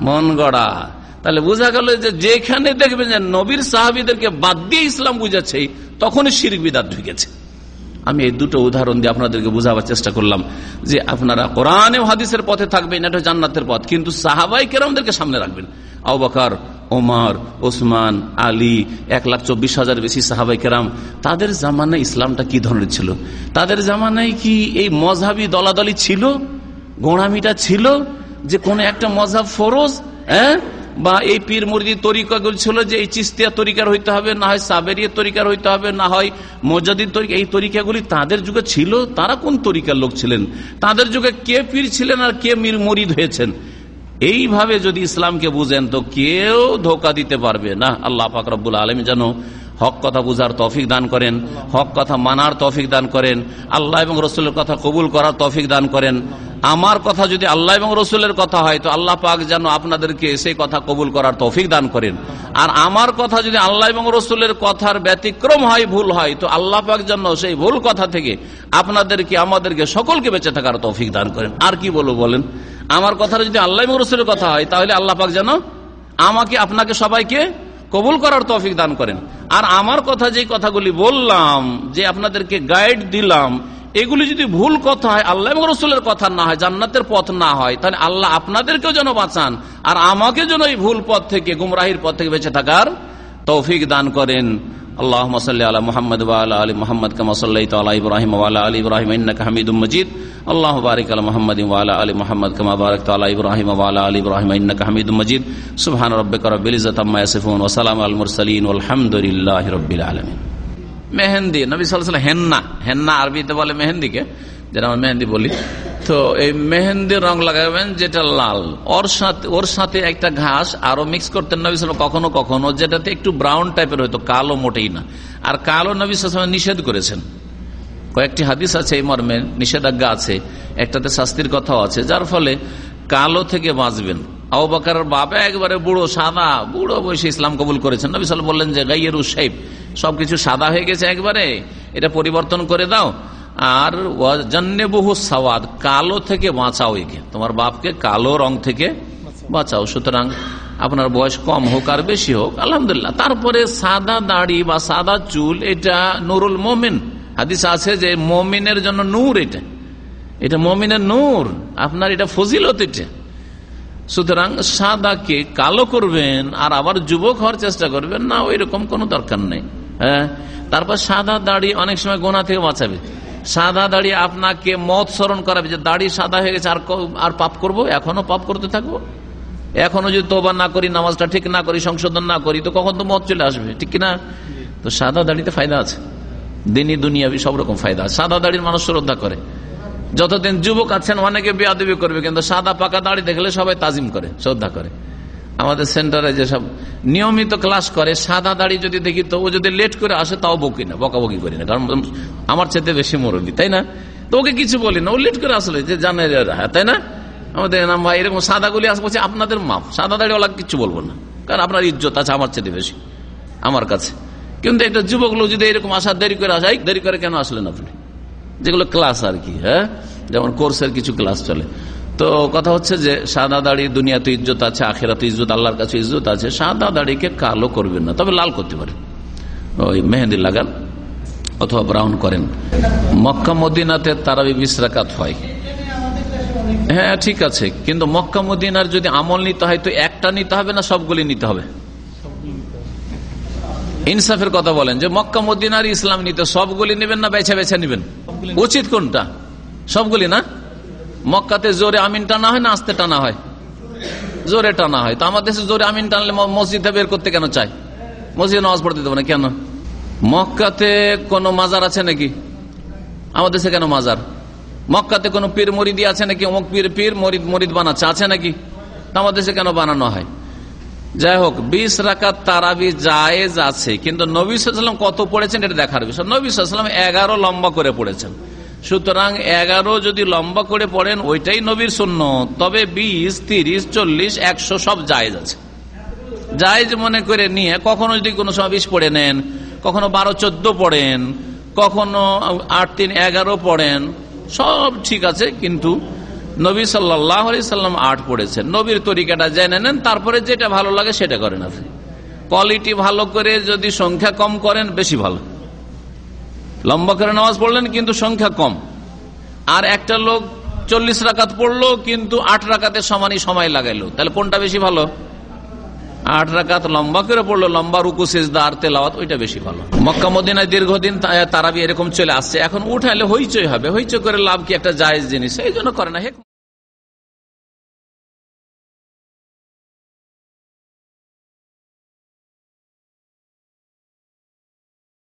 মন গড়া। তাহলে বোঝা গেল যে যেখানে দেখবেন যে নবীর সাহাবিদেরকে বাদ দিয়ে ইসলাম বুঝাচ্ছে তখনই শিরিক বিদাত ঢুকেছে। আমি এই দুটো উদাহরণ দিয়ে আপনাদেরকে বোঝাবার চেষ্টা করলাম যে আপনারা কোরআনে হাদিসের পথে থাকবেন এটা জান্নাতের পথ। কিন্তু সাহাবাই কেরামদেরকে সামনে রাখবেন। আবাকার ওমর, ওসমান, আলী, এক লাখ চব্বিশ হাজার বেশি সাহাবাই কেরাম, তাদের জামানায় ইসলামটা কি ধরনের ছিল? তাদের জামানায় কি এই মজাবি দলাদলি ছিল? গোড়ামিটা ছিল? যে কোন একটা মজাব ফরজ হ্যাঁ? বা এই পীর মুরগির তরিকাগুলো ছিল যে এই চিস্তিয়া তরিকার হইতে হবে, না হয় সাবেরিয়া তরিকার হইতে হবে, না হয় মজাদির তরিকা, এই তরিকাগুলি তাদের যুগে ছিল? তারা কোন তরিকার লোক ছিলেন? তাদের যুগে কে পীর ছিলেন আর কে মীর মরিদ হয়েছেন? এইভাবে যদি ইসলামকে বুঝেন, তো কেউ ধোকা দিতে পারবে না। আল্লাহ ফাকরাবুল আলম যেন হক কথা বুঝার তফিক দান করেন, হক কথা মানার তফিক দান করেন, আল্লাহ এবং রসুলের কথা কবুল করার তফিক দান করেন। আমার কথা যদি আল্লাহ এবং রসুলের কথা হয়, তো আল্লাহ পাক যেন আপনাদেরকে সেই কথা কবুল করার তৌফিক দান করেন। আর আমার কথা যদি আল্লাহ এবং রসুলের কথার ব্যতিক্রম হয়, ভুল হয়, তো আল্লাহ পাক যেন সেই ভুল কথা থেকে আপনাদেরকে, আমাদেরকে সকলকে বেঁচে থাকার তৌফিক দান করেন। আর কি বলব বলেন? আমার কথা যদি আল্লাহ এবং রসুলের কথা হয়, তাহলে আল্লাহ পাক যেন আমাকে, আপনাকে সবাইকে কবুল করার তৌফিক দান করেন। আর আমার কথা যে কথাগুলি বললাম, যে আপনাদেরকে গাইড দিলাম এগুলি যদি ভুল কথা হয়, আল্লাহ এবং রসুলের কথা না হয়, জান্নাতের পথ না হয়, তাহলে আল্লাহ আপনাদেরকেও যেন বাঁচান। আর আমাকে যেন এই ভুল পথ থেকে, গুমরাহির পথ থেকে বেঁচে থাকার তৌফিক দান করেন। আল্লাহ আলা মোহাম্মদ আলী মোহাম্মদ কামাসাল্লাহ ইব্রাহিম আলী ইব্রাহিম হামিদ মজিদ। আল্লাহ বারিক আলা মোহাম্মদ আলী মোহাম্মদ কামা তালা ইব্রাহিম আলী ইব্রাহিম হামিদ মজিদ। সুবহান রব্বিক রব্বিল ইজ্জত আম্মা ইয়াসিফুন ওয়া সালামু আল মুরসালিন। আলহামদুলিল্লাহি রাব্বিল আলামিন। মেহেন্দি, নবী সাল হেন্না হেন্না আরবিতে বলে মেহেন্দিকে, যেটা আমরা মেহেন্দি বলি। তো এই মেহেন্দির রং লাগাবেন যেটা লাল। ওর সাথে ওর সাথে একটা ঘাস আরও মিক্স করতেন নবী সাল কখনো কখনো, যেটাতে একটু ব্রাউন টাইপের হয়তো কালো মোটেই না। আর কালো নবী সাল নিষেধ করেছেন। কয়েকটি হাদিস আছে এই মর্মে, নিষেধাজ্ঞা আছে, একটাতে শাস্তির কথাও আছে, যার ফলে কালো থেকে বাঁচবেন। আবাকার বাবা একবারে বুড়ো, সাদা, বুড়ো বয়সে ইসলাম কবুল করেছেন। নবী সাল বললেন যে, গাইয়ের উসাইব সবকিছু সাদা হয়ে গেছে একবারে, এটা পরিবর্তন করে দাও। আর বহু সাওয়াদ, কালো থেকে বাঁচাও একে। তোমার বাপকে কালো রং থেকে বাঁচাও। সুতরাং আপনার বয়স কম হোক আর বেশি হোক, আলহামদুলিল্লাহ। তারপরে সাদা দাড়ি বা সাদা চুল, এটা নুরুল মোমিন। হাদিস আছে যে, মমিনের জন্য নূর এটা। এটা মমিনের নূর। আপনার এটা ফজিলত এটা। সুতরাং সাদাকে কালো করবেন আর আবার যুবক হওয়ার চেষ্টা করবেন, না ওই রকম কোনো দরকার নেই। হ্যাঁ? তারপর সাদা দাড়ি অনেক সময় গোনা থেকে বাঁচাবে। সাদা দাড়ি আপনাকে মত স্মরণ করাবে যে দাড়ি সাদা হয়ে গেছে, আর আর পাপ করব? এখনও পাপ করতে থাকব? এখনও যদি তোবা না করি, নামাজটা ঠিক না করি, সংশোধন না করি, তো কখন তো মত চলে আসবে, ঠিক কিনা? তো সাদা দাড়িতে ফায়দা আছে। দিনই দুনিয়াবি সব রকম ফায়দা আছে। সাদা দাড়ির মানুষ শ্রদ্ধা করে। যতদিন যুবক আছেন, অনেকে বেয়াদবি করবে, কিন্তু সাদা পাকা দাড়ি দেখলে সবাই তাজিম করে, শ্রদ্ধা করে। আমাদের সেন্টারে যেসব নিয়মিত ক্লাস করে, সাদা দাড়ি যদি দেখি, তো ও যদি লেট করে আসে, তাও বকি না, বকাবকি করি না, কারণ আমার চেতে বেশি মরবি তাই না? তো ওকে কিছু বলি না, ও লেট করে আসলে, যে জানে তাই না? আমাদের নাম ভাই এরকম সাদা গুলি আসব আপনাদের মাপ, সাদা দাড়িওয়ালা কিছু বলব না, কারণ আপনার ইজ্জত আছে আমার চেতে বেশি, আমার কাছে। কিন্তু একটা যুবক লোক যদি এরকম আসার দেরি করে আসে দেরি করে কেন আসলেন আপনি? যেগুলো ক্লাস আর কি হ্যাঁ? যেমন কোর্সের কিছু ক্লাস চলে। তো কথা হচ্ছে যে, সাদা দাড়ি, দুনিয়াতে ইজ্জত আছে, আখেরাতে ইজ্জত, আল্লাহর কাছে ইজ্জত আছে, সাদা দাড়িকে কালো করবেন না, তবে লাল করতে পারেন। ওই মেহেন্দি লাগান, অথবা ব্রাউন করেন। মক্কা, মদিনাতে তারাবি বিশ্রাকাত হয়। হ্যাঁ ঠিক আছে, কিন্তু মক্কা, মদিনার যদি আমল নিতে হয়, তো একটা নিতে হবে না সবগুলি নিতে হবে? ইনসাফের কথা বলেন যে, মক্কা, মদিনার ইসলাম নিতে সবগুলি নেবেন না, বেছে বেছে নেবেন? উচিত কোনটা? সবগুলি না? মক্কাতে জোরে আমিন টানা হয় না আস্তে টানা হয়? জোরে টানা হয়। তো আমাদের দেশে জোরে আমিন টানলে মসজিদে বের করতে কেন চাই মসজিদে নামাজ পড়তে দেবো না কেন? মক্কাতে কোনো মাজার আছে নাকি? আমাদের দেশে কেন মাজার? মক্কাতে কোনো পীর মরিদি আছে নাকি? অমুক পীর পীর মরিদ মরিদ বানাচ্ছে, আছে নাকি? আমাদের দেশে কেন বানানো হয়? যাই হোক, বিশ রাকাত তারাবি জায়েজ আছে, কিন্তু নবী কত পড়েছেন এটা দেখার বিষয়। নবী এগারো লম্বা করে পড়েছেন। সুতরাং এগারো যদি লম্বা করে পড়েন, ওইটাই নবীর শূন্য তবে বিশ, তিরিশ, চল্লিশ, একশো সব জায়েজ আছে। জায়েজ মনে করে নিয়ে কখনো যদি কোনো সময় বিশ পড়ে নেন, কখনো বারো, চোদ্দ পড়েন, কখনো আট, তিন, এগারো পড়েন, সব ঠিক আছে, কিন্তু নবী সাল্লাহ সাল্লাম আট পড়েছেন। নবীর তরিকাটা জেনে নেন, তারপরে যেটা ভালো লাগে সেটা করেন আপনি। কোয়ালিটি ভালো করে যদি সংখ্যা কম করেন, বেশি ভালো। লম্বা করে নামাজ পড়লেন, কিন্তু সংখ্যা কম। আর একটা লোক চল্লিশ রাকাত পড়ল, কিন্তু আট রাকাতের সমানই সময় লাগাইলো। তাহলে কোনটা বেশি ভালো? আট রাকাত লম্বা করে পড়ল, লম্বা রুকু, সেজদা আর তেলাওয়াত, ওইটা বেশি ভালো। মক্কা, মদিনায় দীর্ঘদিন তারাবি এরকম চলে আসছে। এখন উঠাইলে হইচই হবে। হইচই করে লাভ কি? একটা জায়েজ জিনিস। এই জন্য করে না।